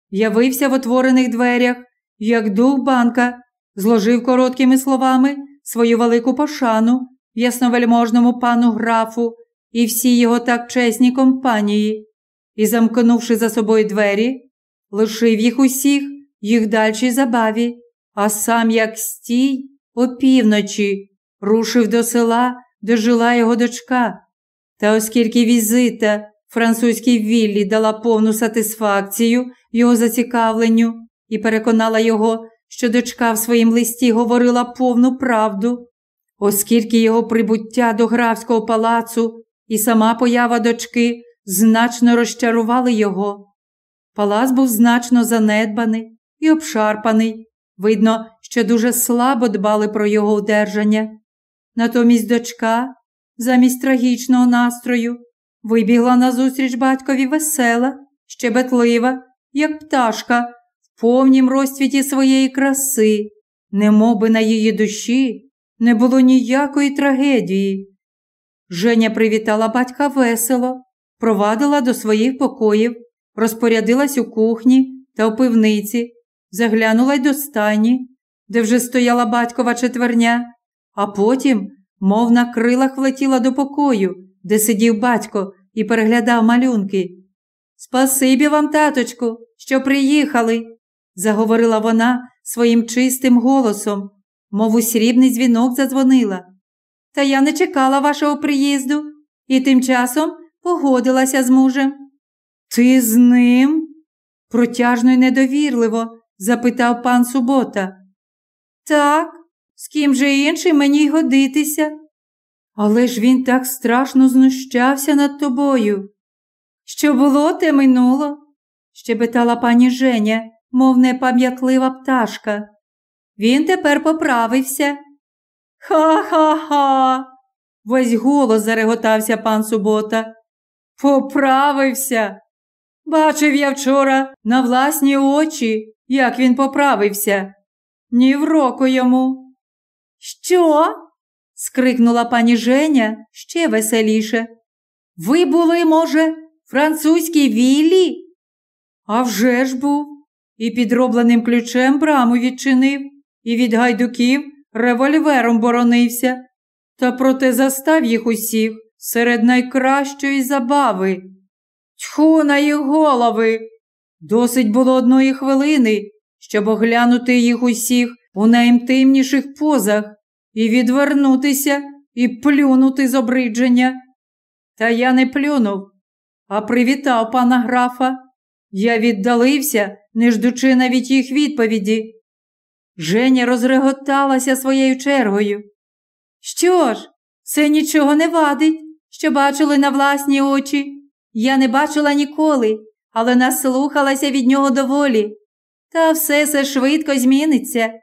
явився в отворених дверях, як дух банка, зложив короткими словами свою велику пошану ясновельможному пану графу і всій його так чесній компанії, і, замкнувши за собою двері, лишив їх усіх їх дальшій забаві, а сам, як стій, опівночі, рушив до села, де жила його дочка. Та оскільки візита французькій віллі дала повну сатисфакцію його зацікавленню і переконала його, що дочка в своїм листі говорила повну правду, оскільки його прибуття до графського палацу і сама поява дочки значно розчарували його. Палац був значно занедбаний і обшарпаний. Видно, що дуже слабо дбали про його удержання. Натомість дочка, замість трагічного настрою, вибігла назустріч батькові весела, щебетлива, як пташка, в повнім розцвіті своєї краси, немоби на її душі не було ніякої трагедії. Женя привітала батька весело, провадила до своїх покоїв, розпорядилась у кухні та у пивниці, заглянула й до стайні, де вже стояла батькова четверня, а потім, мов на крилах, влетіла до покою, де сидів батько і переглядав малюнки. Спасибі вам, таточку, що приїхали, заговорила вона своїм чистим голосом, мов у срібний дзвінок задзвонила. Та я не чекала вашого приїзду і тим часом погодилася з мужем. Ти з ним? протяжно й недовірливо запитав пан Субота. Так, з ким же іншим мені й годитися. Але ж він так страшно знущався над тобою. Що було, те минуло, щебетала пані Женя, мов непам'ятлива пташка. Він тепер поправився. Ха-ха-ха. Весь голос зареготався пан Субота. Поправився. Бачив я вчора на власні очі, як він поправився. Ні в року йому. Що? скрикнула пані Женя ще веселіше. Ви були, може, Французькій віллі? А вже ж був. І підробленим ключем браму відчинив, і від гайдуків револьвером боронився, та проте застав їх усіх серед найкращої забави. Тьху на їх голови. Досить було одної хвилини, щоб оглянути їх усіх у найінтимніших позах і відвернутися і плюнути з обридження. Та я не плюнув, а привітав пана графа. Я віддалився, не ждучи навіть їх відповіді. Женя розреготалася своєю чергою. Що ж, це нічого не вадить, що бачили на власні очі. Я не бачила ніколи, але наслухалася від нього доволі. Та все це швидко зміниться.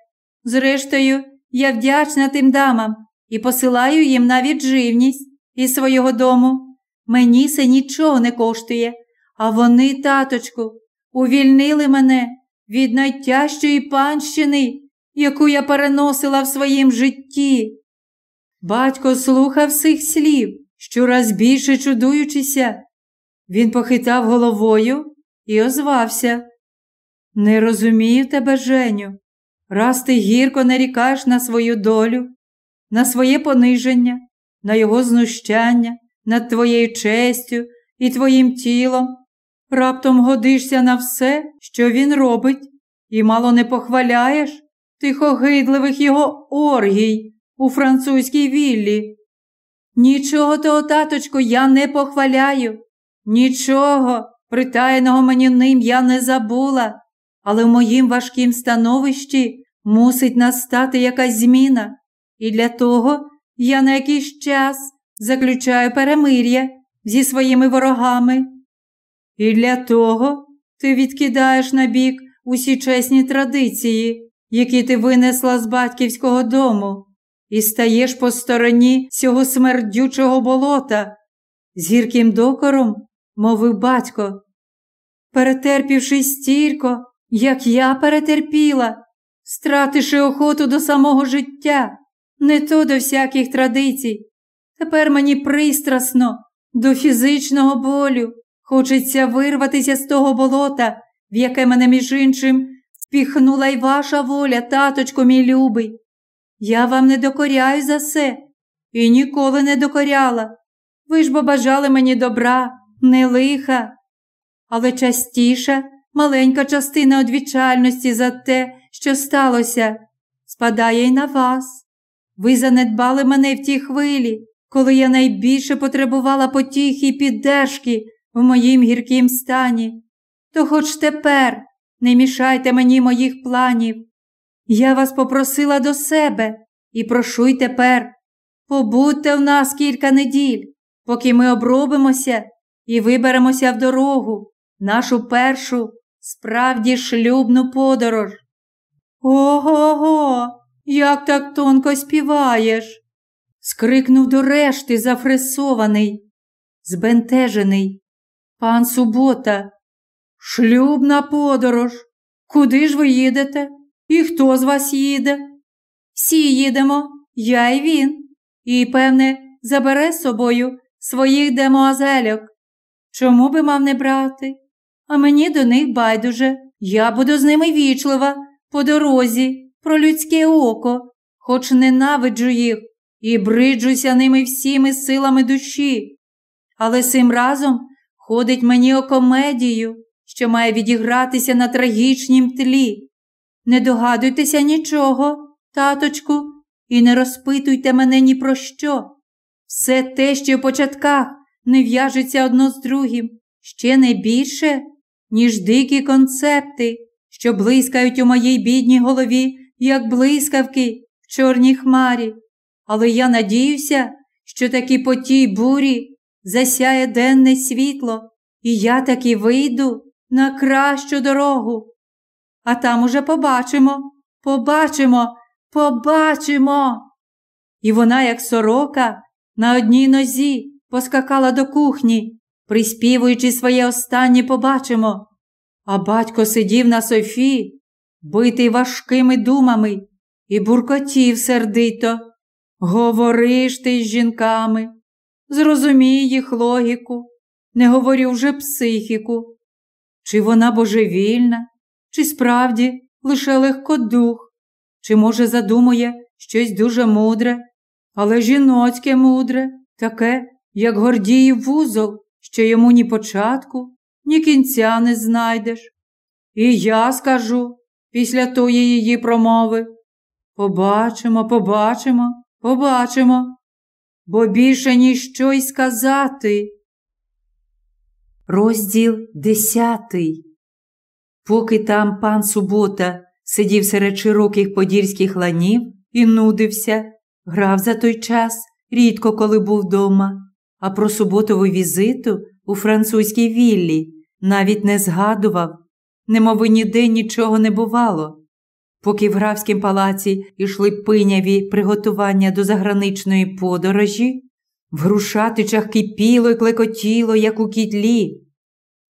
Зрештою, я вдячна тим дамам і посилаю їм навіть живність із свого дому. Мені це нічого не коштує, а вони, таточку, увільнили мене від найтяжчої панщини, яку я переносила в своїм житті. Батько слухав цих слів, щораз більше чудуючися. Він похитав головою і озвався. Не розумію тебе, Женю, раз ти гірко нарікаєш на свою долю, на своє пониження, на його знущання, над твоєю честю і твоїм тілом, раптом годишся на все, що він робить, і мало не похваляєш тихогидливих його оргій у французькій віллі. Нічого того, таточку, я не похваляю, нічого, притаєного мені ним я не забула, але в моїм важкім становищі мусить настати якась зміна, і для того я на якийсь час заключаю перемир'я зі своїми ворогами. І для того ти відкидаєш на бік усі чесні традиції, які ти винесла з батьківського дому, і стаєш по стороні цього смердючого болота, з гірким докором, мовив батько. Перетерпівши стілько, як я перетерпіла, стративши охоту до самого життя, не то до всяких традицій. Тепер мені пристрасно, до фізичного болю. Хочеться вирватися з того болота, в яке мене, між іншим, впіхнула й ваша воля, таточко мій любий. Я вам не докоряю за все і ніколи не докоряла. Ви ж бо бажали мені добра, не лиха. Але частіше маленька частина одвічальності за те, що сталося, спадає й на вас. Ви занедбали мене в тій хвилі, коли я найбільше потребувала потіхи і піддержки в моїм гіркім стані. То хоч тепер не мішайте мені моїх планів. Я вас попросила до себе і прошу й тепер. Побудьте в нас кілька неділь, поки ми обробимося і виберемося в дорогу, нашу першу справді шлюбну подорож. Ого, го як так тонко співаєш. скрикнув до решти зафресований, збентежений. Пан Субота, шлюбна подорож. Куди ж ви їдете? І хто з вас їде? Всі їдемо, я і він, і, певне, забере з собою своїх демоазельок. Чому би мав не брати? А мені до них байдуже. Я буду з ними вічлива по дорозі, про людське око, хоч ненавиджу їх і бриджуся ними всіми силами душі. Але цим разом ходить мені о комедію, що має відігратися на трагічнім тлі. Не догадуйтеся нічого, таточку, і не розпитуйте мене ні про що. Все те, що в початках не в'яжеться одно з другим, ще не більше, ніж дикі концепти, що блискають у моїй бідній голові, як блискавки в чорній хмарі. Але я надіюся, що таки по тій бурі засяє денне світло, і я таки вийду на кращу дорогу. А там уже побачимо, побачимо, побачимо. І вона, як сорока, на одній нозі поскакала до кухні, приспівуючи своє останнє побачимо. А батько сидів на Софі, битий важкими думами, і буркотів сердито. Говориш ти з жінками, зрозумій їх логіку, не говорю вже психіку. Чи вона божевільна, чи справді лише легкодух, чи, може, задумує щось дуже мудре, але жіноцьке мудре, таке, як Гордіїв вузол, що йому ні початку, ні кінця не знайдеш. І я скажу після тої її промови. Побачимо, побачимо, побачимо, бо більше ніщо й сказати. Розділ десятий. Поки там пан Субота сидів серед широких подільських ланів і нудився, грав за той час, рідко коли був вдома, а про суботову візиту у французькій віллі навіть не згадував, немови ніде нічого не бувало. Поки в графськім палаці йшли пиняві приготування до заграничної подорожі, в грушатичах кипіло й клекотіло, як у кітлі.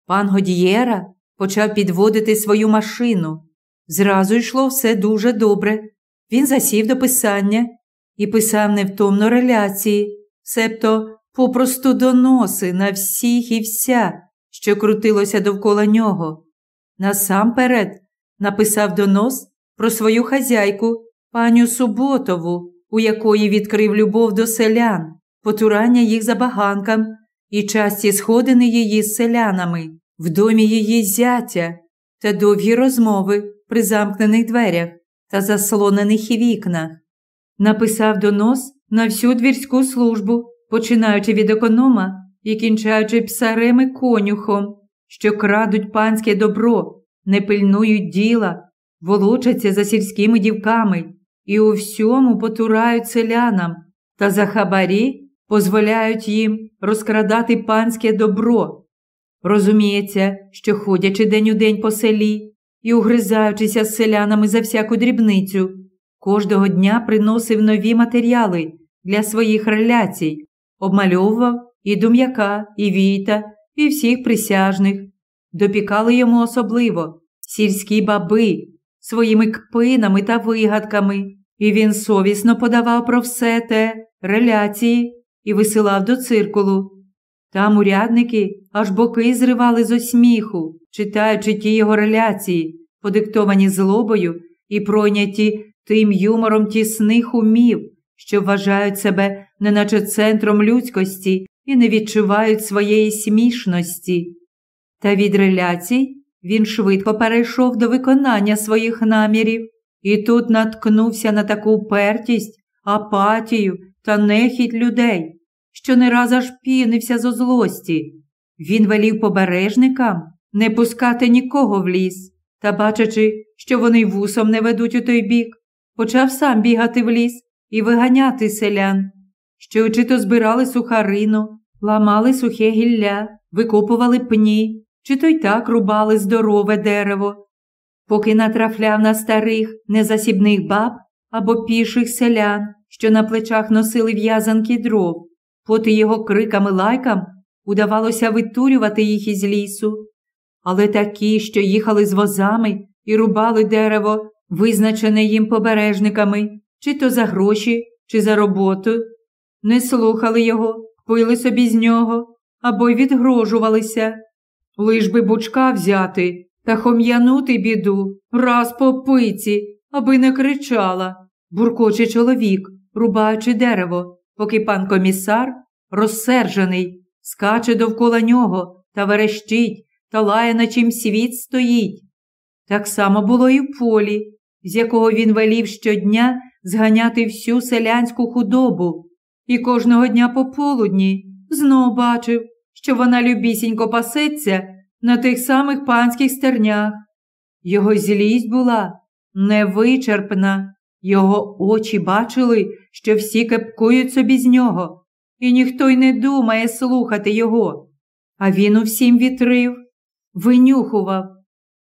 Пан Годієра почав підводити свою машину. Зразу йшло все дуже добре. Він засів до писання і писав невтомно реляції, себто попросту доноси на всіх і вся, що крутилося довкола нього. Насамперед написав донос про свою хазяйку, паню Суботову, у якої відкрив любов до селян, потурання їх забаганкам і часті сходини її з селянами, в домі її зятя та довгі розмови при замкнених дверях та заслонених вікнах. Написав донос на всю двірську службу, починаючи від економа і кінчаючи псарем і конюхом, що крадуть панське добро, не пильнують діла, волочаться за сільськими дівками і у всьому потурають селянам та за хабарі дозволяють їм розкрадати панське добро. Розуміється, що ходячи день у день по селі і угризаючися з селянами за всяку дрібницю, кожного дня приносив нові матеріали для своїх реляцій, обмальовував і дум'яка, і війта, і всіх присяжних. Допікали йому особливо сільські баби своїми кпинами та вигадками, і він совісно подавав про все те реляції і висилав до циркулу. Там урядники аж боки зривали з осміху, читаючи ті його реляції, подиктовані злобою і пройняті тим юмором тісних умів, що вважають себе неначе центром людськості і не відчувають своєї смішності. Та від реляцій він швидко перейшов до виконання своїх намірів і тут наткнувся на таку упертість, апатію та нехідь людей, що не раз аж пінився зо злості. Він велів побережникам не пускати нікого в ліс та, бачачи, що вони вусом не ведуть у той бік, почав сам бігати в ліс і виганяти селян, що чи то збирали сухарину, ламали сухе гілля, викопували пні, чи то й так рубали здорове дерево. Поки натрафляв на старих незасібних баб або піших селян, що на плечах носили в'язанки дров, поти його криками лайкам удавалося витурювати їх із лісу. Але такі, що їхали з возами і рубали дерево, визначене їм побережниками, чи то за гроші, чи за роботу, не слухали його, пили собі з нього або й відгрожувалися. Лиш би бучка взяти та хом'янути біду раз по пиці, аби не кричала, буркоче чоловік, рубаючи дерево, поки пан комісар, розсержений, скаче довкола нього та верещить та лає, на чим світ стоїть. Так само було і в полі, з якого він велів щодня зганяти всю селянську худобу, і кожного дня пополудні знов бачив, що вона любісінько пасеться на тих самих панських стернях. Його злість була невичерпна, його очі бачили, що всі кепкують собі з нього, і ніхто й не думає слухати його. А він усім вітрив, винюхував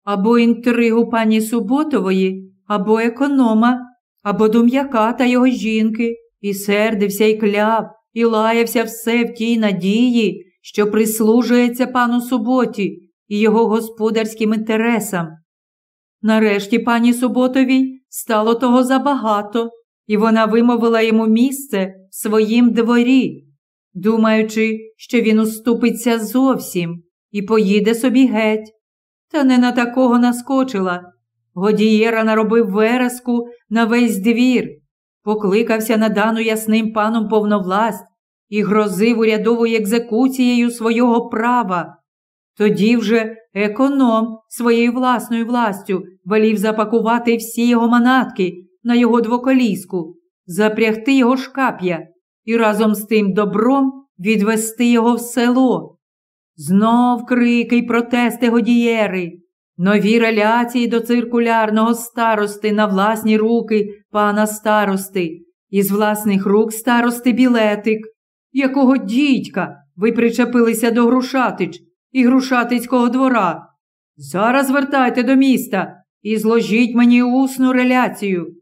або інтригу пані Суботової, або економа, або дум'яка та його жінки, і сердився, і кляв, і лаявся все в тій надії, що прислужується пану суботі і його господарським інтересам. Нарешті пані Суботовій стало того забагато, і вона вимовила йому місце в своїм дворі. думаючи, що він уступиться зовсім і поїде собі геть. Та не на такого наскочила. Годієра наробив вереску на весь двір, покликався на дану ясним паном повновласть і грозив урядовою екзекуцією свого права. Тоді вже економ своєю власною властю велів запакувати всі його манатки на його двоколіску, запрягти його шкап'я і разом з тим добром відвести його в село. Знов крики й протести годієри, нові реляції до циркулярного старости на власні руки пана старости, із власних рук старости білетик, якого дідька ви причепилися до Грушатич і Грушатицького двора. Зараз вертайте до міста і зложіть мені усну реляцію.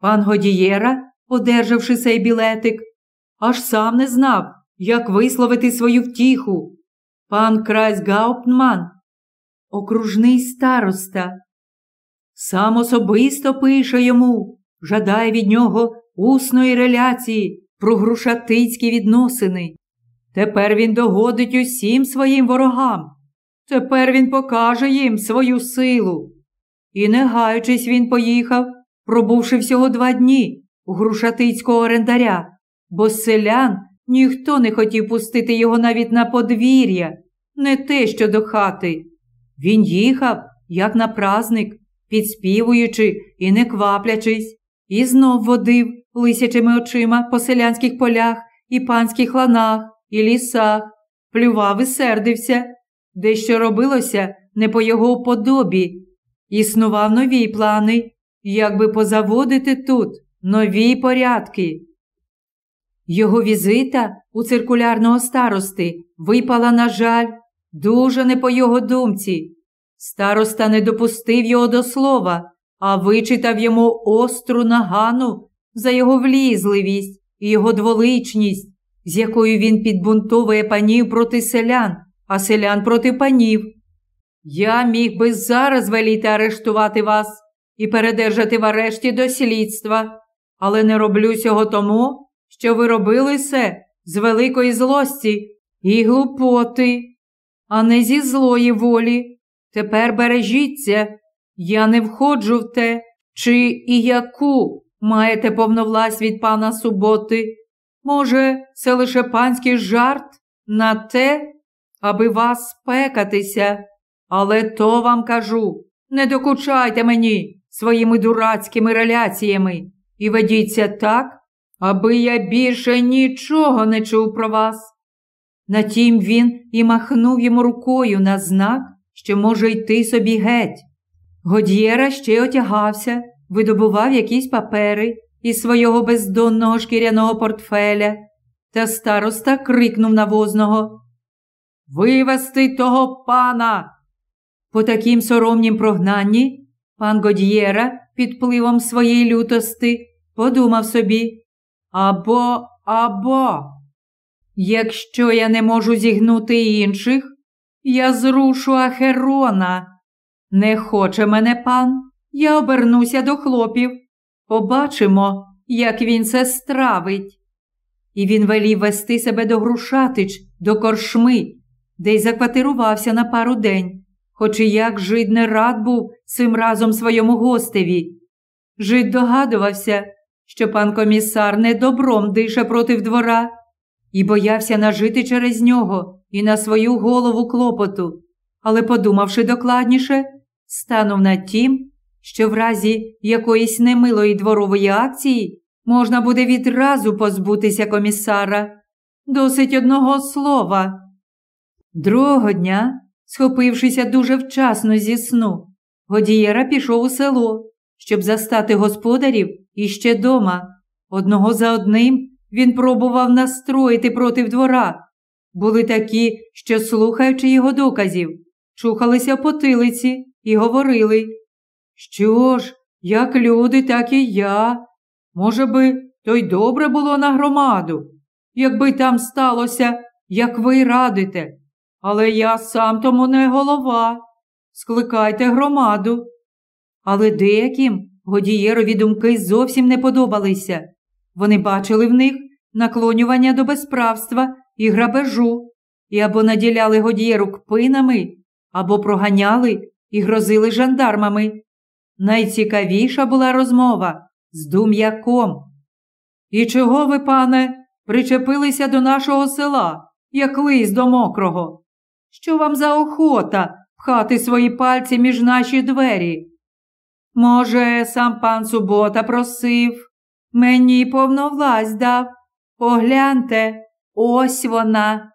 Пан Годієра, одержавши цей білетик, аж сам не знав, як висловити свою втіху. Пан Крайсгауптман, окружний староста, сам особисто пише йому, жадає від нього усної реляції про грушатицькі відносини. Тепер він догодить усім своїм ворогам. Тепер він покаже їм свою силу. І, не гаючись, він поїхав, пробувши всього два дні у грушатицького орендаря, бо селян ніхто не хотів пустити його навіть на подвір'я, не те що до хати. Він їхав, як на праздник, підспівуючи і не кваплячись, і знов водив лисячими очима по селянських полях і панських ланах і лісах, плював і сердився, дещо робилося не по його подобі. Існував нові плани, як би позаводити тут нові порядки. Його візита у циркулярного старости випала, на жаль, дуже не по його думці. Староста не допустив його до слова, а вичитав йому остру нагану за його влізливість і його дволичність, з якою він підбунтовує панів проти селян, а селян проти панів. Я міг би зараз веліти арештувати вас і передержати в арешті до слідства, але не роблю цього тому, що ви робили все з великої злості і глупоти, а не зі злої волі. Тепер бережіться, я не входжу в те, чи і яку маєте повновласть від пана суботи. Може, це лише панський жарт на те, аби вас спекатися, але то вам кажу не докучайте мені своїми дурацькими реляціями і ведіться так, аби я більше нічого не чув про вас. Натім він і махнув йому рукою на знак, що може йти собі геть. Годєра ще отягався, видобував якісь папери із свого бездонного шкіряного портфеля, та староста крикнув на возного Вивести того пана. По таким соромнім прогнанні пан Годієра під впливом своєї лютости подумав собі або, або, якщо я не можу зігнути інших, я зрушу Ахерона. Не хоче мене пан, я обернуся до хлопів. Побачимо, як він це стравить. І він велів вести себе до Грушатич, до коршми, де й закватирувався на пару день, хоч і як жид не рад був цим разом своєму гостеві. Жид догадувався, що пан комісар не добром дише проти двора, і боявся нажити через нього і на свою голову клопоту, але, подумавши докладніше, станув над тім, що в разі якоїсь немилої дворової акції можна буде відразу позбутися комісара. Досить одного слова. Другого дня, схопившися дуже вчасно зі сну, Годієра пішов у село, щоб застати господарів іще дома. Одного за одним він пробував настроїти проти двора. Були такі, що, слухаючи його доказів, чухалися потилиці і говорили, що ж, як люди, так і я. Може би, то й добре було на громаду, якби там сталося, як ви радите. Але я сам тому не голова. Скликайте громаду. Але деяким Годієрові думки зовсім не подобалися. Вони бачили в них наклонювання до безправства і грабежу, і або наділяли Годієру кпинами, або проганяли і грозили жандармами. Найцікавіша була розмова з дум'яком. І чого ви, пане, причепилися до нашого села, як лист до мокрого? Що вам за охота пхати свої пальці між наші двері? Може, сам пан Субота просив, мені повновласть дав. Погляньте, ось вона.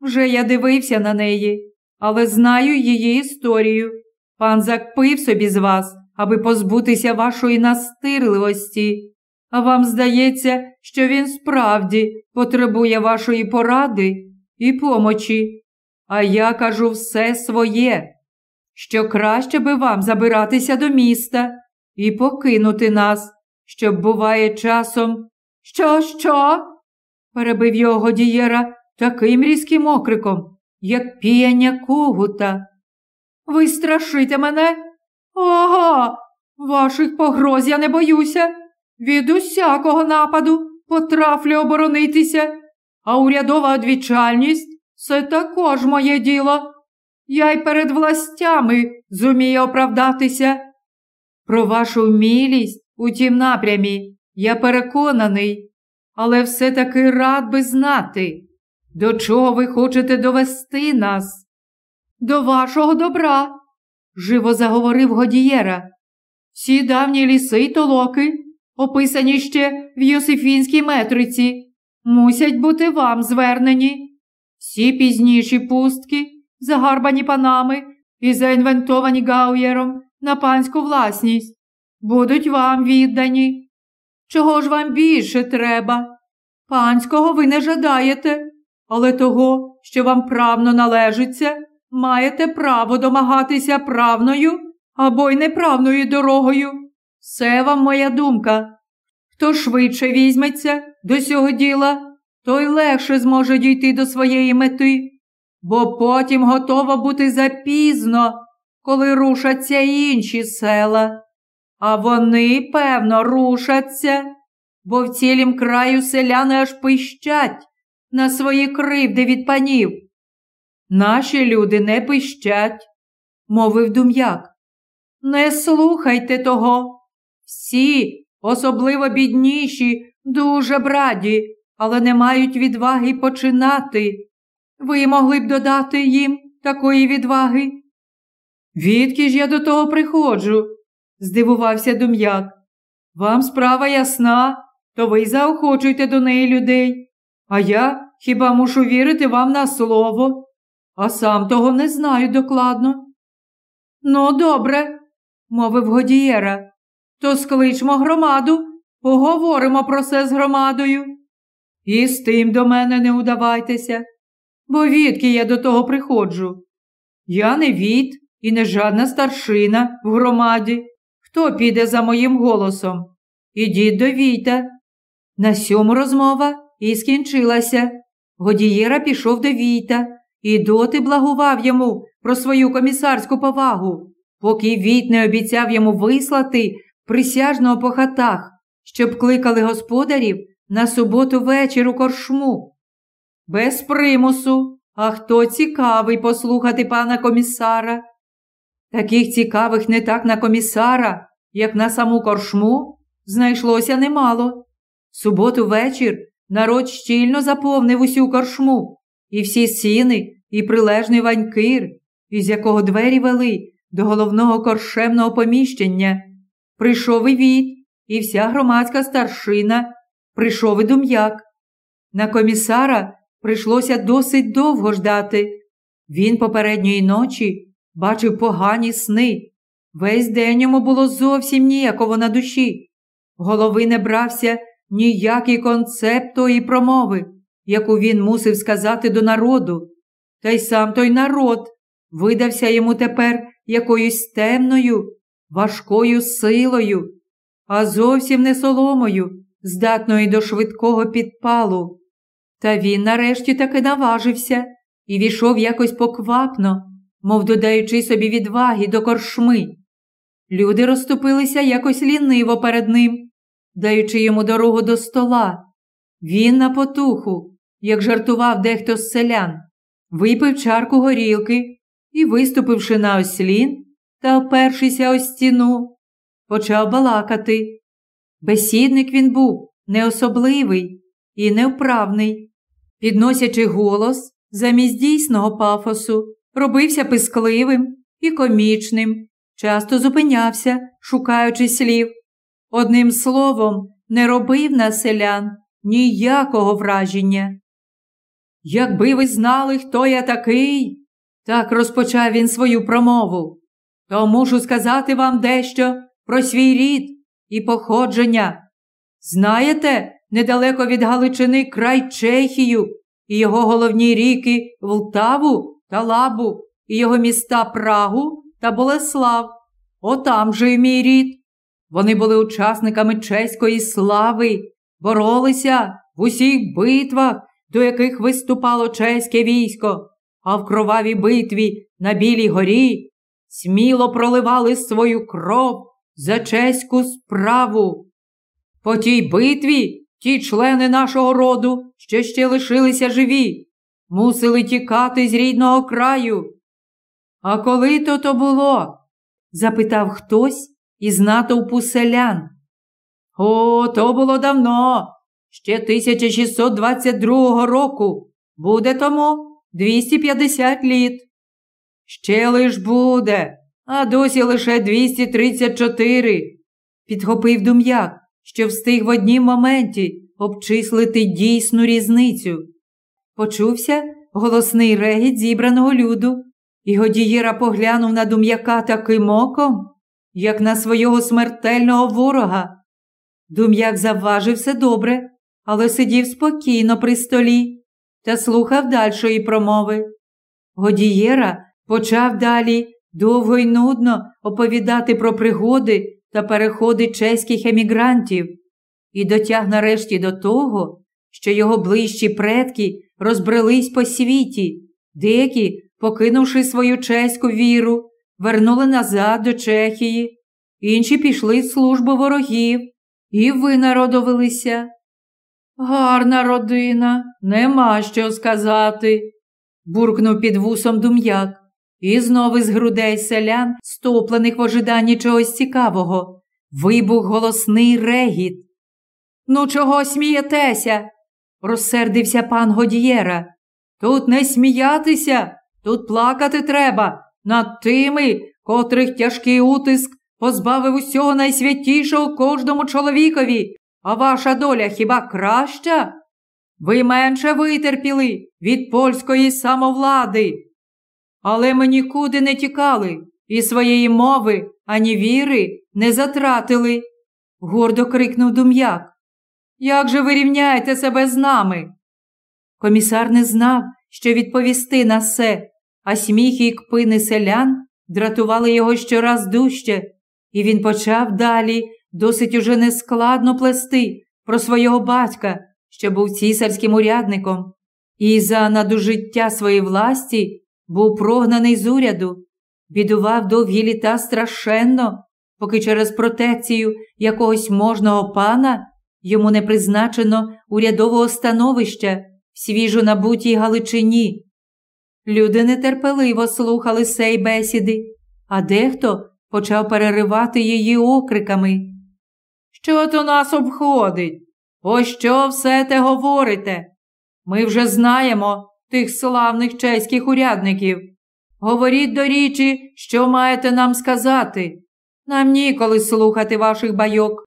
Вже я дивився на неї, але знаю її історію. Пан закпив собі з вас, аби позбутися вашої настирливості. А вам здається, що він справді потребує вашої поради і помочі. А я кажу все своє, що краще би вам забиратися до міста і покинути нас, щоб буває часом. Що, що? перебив його Годієра таким різким окриком, як піяння когута. Ви страшите мене? Ага, ваших погроз я не боюся. Від усякого нападу потрафлю оборонитися, а урядова одвічальність це також моє діло. Я й перед властями зумію оправдатися. Про вашу вмілість у тім напрямі я переконаний, але все-таки рад би знати, до чого ви хочете довести нас. До вашого добра, живо заговорив Годієра. Всі давні ліси й толоки, описані ще в Йосифінській метриці, мусять бути вам звернені. Всі пізніші пустки, загарбані панами і заінвентовані Гауєром на панську власність, будуть вам віддані. Чого ж вам більше треба? Панського ви не жадаєте, але того, що вам правно належиться, маєте право домагатися правною або й неправною дорогою. Це вам моя думка. Хто швидше візьметься до цього діла, той легше зможе дійти до своєї мети, бо потім готово бути запізно, коли рушаться інші села. А вони, певно, рушаться, бо в цілім краю селяни аж пищать на свої кривди від панів. Наші люди не пищать, мовив дум'як. Не слухайте того. Всі, особливо бідніші, дуже браді, але не мають відваги починати. Ви могли б додати їм такої відваги? Відки ж я до того приходжу? здивувався дум'як. Вам справа ясна, то ви заохочуйте до неї людей. А я хіба мушу вірити вам на слово, а сам того не знаю докладно. Ну, добре, мовив Годієра, то скличмо громаду, поговоримо про це з громадою. І з тим до мене не удавайтеся, бо відки я до того приходжу. Я не від і не жадна старшина в громаді. Хто піде за моїм голосом? Ідіть до Війта. На сьому розмова і скінчилася. Годієра пішов до Війта і доти благував йому про свою комісарську повагу, поки Війт не обіцяв йому вислати присяжного по хатах, щоб кликали господарів на суботу вечір у коршму. Без примусу, а хто цікавий послухати пана комісара? Таких цікавих не так на комісара, як на саму коршму, знайшлося немало. Суботу вечір народ щільно заповнив усю коршму, і всі сіни, і прилежний ванькир, із якого двері вели до головного коршемного поміщення. Прийшов і від, і вся громадська старшина, прийшов і дум'як. На комісара прийшлося досить довго ждати. Він попередньої ночі бачив погані сни. Весь день йому було зовсім ніяково на душі. Голови не брався ніякий концепт тої промови, яку він мусив сказати до народу. Та й сам той народ видався йому тепер якоюсь темною, важкою силою, а зовсім не соломою, здатною до швидкого підпалу. Та він нарешті таки наважився і війшов якось поквапно, мов додаючи собі відваги до коршми. Люди розступилися якось ліниво перед ним, даючи йому дорогу до стола. Він на потуху, як жартував дехто з селян, випив чарку горілки і, виступивши на ослін та опершися о стіну, почав балакати. Бесідник він був неособливий і невправний, підносячи голос замість дійсного пафосу, робився пискливим і комічним, часто зупинявся, шукаючи слів. Одним словом, не робив на селян ніякого враження. Якби ви знали, хто я такий, так розпочав він свою промову, то мушу сказати вам дещо про свій рід і походження. Знаєте, недалеко від Галичини край Чехію і його головні ріки Влтаву та Лабу, і його міста Прагу та Болеслав. Отам же й мій рід. Вони були учасниками чеської слави, боролися в усіх битвах, до яких виступало чеське військо, а в кровавій битві на Білій горі сміло проливали свою кров за чеську справу. По тій битві ті члени нашого роду, що ще лишилися живі, мусили тікати з рідного краю. А коли то то було? запитав хтось із натовпу селян. О, то було давно, ще 1622 року. Буде тому 250 літ. Ще лиш буде, а досі лише 234, підхопив дум'як, що встиг в однім моменті обчислити дійсну різницю. Почувся голосний регіт зібраного люду, і Годієра поглянув на дум'яка таким оком, як на свого смертельного ворога. Дум'як завважив все добре, але сидів спокійно при столі та слухав дальшої промови. Годієра почав далі довго й нудно оповідати про пригоди та переходи чеських емігрантів і дотяг нарешті до того, що його ближчі предки розбрелись по світі, деякі, покинувши свою чеську віру, вернули назад до Чехії, інші пішли в службу ворогів і винародовилися. Гарна родина, нема що сказати, буркнув під вусом дум'як, і знову з грудей селян, стоплених в ожиданні чогось цікавого, вибух голосний регіт. Ну, чого смієтеся? розсердився пан Годієра. Тут не сміятися, тут плакати треба над тими, котрих тяжкий утиск позбавив усього найсвятішого кожному чоловікові, а ваша доля хіба краща? Ви менше витерпіли від польської самовлади. Але ми нікуди не тікали і своєї мови ані віри не затратили, гордо крикнув Дум'як. Як же ви рівняєте себе з нами? Комісар не знав, що відповісти на все, а сміх і кпини селян дратували його щораз дужче, і він почав далі досить уже нескладно плести про свого батька, що був цісарським урядником, і за надужиття своєї власті був прогнаний з уряду, бідував довгі літа страшенно, поки через протекцію якогось можного пана йому не призначено урядового становища в свіжо набутій Галичині. Люди нетерпеливо слухали сей бесіди, а дехто почав переривати її окриками. Що то нас обходить? О що все те говорите? Ми вже знаємо тих славних чеських урядників. Говоріть до річі, що маєте нам сказати. Нам ніколи слухати ваших байок.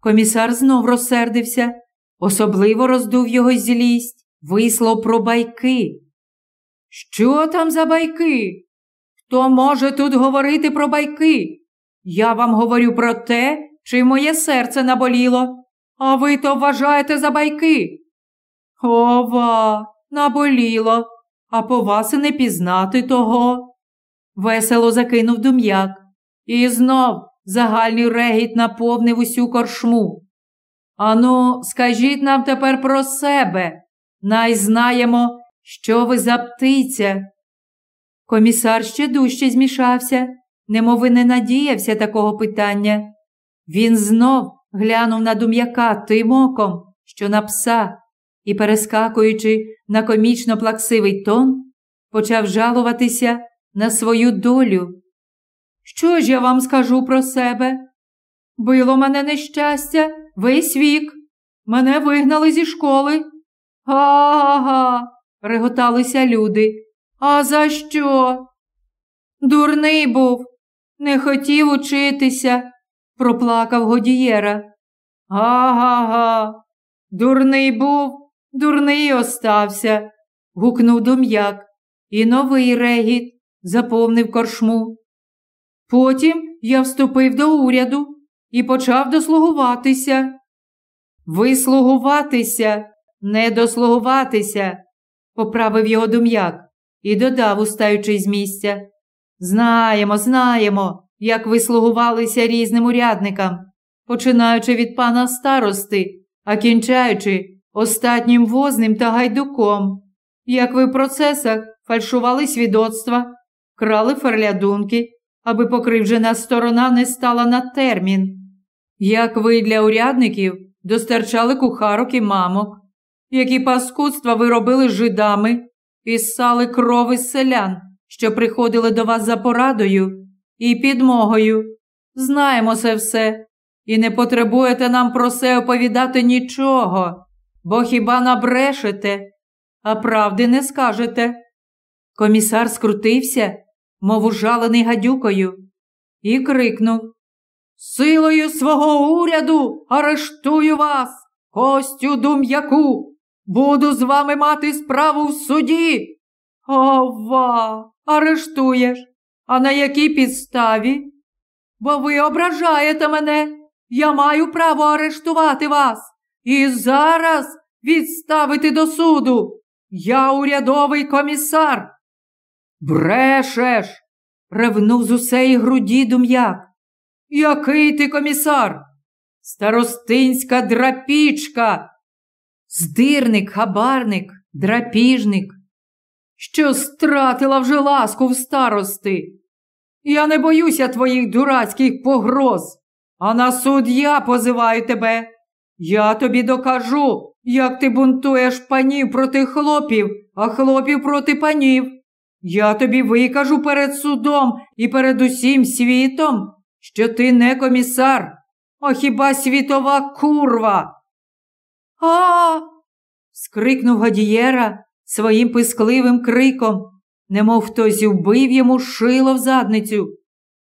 Комісар знов розсердився, особливо роздув його злість, вислов про байки. Що там за байки? Хто може тут говорити про байки? Я вам говорю про те, чи моє серце наболіло, а ви то вважаєте за байки. Ова, наболіло, а по вас і не пізнати того. Весело закинув дум'як. І знов загальний регіт наповнив усю коршму. Ану, скажіть нам тепер про себе. Най знаємо, що ви за птиця. Комісар ще дужче змішався, немов і не надіявся такого питання. Він знов глянув на дум'яка тим оком, що на пса, і, перескакуючи на комічно плаксивий тон, почав жалуватися на свою долю. Що ж я вам скажу про себе? Било мене нещастя весь вік. Мене вигнали зі школи. Га-га-га, реготалися люди. А за що? Дурний був, не хотів учитися, проплакав Годієра. Га-га-га, дурний був, дурний остався, гукнув дом'як, і новий регіт заповнив коршму. Потім я вступив до уряду і почав дослугуватися. Вислугуватися, не дослугуватися, поправив його дум'як і додав, устаючи з місця. Знаємо, знаємо, як ви слугувалися різним урядникам, починаючи від пана старости, а кінчаючи остатнім возним та гайдуком, як ви в процесах фальшували свідоцтва, крали ферлядунки, аби покривжена сторона не стала на термін, як ви для урядників достарчали кухарок і мамок, які паскудства ви робили жидами і ссали крови селян що приходили до вас за порадою і підмогою. Знаємо це все, і не потребуєте нам про це оповідати нічого, бо хіба набрешете, а правди не скажете. Комісар скрутився, мов ужалений гадюкою, і крикнув Силою свого уряду арештую вас, Костю дум'яку, буду з вами мати справу в суді. Ова, арештуєш. А на якій підставі? Бо ви ображаєте мене. Я маю право арештувати вас і зараз відставити до суду. Я урядовий комісар. Брешеш, ревнув з усеї груді дум'як. Який ти комісар? Старостинська драпічка. Здирник, хабарник, драпіжник що стратила вже ласку в старости. Я не боюся твоїх дурацьких погроз, а на суд я позиваю тебе. Я тобі докажу, як ти бунтуєш панів проти хлопів, а хлопів проти панів. Я тобі викажу перед судом і перед усім світом, що ти не комісар, а хіба світова курва. А. скрикнув Гадієра, своїм пискливим криком, немов хтось вбив йому шило в задницю,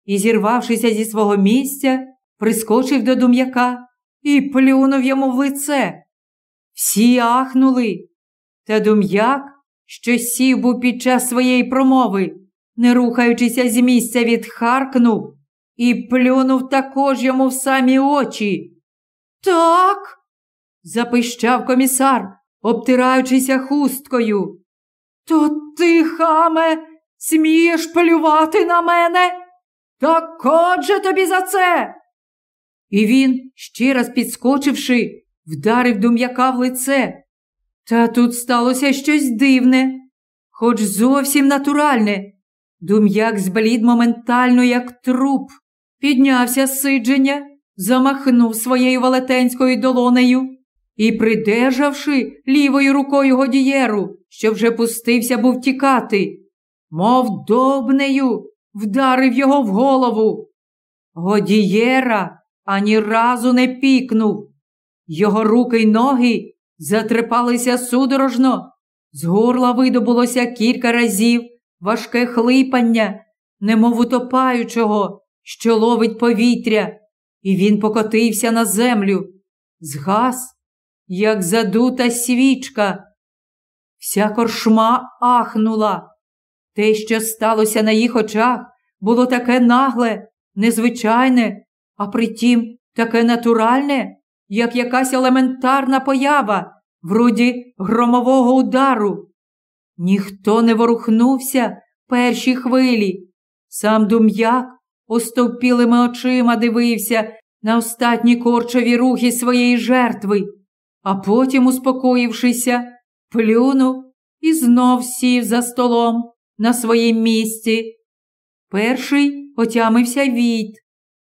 і, зірвавшися зі свого місця, прискочив до дум'яка і плюнув йому в лице. Всі ахнули. Та дум'як, що сів був під час своєї промови, не рухаючися з місця, відхаркнув і плюнув також йому в самі очі. Так, запищав комісар, обтираючися хусткою. То ти, хаме, смієш плювати на мене? Так отже тобі за це. І він, ще раз підскочивши, вдарив дум'яка в лице. Та тут сталося щось дивне, хоч зовсім натуральне. Дум'як зблід моментально, як труп, піднявся з сидження, замахнув своєю велетенською долонею і, придержавши лівою рукою Годієру, що вже пустився був тікати, мов добнею, вдарив його в голову. Годієра ані разу не пікнув. Його руки й ноги затрепалися судорожно, з горла видобулося кілька разів важке хлипання, немов утопаючого, що ловить повітря, і він покотився на землю, згас як задута свічка. Вся коршма ахнула. Те, що сталося на їх очах, було таке нагле, незвичайне, а притім таке натуральне, як якась елементарна поява, вроді громового удару. Ніхто не ворухнувся перші хвилі. Сам дум'як остовпілими очима дивився на остатні корчові рухи своєї жертви а потім, успокоївшися, плюнув і знов сів за столом на своїм місці. Перший отямився Війт,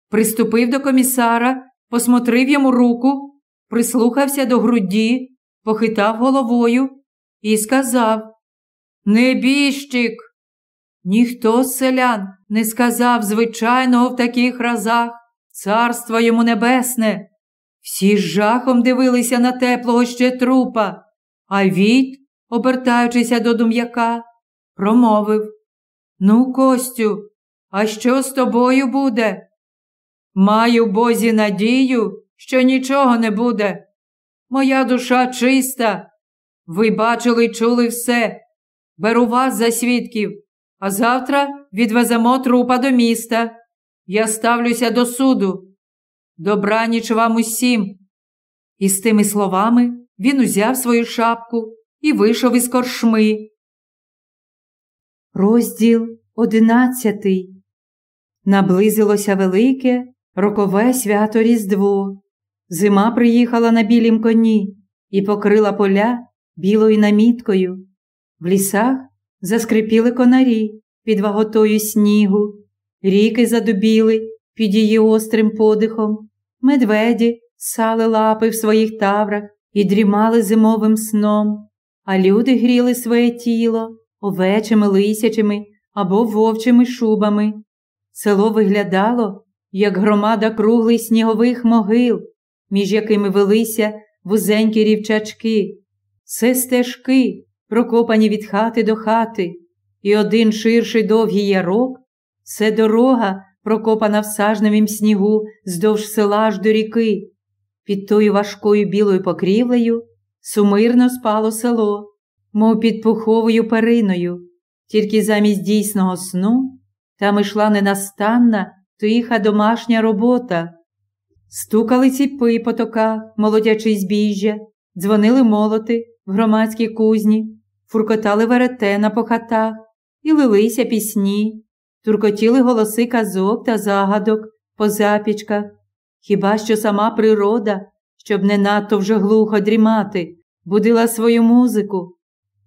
приступив до комісара, посмотрив йому руку прислухався до груді, похитав головою і сказав Небіжчик! Ніхто з селян не сказав звичайного в таких разах царство йому небесне. Всі з жахом дивилися на теплого ще трупа, а Віт, обертаючися до дум'яка, промовив Ну, Костю, а що з тобою буде? Маю Бозі надію, що нічого не буде. Моя душа чиста. Ви бачили чули все. Беру вас за свідків, а завтра відвеземо трупа до міста. Я ставлюся до суду. Добраніч вам усім. І з тими словами він узяв свою шапку і вийшов із коршми. Розділ одинадцятий. Наблизилося велике рокове свято Різдво. Зима приїхала на білім коні і покрила поля білою наміткою. В лісах заскрипіли конарі під ваготою снігу, ріки задубіли під її острим подихом, медведі сали лапи в своїх таврах і дрімали зимовим сном, а люди гріли своє тіло овечими лисячими або вовчими шубами. Село виглядало, як громада круглих снігових могил, між якими велися вузенькі рівчачки, це стежки, прокопані від хати до хати, і один ширший довгий ярок це дорога, прокопана в сажневім снігу здовж села аж до ріки. Під тою важкою білою покрівлею сумирно спало село, мов під пуховою периною, тільки замість дійсного сну там ішла ненастанна, тиха домашня робота. Стукали ціпи по токах, молодячи збіжжя, дзвонили молоти в громадській кузні, фуркотали веретена по хатах і лилися пісні, туркотіли голоси казок та загадок по запічках. Хіба що сама природа, щоб не надто вже глухо дрімати, будила свою музику.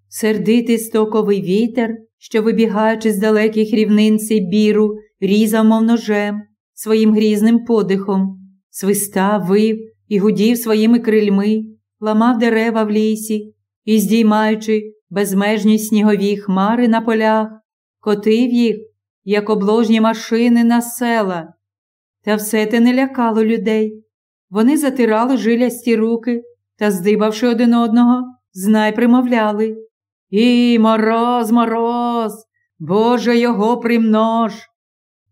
Сердитий стоковий вітер, що, вибігаючи з далеких рівнин Сибіру, різав, мов ножем, своїм грізним подихом, свистав, вив і гудів своїми крильми, ламав дерева в лісі і, здіймаючи безмежні снігові хмари на полях, котив їх, як обложні машини на села. Та все те не лякало людей. Вони затирали жилясті руки та, здибавши один одного, знай примовляли. І мороз, мороз, Боже його примнож.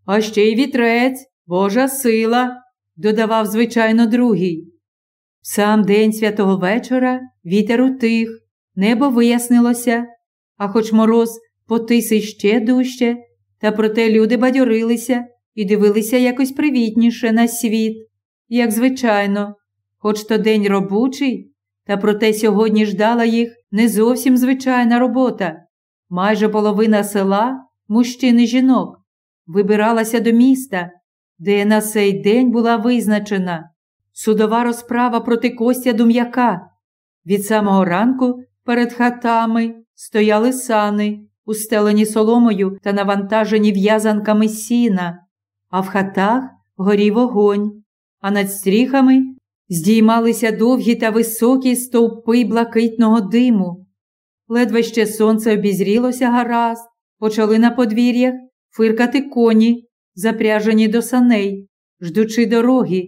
А ще й вітрець, Божа сила, додавав, звичайно, другий. Сам день святого вечора вітер утих, небо вияснилося, а хоч мороз потис іще дужче, та проте люди бадьорилися і дивилися якось привітніше на світ, як звичайно, хоч то день робочий, та проте сьогодні ждала їх не зовсім звичайна робота. Майже половина села, мужчин і жінок, вибиралася до міста, де на цей день була визначена судова розправа проти Костя Дум'яка. Від самого ранку перед хатами стояли сани, устелені соломою та навантажені в'язанками сіна, а в хатах горів вогонь, а над стріхами здіймалися довгі та високі стовпи блакитного диму. Ледве ще сонце обізрілося гаразд, почали на подвір'ях фиркати коні, запряжені до саней, ждучи дороги,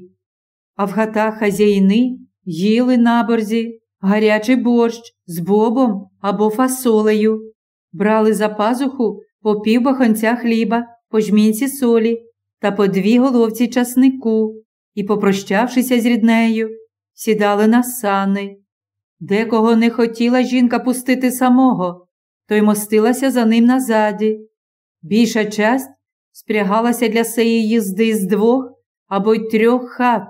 а в хатах хазяїни їли на борзі гарячий борщ з бобом або фасолею, брали за пазуху по пів баханця хліба, по жмінці солі та по дві головці часнику і, попрощавшися з ріднею, сідали на сани. Декого не хотіла жінка пустити самого, то й мостилася за ним назаді. Більша часть спрягалася для сеї їзди з двох або й трьох хат.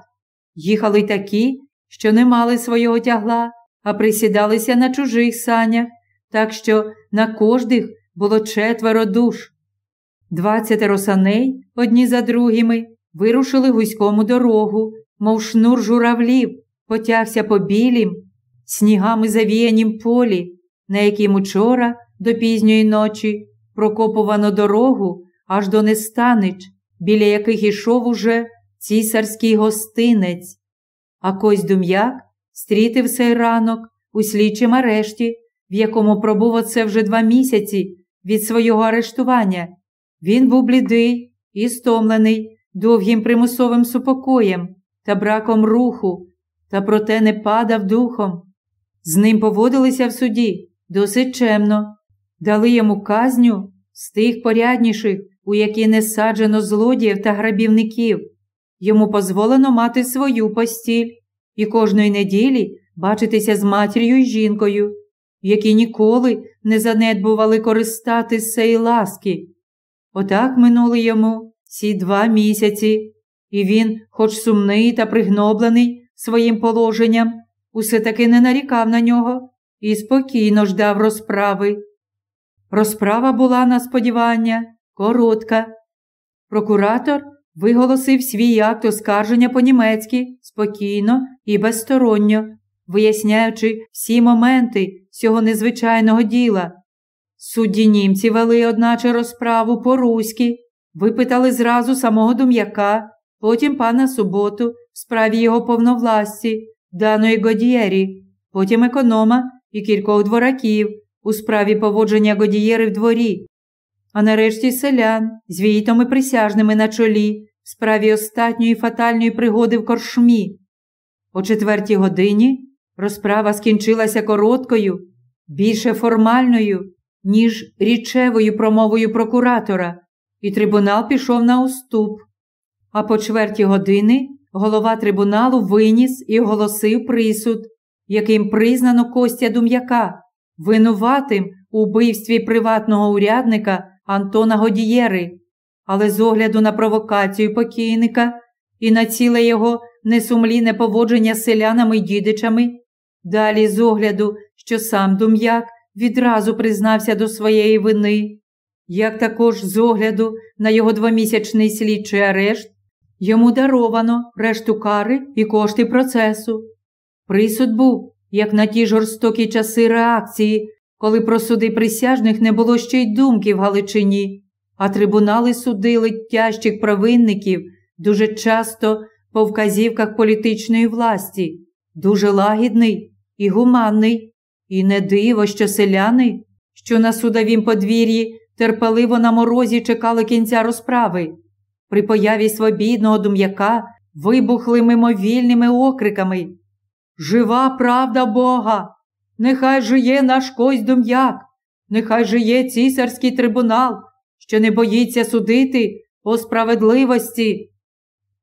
Їхали такі, що не мали свого тягла, а присідалися на чужих санях, так що на кожних було четверо душ. Двадцятеро саней, одні за другими, вирушили гуському дорогу, мов шнур журавлів, потягся по білім, снігами завіянім полі, на яким учора до пізньої ночі прокопувано дорогу аж до нестанич, біля яких ішов уже цісарський гостинець. А Кось Дум'як стрітив цей ранок у слідчим арешті, в якому пробув оце вже два місяці від свого арештування. Він був блідий і стомлений довгим примусовим супокоєм та браком руху, та проте не падав духом. З ним поводилися в суді досить чемно, дали йому казню з тих порядніших, у які не саджено злодіїв та грабівників. Йому дозволено мати свою постіль і кожної неділі бачитися з матір'ю і жінкою, які ніколи не занедбували користати цієї ласки. Отак минули йому ці два місяці, і він, хоч сумний та пригноблений своїм положенням, усе таки не нарікав на нього і спокійно ждав розправи. Розправа була на сподівання коротка. Прокуратор виголосив свій акт оскарження по-німецьки спокійно і безсторонньо, виясняючи всі моменти цього незвичайного діла. Судді німці вели, одначе, розправу по-руськи, випитали зразу самого Дум'яка, потім пана Суботу в справі його повновласті, даної Годієрі, потім економа і кількох двораків у справі поводження Годієри в дворі, а нарешті селян з війтом і присяжними на чолі в справі останньої фатальної пригоди в коршмі. О четвертій годині розправа скінчилася короткою, більше формальною, ніж річевою промовою прокуратора, і трибунал пішов на уступ. А по чверті години голова трибуналу виніс і оголосив присуд, яким признано Костя Дум'яка, винуватим у вбивстві приватного урядника Антона Годієри, але з огляду на провокацію покійника і на ціле його несумлінне поводження з селянами й дідичами, далі з огляду, що сам Дум'як відразу признався до своєї вини, як також з огляду на його двомісячний слідчий арешт, йому даровано решту кари і кошти процесу. Присуд був, як на ті жорстокі часи реакції, коли про суди присяжних не було ще й думки в Галичині, а трибунали судили тяжчих провинників дуже часто по вказівках політичної власті, дуже лагідний і гуманний, і не диво, що селяни, що на судовім подвір'ї терпеливо на морозі чекали кінця розправи. При появі свобідного дум'яка вибухли мимовільними окриками. Жива правда Бога! Нехай жиє наш Кость Дум'як, нехай жиє цісарський трибунал, що не боїться судити по справедливості.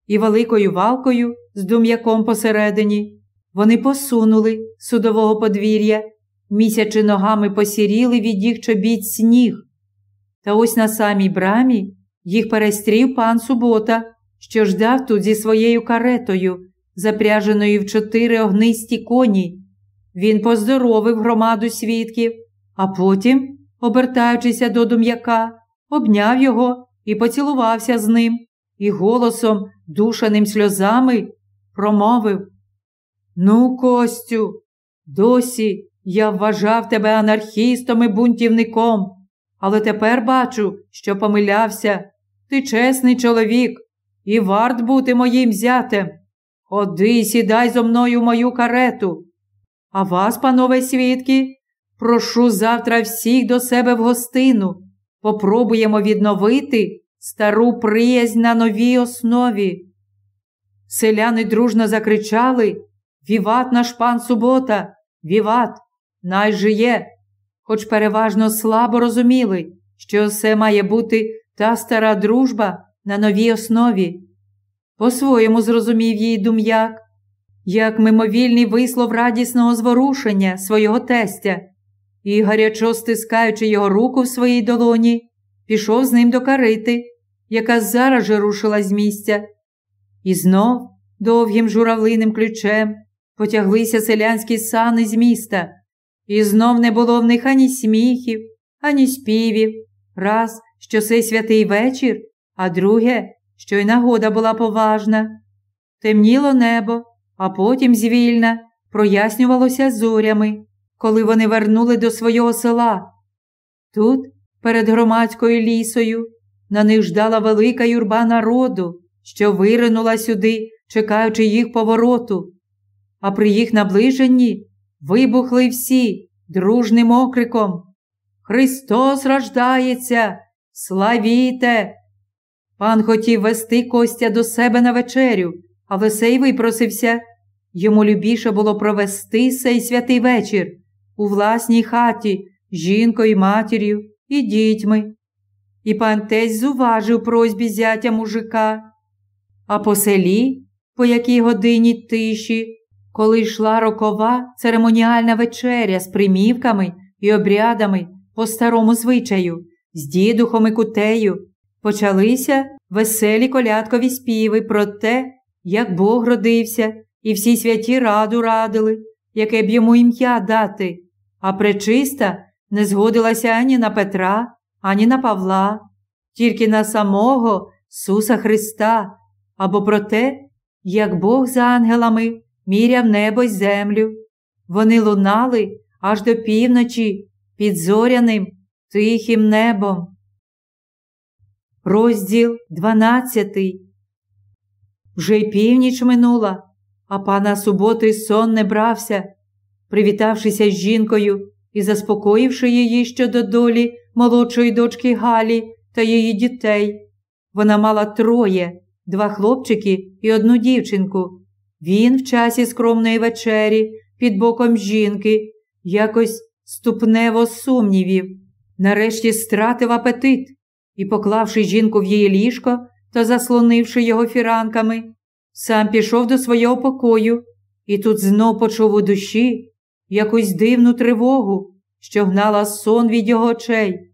І великою валкою з дум'яком посередині вони посунули судового подвір'я, місячи ногами посіріли від їх чобіть сніг. Та ось на самій брамі їх перестрів пан Субота, що ждав тут зі своєю каретою, запряженою в чотири огнисті коні. Він поздоровив громаду свідків, а потім, обертаючися до дум'яка, обняв його і поцілувався з ним, і голосом, душаним сльозами, промовив Ну, Костю, досі я вважав тебе анархістом і бунтівником, але тепер бачу, що помилявся. Ти чесний чоловік і варт бути моїм зятем. Ходи, сідай зо мною в мою карету. А вас, панове свідки, прошу завтра всіх до себе в гостину. Попробуємо відновити стару приязнь на новій основі. Селяни дружно закричали Віват наш пан субота, віват, най жиє, хоч переважно слабо розуміли, що все має бути та стара дружба на новій основі. По-своєму зрозумів її дум'як, як мимовільний вислов радісного зворушення свого тестя, і, гарячо стискаючи його руку в своїй долоні, пішов з ним до карити, яка зараз же рушила з місця. І знов довгим журавлиним ключем потяглися селянські сани з міста, і знов не було в них ані сміхів, ані співів. Раз, що цей святий вечір, а друге, що й нагода була поважна. Темніло небо, а потім звільна прояснювалося зорями, коли вони вернули до свого села. Тут, перед громадською лісою, на них ждала велика юрба народу, що виринула сюди, чекаючи їх повороту, а при їх наближенні вибухли всі дружним окриком. Христос рождається! Славіте! Пан хотів вести Костя до себе на вечерю, але сей випросився. Йому любіше було провести сей святий вечір у власній хаті з жінкою, матір'ю і дітьми. І пан Тесь зуважив просьбі зятя мужика. А по селі, по якій годині тиші, коли йшла рокова церемоніальна вечеря з примівками і обрядами по старому звичаю, з дідухом і кутею, почалися веселі колядкові співи про те, як Бог родився, і всі святі раду радили, яке б йому ім'я дати, а пречиста не згодилася ані на Петра, ані на Павла, тільки на самого Суса Христа, або про те, як Бог з ангелами міряв небо й землю. Вони лунали аж до півночі під зоряним тихим небом. Розділ дванадцятий. Вже й північ минула, а пана суботи сон не брався. Привітавшися з жінкою і заспокоївши її щодо долі молодшої дочки Галі та її дітей. Вона мала троє два хлопчики і одну дівчинку. Він в часі скромної вечері під боком жінки якось ступнево сумнівів, нарешті стратив апетит і, поклавши жінку в її ліжко та заслонивши його фіранками, сам пішов до свого покою і тут знов почув у душі якусь дивну тривогу, що гнала сон від його очей.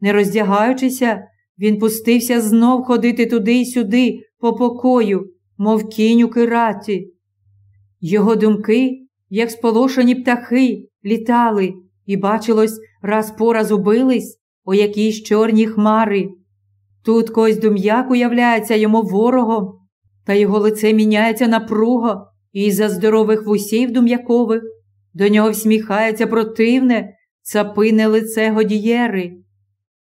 Не роздягаючися, він пустився знов ходити туди й сюди, по покою, мов кінь у кираті. Його думки, як сполошені птахи, літали, і, бачилось, раз по раз убились у якійсь чорні хмари. Тут когось дум'як уявляється йому ворогом, та його лице міняється напруго, і за здорових вусів дум'якових до нього всміхається противне, цапине лице Годієри.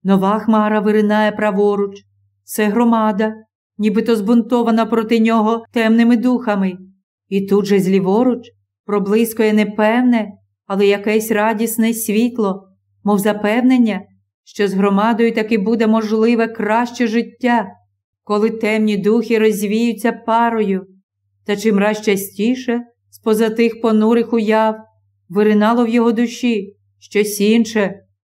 Нова хмара виринає праворуч. Це громада, нібито збунтована проти нього темними духами. І тут же зліворуч проблискує непевне, але якесь радісне світло, мов запевнення, що з громадою таки буде можливе краще життя, коли темні духи розвіються парою, та чим раз частіше, з поза тих понурих уяв, виринало в його душі щось інше,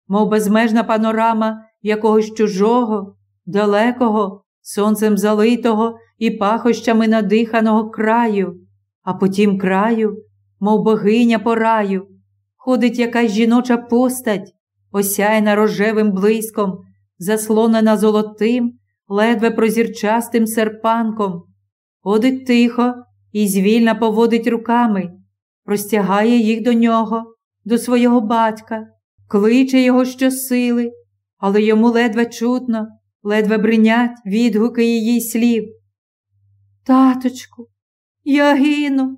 мов безмежна панорама якогось чужого, далекого, сонцем залитого і пахощами надиханого краю, а потім краю, мов богиня по раю, ходить якась жіноча постать, осяяна рожевим блиском, заслонена золотим, ледве прозірчастим серпанком, ходить тихо і звільно поводить руками, простягає їх до нього, до свого батька, кличе його щосили, але йому ледве чутно, ледве бринять відгуки її слів. Таточку, я гину,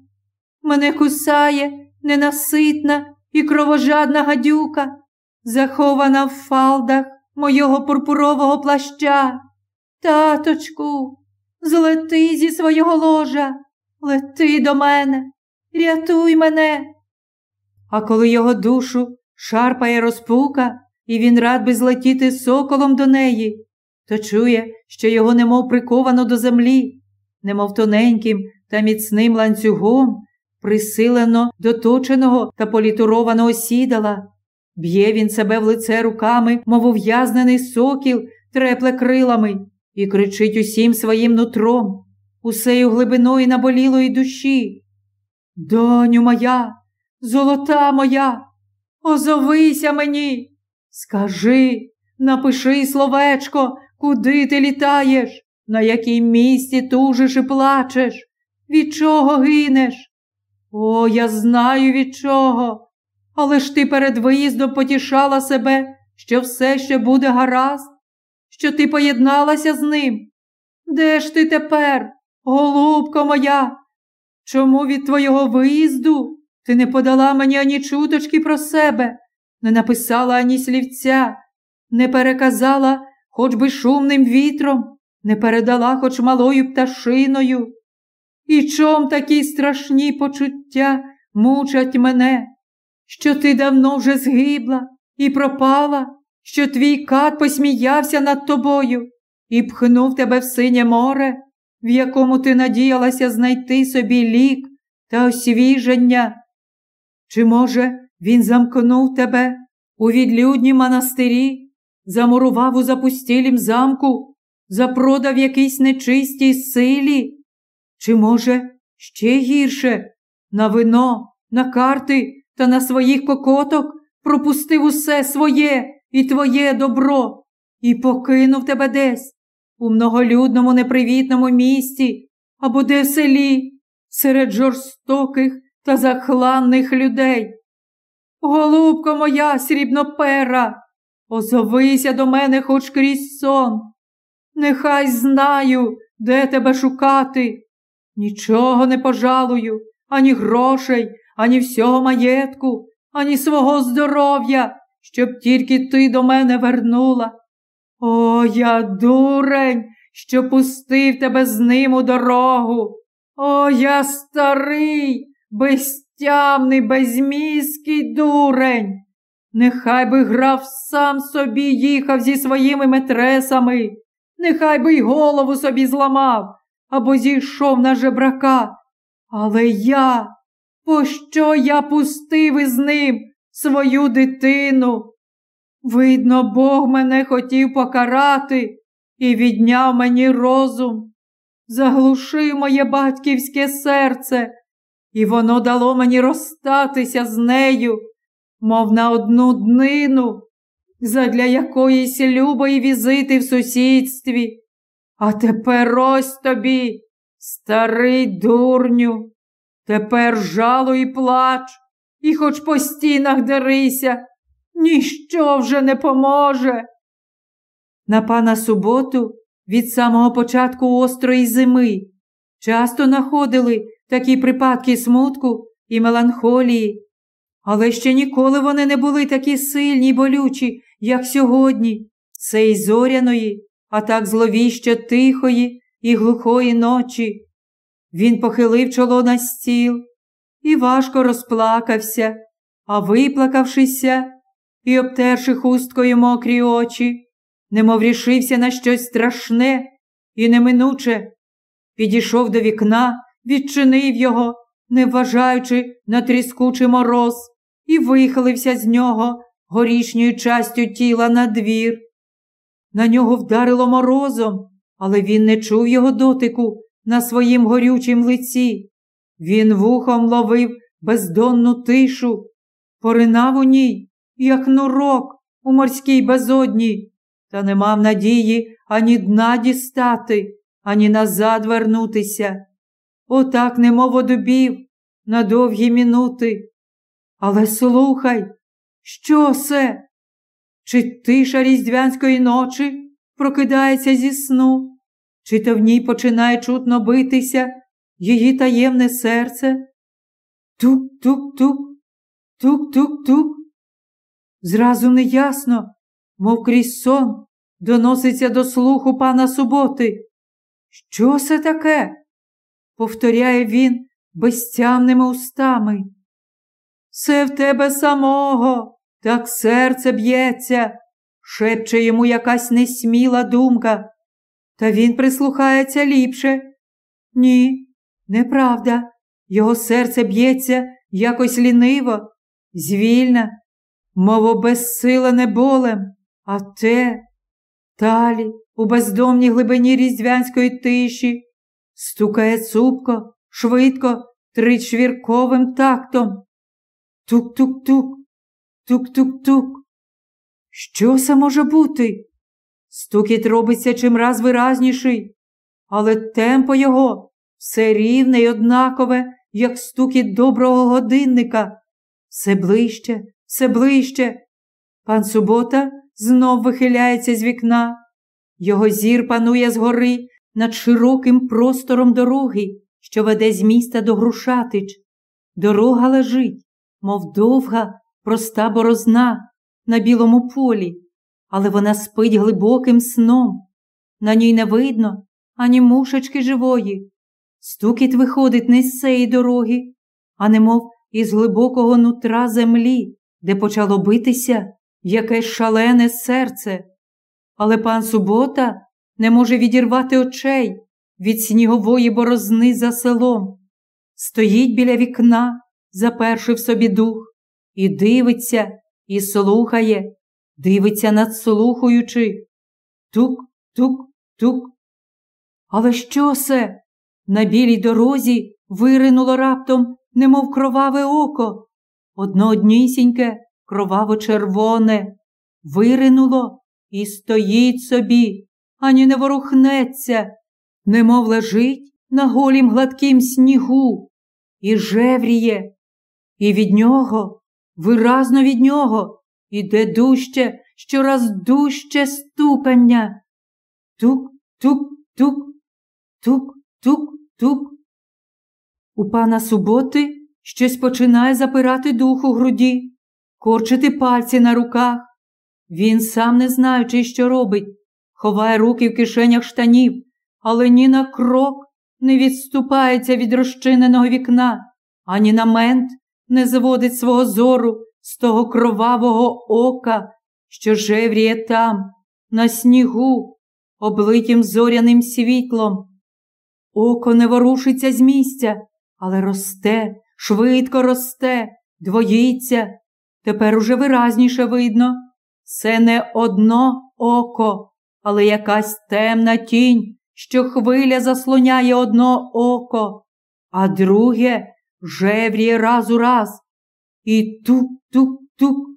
мене кусає ненаситна і кровожадна гадюка, захована в фалдах мого пурпурового плаща. Таточку, злети зі свого ложа, лети до мене, рятуй мене. А коли його душу шарпає розпука, і він рад би злетіти соколом до неї, то чує, що його немов приковано до землі, немов тоненьким та міцним ланцюгом, присилено доточеного та політурованого сідала. Б'є він себе в лице руками, мов ув'язнений сокіл, трепле крилами, і кричить усім своїм нутром, усею глибиною наболілої душі. Доню моя, золота моя, озовися мені, скажи, напиши словечко, куди ти літаєш, на якій місці тужиш і плачеш, від чого гинеш? О, я знаю від чого. Але ж ти перед виїздом потішала себе, що все ще буде гаразд, що ти поєдналася з ним. Де ж ти тепер, голубко моя? Чому від твого виїзду ти не подала мені ані чуточки про себе, не написала ані слівця, не переказала хоч би шумним вітром, не передала хоч малою пташиною? І чом такі страшні почуття мучать мене, що ти давно вже згибла і пропала, що твій кат посміявся над тобою і пхнув тебе в синє море, в якому ти надіялася знайти собі лік та освіження? Чи, може, він замкнув тебе у відлюдній монастирі, замурував у запустілім замку, запродав якійсь нечистій силі? Чи, може, ще гірше, на вино, на карти та на своїх кокоток пропустив усе своє і твоє добро і покинув тебе десь у многолюдному непривітному місті або де в селі, серед жорстоких та захланних людей. Голубко моя срібнопера, озовися до мене хоч крізь сон. Нехай знаю, де тебе шукати. Нічого не пожалую, ані грошей, ані всього маєтку, ані свого здоров'я, щоб тільки ти до мене вернула. О, я дурень, що пустив тебе з ним у дорогу. О, я старий, безтямний, безмізкий дурень. Нехай би грав сам собі їхав зі своїми метресами, нехай би й голову собі зламав або зійшов на жебрака. Але я, пощо я пустив із ним свою дитину? Видно, Бог мене хотів покарати і відняв мені розум, заглушив моє батьківське серце, і воно дало мені розстатися з нею, мов на одну днину, задля якоїсь любої візити в сусідстві. А тепер ось тобі, старий дурню, тепер жалуй і плач, і хоч по стінах дерися ніщо вже не поможе. На пана суботу від самого початку острої зими часто находили такі припадки смутку і меланхолії, але ще ніколи вони не були такі сильні й болючі, як сьогодні, цей зоряної, а так зловіщо тихої і глухої ночі. Він похилив чоло на стіл і важко розплакався, а виплакавшися, і, обтерши хусткою мокрі очі, немов рішився на щось страшне і неминуче, підійшов до вікна, відчинив його, не вважаючи на тріскучий мороз, і вихилився з нього горішньою частю тіла на двір. На нього вдарило морозом, але він не чув його дотику на своїм горючім лиці. Він вухом ловив бездонну тишу, поринав у ній як нурок у морській безодні, та не мав надії ані дна дістати, ані назад вернутися. Отак, немов одубів на довгі мінути. Але слухай, що це? Чи тиша різдвянської ночі прокидається зі сну, чи то в ній починає чутно битися її таємне серце? Тук-тук-тук, тук-тук-тук. Зразу неясно, мов крізь сон, доноситься до слуху пана суботи. Що це таке? повторяє він безтямними устами. Це в тебе самого, так серце б'ється, шепче йому якась несміла думка. Та він прислухається ліпше. Ні, неправда. Його серце б'ється якось ліниво, звільна, мов безсилене болем, а те, талі, у бездомній глибині різдвянської тиші, стукає цупко, швидко, тричвірковим тактом. Тук-тук-тук, тук-тук-тук. Що це може бути? Стукіт робиться чимраз виразніший, але темпо його все рівне й однакове, як стукіт доброго годинника, все ближче, все ближче. Пан Субота знов вихиляється з вікна. Його зір панує згори над широким простором дороги, що веде з міста до Грушатич. Дорога лежить, мов довга, проста борозна на білому полі, але вона спить глибоким сном. На ній не видно ані мушечки живої. стукіт виходить не з цієї дороги, а немов із глибокого нутра землі, де почало битися якесь шалене серце. Але пан Субота не може відірвати очей від снігової борозни за селом. Стоїть біля вікна, запершив собі дух, і дивиться, і слухає, дивиться надслухаючи. Тук, тук, тук. Але що це? На білій дорозі виринуло раптом, немов кроваве око. Одно однісіньке, кроваво-червоне, виринуло і стоїть собі, ані не ворухнеться, немов лежить на голім гладкім снігу, і жевріє, і від нього, виразно від нього, іде дужче, щораз дужче стукання. Тук, тук, тук, тук, тук, тук. У пана суботи щось починає запирати дух у груді, корчити пальці на руках. Він сам не знаючи, що робить, ховає руки в кишенях штанів, але ні на крок не відступається від розчиненого вікна, ані на мент не зводить свого зору з того кровавого ока, що жевріє там, на снігу, облитім зоряним світлом. Око не ворушиться з місця, але росте, швидко росте, двоїться. Тепер уже виразніше видно. Це не одно око, але якась темна тінь, що хвиля заслоняє одно око, а друге жевріє раз у раз. І тук-тук-тук.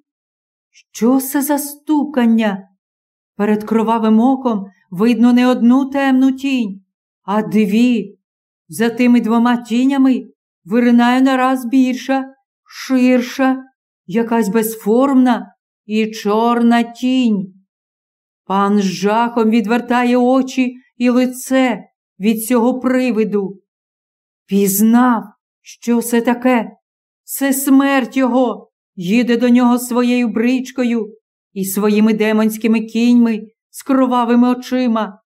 Що це за стукання? Перед кровавим оком видно не одну темну тінь, а дві. За тими двома тінями виринає нараз більша, ширша, якась безформна і чорна тінь. Пан з жахом відвертає очі і лице від цього привиду. Пізнав, що це таке? Це смерть його, їде до нього своєю бричкою і своїми демонськими кіньми з кровавими очима.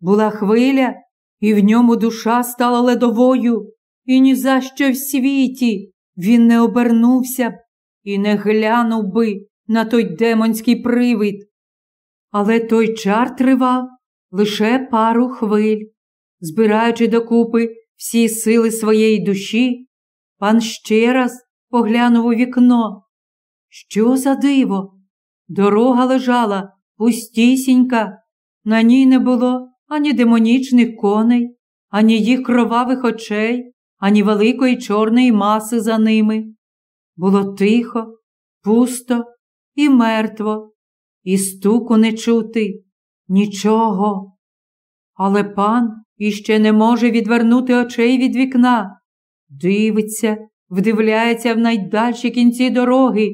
Була хвиля, і в ньому душа стала ледовою, і ні за що в світі він не обернувся б і не глянув би на той демонський привид. Але той чар тривав лише пару хвиль. Збираючи докупи всі сили своєї душі, пан ще раз поглянув у вікно. Що за диво? Дорога лежала пустісінька, на ній не було ані демонічних коней, ані їх кровавих очей, ані великої чорної маси за ними. Було тихо, пусто і мертво, і стуку не чути, нічого. Але пан іще не може відвернути очей від вікна, дивиться, вдивляється в найдальші кінці дороги,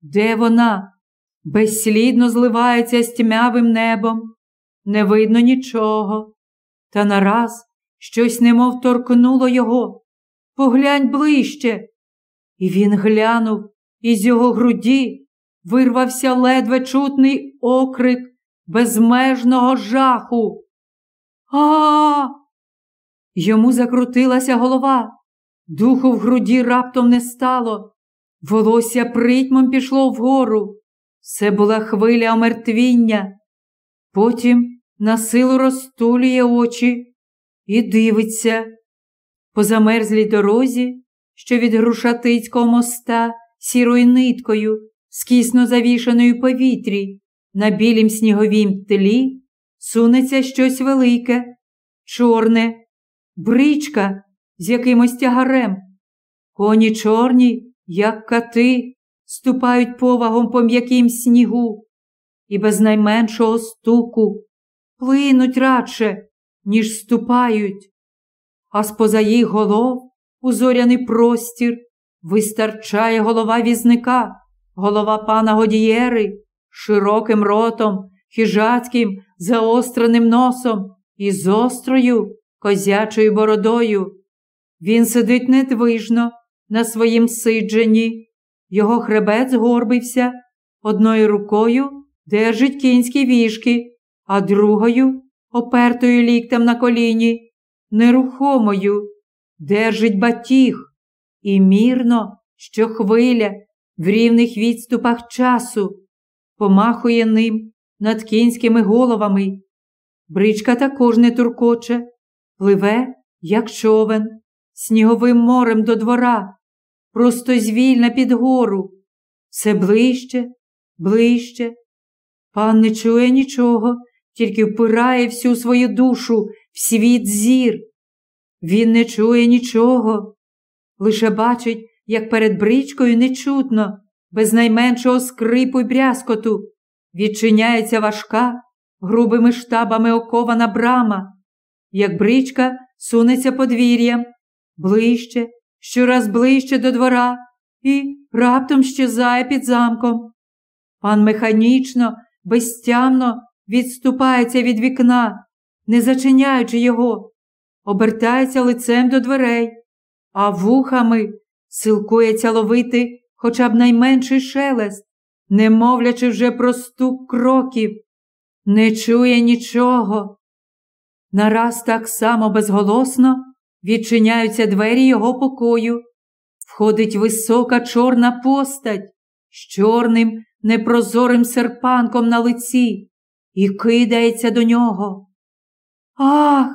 де вона безслідно зливається з тьмявим небом, не видно нічого. Та нараз щось немов торкнуло його. Поглянь ближче. І він глянув, і з його груді вирвався ледве чутний окрик безмежного жаху. А. Йому закрутилася голова, духу в груді раптом не стало, волосся притьмом пішло вгору. Це була хвиля омертвіння. Потім на силу розтулює очі і дивиться. По замерзлій дорозі, що від Грушатицького моста сірою ниткою, скісно завішаною повітрі, на білім сніговім тлі сунеться щось велике, чорне, бричка з якимось тягарем. Коні чорні, як кати, ступають повагом по м'яким снігу і без найменшого стуку плинуть радше, ніж ступають, а споза їх голов у зоряний простір вистарчає голова візника, голова пана Годієри, широким ротом, хижацьким, заостреним носом і з острою козячою бородою. Він сидить недвижно на своїм сидженні, його хребет згорбився, одною рукою держить кінські віжки, а другою, опертою ліктем на коліні, нерухомою, держить батіг. І мірно, що хвиля в рівних відступах часу помахує ним над кінськими головами. Бричка також не туркоче, пливе, як човен, сніговим морем до двора, просто звільна під гору. Все ближче, ближче. Пан не чує нічого, тільки впирає всю свою душу в світ зір. Він не чує нічого, лише бачить, як перед бричкою нечутно, без найменшого скрипу й брязкоту, відчиняється важка, грубими штабами окована брама, як бричка сунеться подвір'ям, ближче, щораз ближче до двора і раптом щезає під замком. Пан механічно, безтямно відступається від вікна, не зачиняючи його, обертається лицем до дверей, а вухами силкується ловити хоча б найменший шелест, не мовлячи вже про стук кроків, не чує нічого. Нараз так само безголосно відчиняються двері його покою. Входить висока чорна постать з чорним непрозорим серпанком на лиці і кидається до нього. Ах!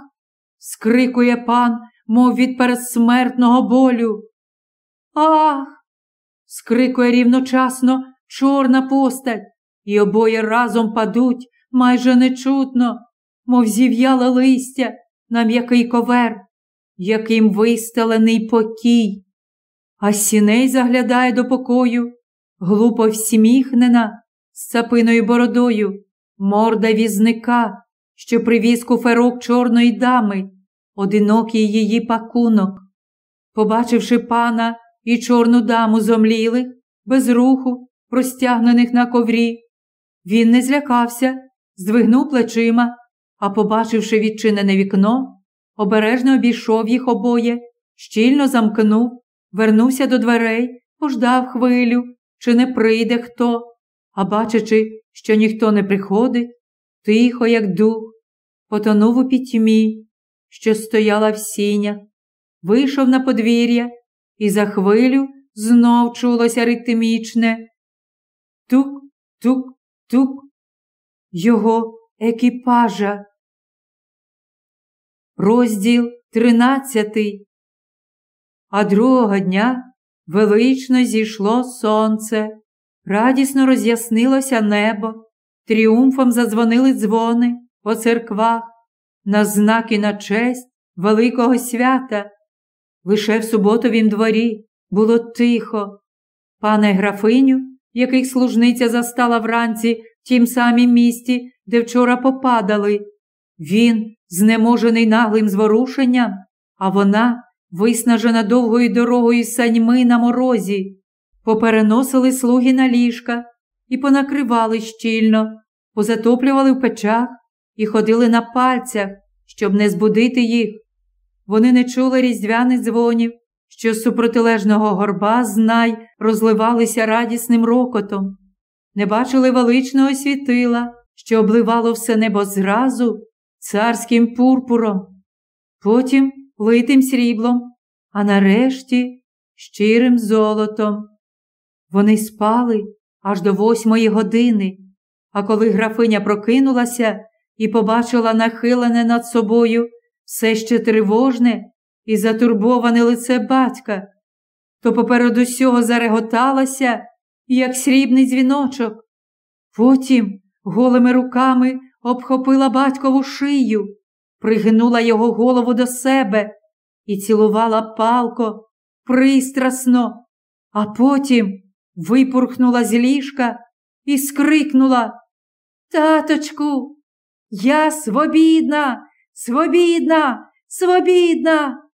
скрикує пан, мов від передсмертного болю. Ах! скрикує рівночасно чорна постать, і обоє разом падуть майже нечутно, мов зів'яле листя на м'який ковер, яким вистелений покій. А сіней заглядає до покою, глупо всміхнена, з цапиною бородою, морда візника, що привіз куферок чорної дами, одинокий її пакунок. Побачивши пана і чорну даму зомлілих, без руху, простягнених на коврі, він не злякався, здвигнув плечима, а, побачивши відчинене вікно, обережно обійшов їх обоє, щільно замкнув, вернувся до дверей, пождав хвилю, чи не прийде хто, а бачачи, що ніхто не приходить, тихо, як дух, потонув у пітьмі, що стояла в сінях, вийшов на подвір'я і за хвилю знов чулося ритмічне тук, тук, тук його екіпажа. Розділ тринадцятий. А другого дня велично зійшло сонце, радісно роз'яснилося небо, тріумфом задзвонили дзвони по церквах, на знаки на честь великого свята. Лише в суботовім дворі було тихо. Пане графиню, яких служниця застала вранці в тім самім місті, де вчора попадали. Він, знеможений наглим зворушенням, а вона, виснажена довгою дорогою саньми на морозі, попереносили слуги на ліжка і понакривали щільно, позатоплювали в печах і ходили на пальцях, щоб не збудити їх. Вони не чули різдвяних дзвонів, що з супротилежного горба знай розливалися радісним рокотом, не бачили величного світила, що обливало все небо зразу царським пурпуром, потім литим сріблом, а нарешті щирим золотом. Вони спали аж до восьмої години, а коли графиня прокинулася і побачила нахилене над собою все ще тривожне і затурбоване лице батька, то поперед усього зареготалася, як срібний дзвіночок. Потім голими руками обхопила батькову шию, пригнула його голову до себе і цілувала палко, пристрасно, а потім випурхнула з ліжка і скрикнула Таточку, я свобідна, свобідна, свобідна.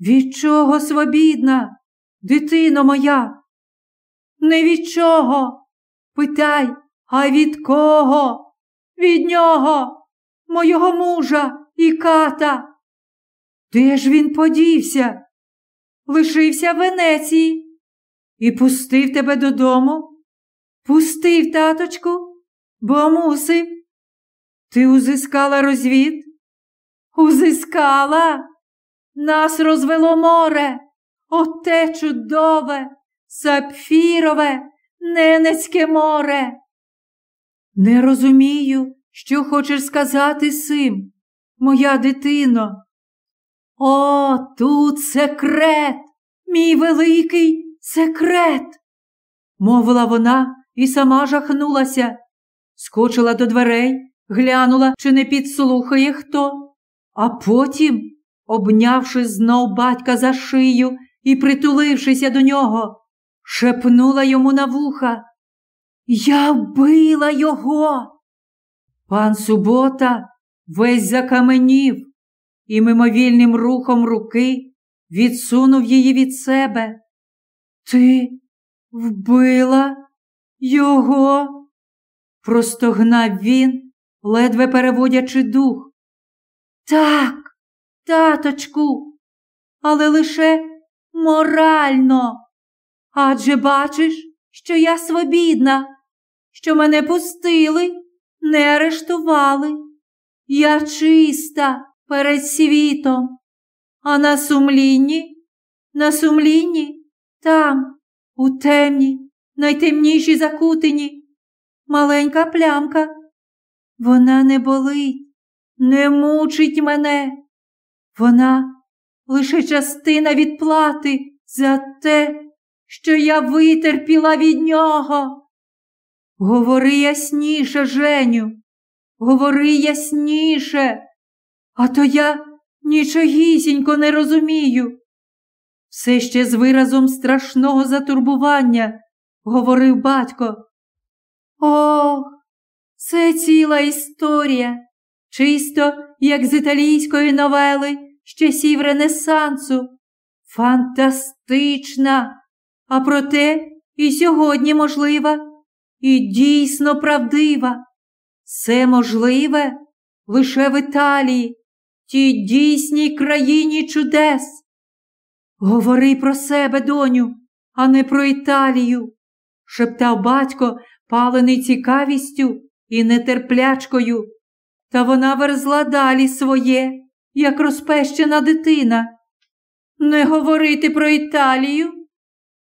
Від чого свобідна, дитино моя? Не від чого? Питай, а від кого? Від нього, мого мужа і ката. Де ж він подівся? Лишився в Венеції і пустив тебе додому? Пустив, таточку, бо мусив. Ти узискала розвід? Узискала? Нас розвело море, оте чудове, сапфірове, ненецьке море. Не розумію, що хочеш сказати сим, моя дитино. О, тут секрет, мій великий секрет, мовила вона і сама жахнулася, скочила до дверей, глянула, чи не підслухає хто, а потім, обнявши знов батька за шию і притулившися до нього, шепнула йому на вуха. Я вбила його. Пан Субота весь закаменів і мимовільним рухом руки відсунув її від себе. Ти вбила його? простогнав він, ледве переводячи дух. Так, таточку, але лише морально. Адже бачиш, що я свобідна, що мене пустили, не арештували. Я чиста перед світом, а на сумлінні, на сумлінні, там, у темній, найтемнішій закутині, маленька плямка. Вона не болить, не мучить мене. Вона лише частина відплати за те, що я витерпіла від нього. Говори ясніше, Женю, говори ясніше, а то я нічогісінько не розумію. Все ще з виразом страшного затурбування, говорив батько. Ох, це ціла історія, чисто, як з італійської новели з часів Ренесансу. Фантастична, а проте і сьогодні можлива, і дійсно правдива. Все можливе лише в Італії, тій дійсній країні чудес. Говори про себе, доню, а не про Італію, шептав батько, палений цікавістю і нетерплячкою. Та вона верзла далі своє, як розпещена дитина. Не говорити про Італію,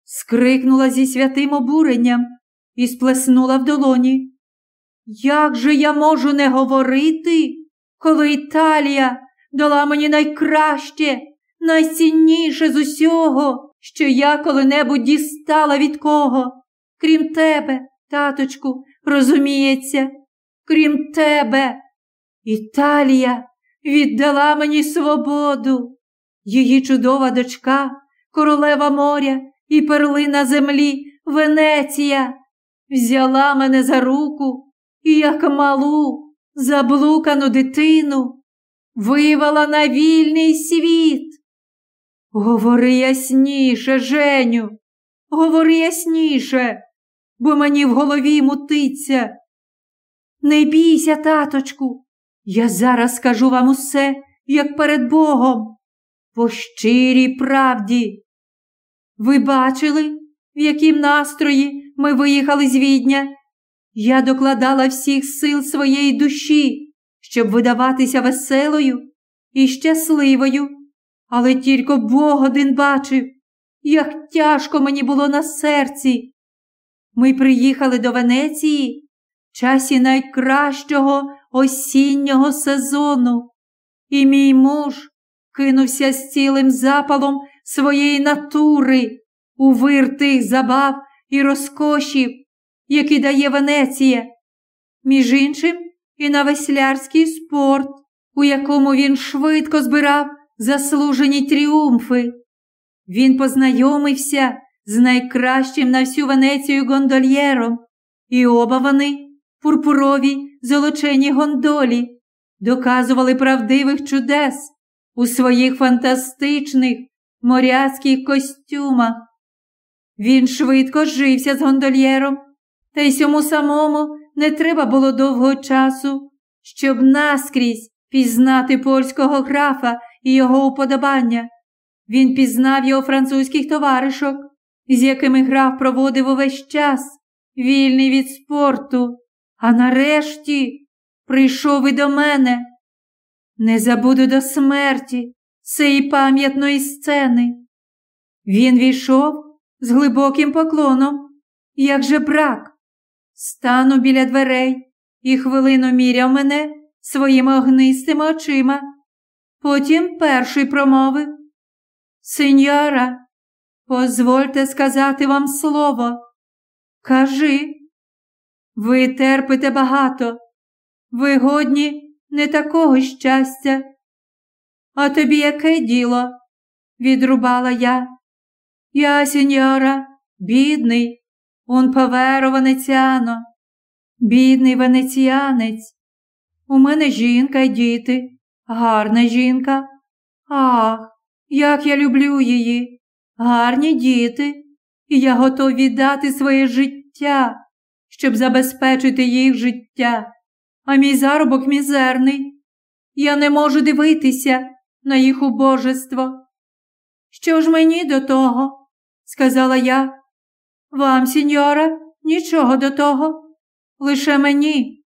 скрикнула зі святим обуренням і сплеснула в долоні. Як же я можу не говорити, коли Італія дала мені найкраще, найцінніше з усього, що я коли-небудь дістала від кого? Крім тебе, таточку, розуміється, крім тебе. Італія віддала мені свободу. Її чудова дочка, королева моря і перлина землі Венеція, взяла мене за руку і, як малу, заблукану дитину, вивела на вільний світ. Говори ясніше, Женю, говори ясніше, бо мені в голові мутиться. Не бійся, таточку, я зараз скажу вам усе, як перед Богом, по щирій правді. Ви бачили, в яким настрої ми виїхали з відня? Я докладала всіх сил своєї душі, щоб видаватися веселою і щасливою, але тільки Бог один бачив, як тяжко мені було на серці. Ми приїхали до Венеції в часі найкращого осіннього сезону, і мій муж кинувся з цілим запалом своєї натури у вир тих забав і розкошів, які дає Венеція, між іншим і на веслярський спорт, у якому він швидко збирав заслужені тріумфи. Він познайомився з найкращим на всю Венецію гондольєром, і оба вони, пурпурові золочені гондолі, доказували правдивих чудес у своїх фантастичних моряцьких костюмах. Він швидко жився з гондольєром, та й сьому самому не треба було довго часу, щоб наскрізь пізнати польського графа і його уподобання. Він пізнав його французьких товаришок, з якими граф проводив увесь час, вільний від спорту, а нарешті прийшов і до мене. Не забуду до смерті цієї пам'ятної сцени. Він війшов з глибоким поклоном, як же брак, стану біля дверей і хвилину міряв мене своїми огнистими очима. Потім перший промовив Сеньора, позвольте сказати вам слово. Кажи, ви терпите багато, ви годні не такого щастя. А тобі яке діло? відрубала я. Я, сеньора, бідний, он поверо венеціано, бідний венеціанець. У мене жінка й діти, гарна жінка. Ах, як я люблю її, гарні діти, і я готов віддати своє життя, щоб забезпечити їх життя, а мій заробок мізерний. Я не можу дивитися на їх убожество. Що ж мені до того? сказала я. Вам, сіньора, нічого до того, лише мені,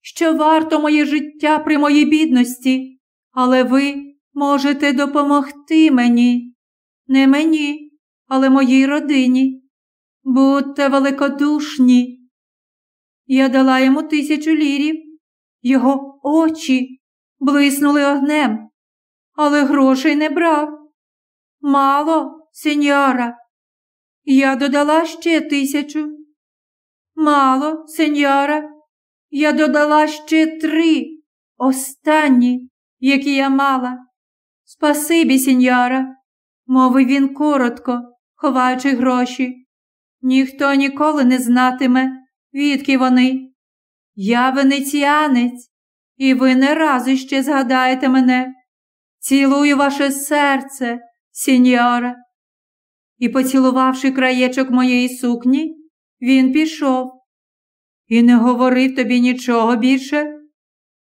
що варто моє життя при моїй бідності, але ви можете допомогти мені, не мені, але моїй родині. Будьте великодушні. Я дала йому тисячу лірів, його очі блиснули огнем, але грошей не брав. Мало, сеньора. Я додала ще тисячу. Мало, сеньора. Я додала ще три останні, які я мала. Спасибі, сеньора, мовив він коротко, ховаючи гроші. Ніхто ніколи не знатиме, відки вони. Я венеціанець, і ви не раз іще згадаєте мене. Цілую ваше серце, сеньора. І, поцілувавши краєчок моєї сукні, він пішов. І не говорив тобі нічого більше,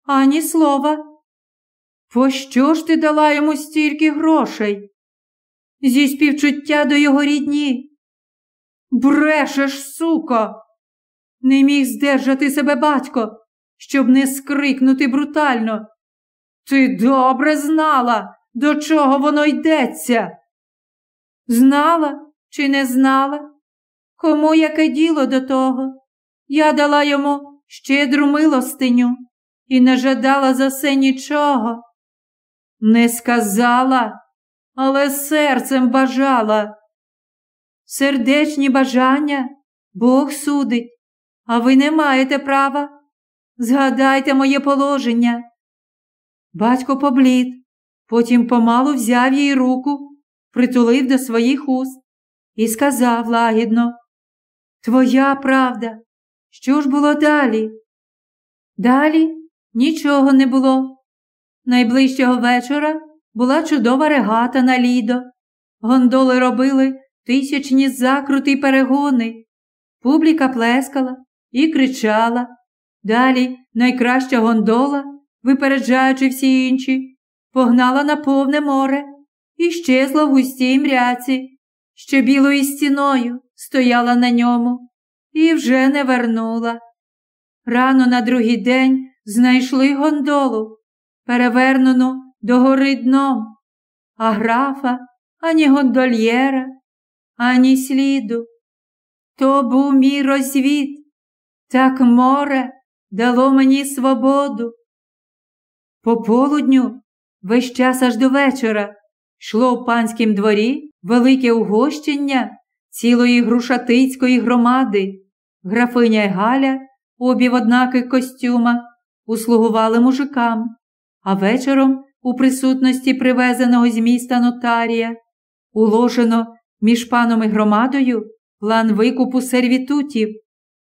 ані слова. Пощо ж ти дала йому стільки грошей? Зі співчуття до його рідні. Брешеш, суко! Не міг здержати себе батько, щоб не скрикнути брутально. Ти добре знала, до чого воно йдеться. Знала чи не знала? Кому яке діло до того? Я дала йому щедру милостиню і не жадала за це нічого. Не сказала, але серцем бажала. Сердечні бажання Бог судить, а ви не маєте права. Згадайте моє положення. Батько поблід, потім помалу взяв їй руку, притулив до своїх уст і сказав лагідно Твоя правда, що ж було далі? Далі нічого не було. Найближчого вечора була чудова регата на лідо. Гондоли робили тисячні закрути й перегони. Публіка плескала і кричала. Далі найкраща гондола, випереджаючи всі інші, погнала на повне море і щезла в густій мряці, що білою стіною стояла на ньому і вже не вернула. Рано на другий день знайшли гондолу, перевернену догори дном, а графа ані гондольєра, ані сліду. То був мій розвід, так море дало мені свободу. По полудню, весь час аж до вечора, йшло в панськім дворі велике угощення цілої грушатицької громади. Графиня й Галя, обі в однаких костюмах, услугували мужикам, а вечором, у присутності привезеного з міста нотарія, уложено між паном і громадою план викупу сервітутів,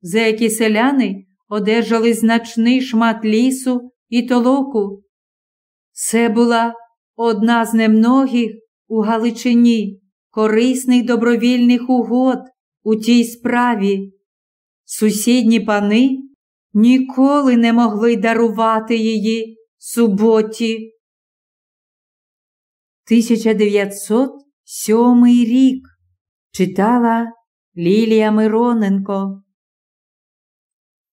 за які селяни одержали значний шмат лісу і толоку. Це була одна з немногих у Галичині корисних добровільних угод у тій справі. Сусідні пани ніколи не могли дарувати її суботі. 1907 рік читала Лілія Мироненко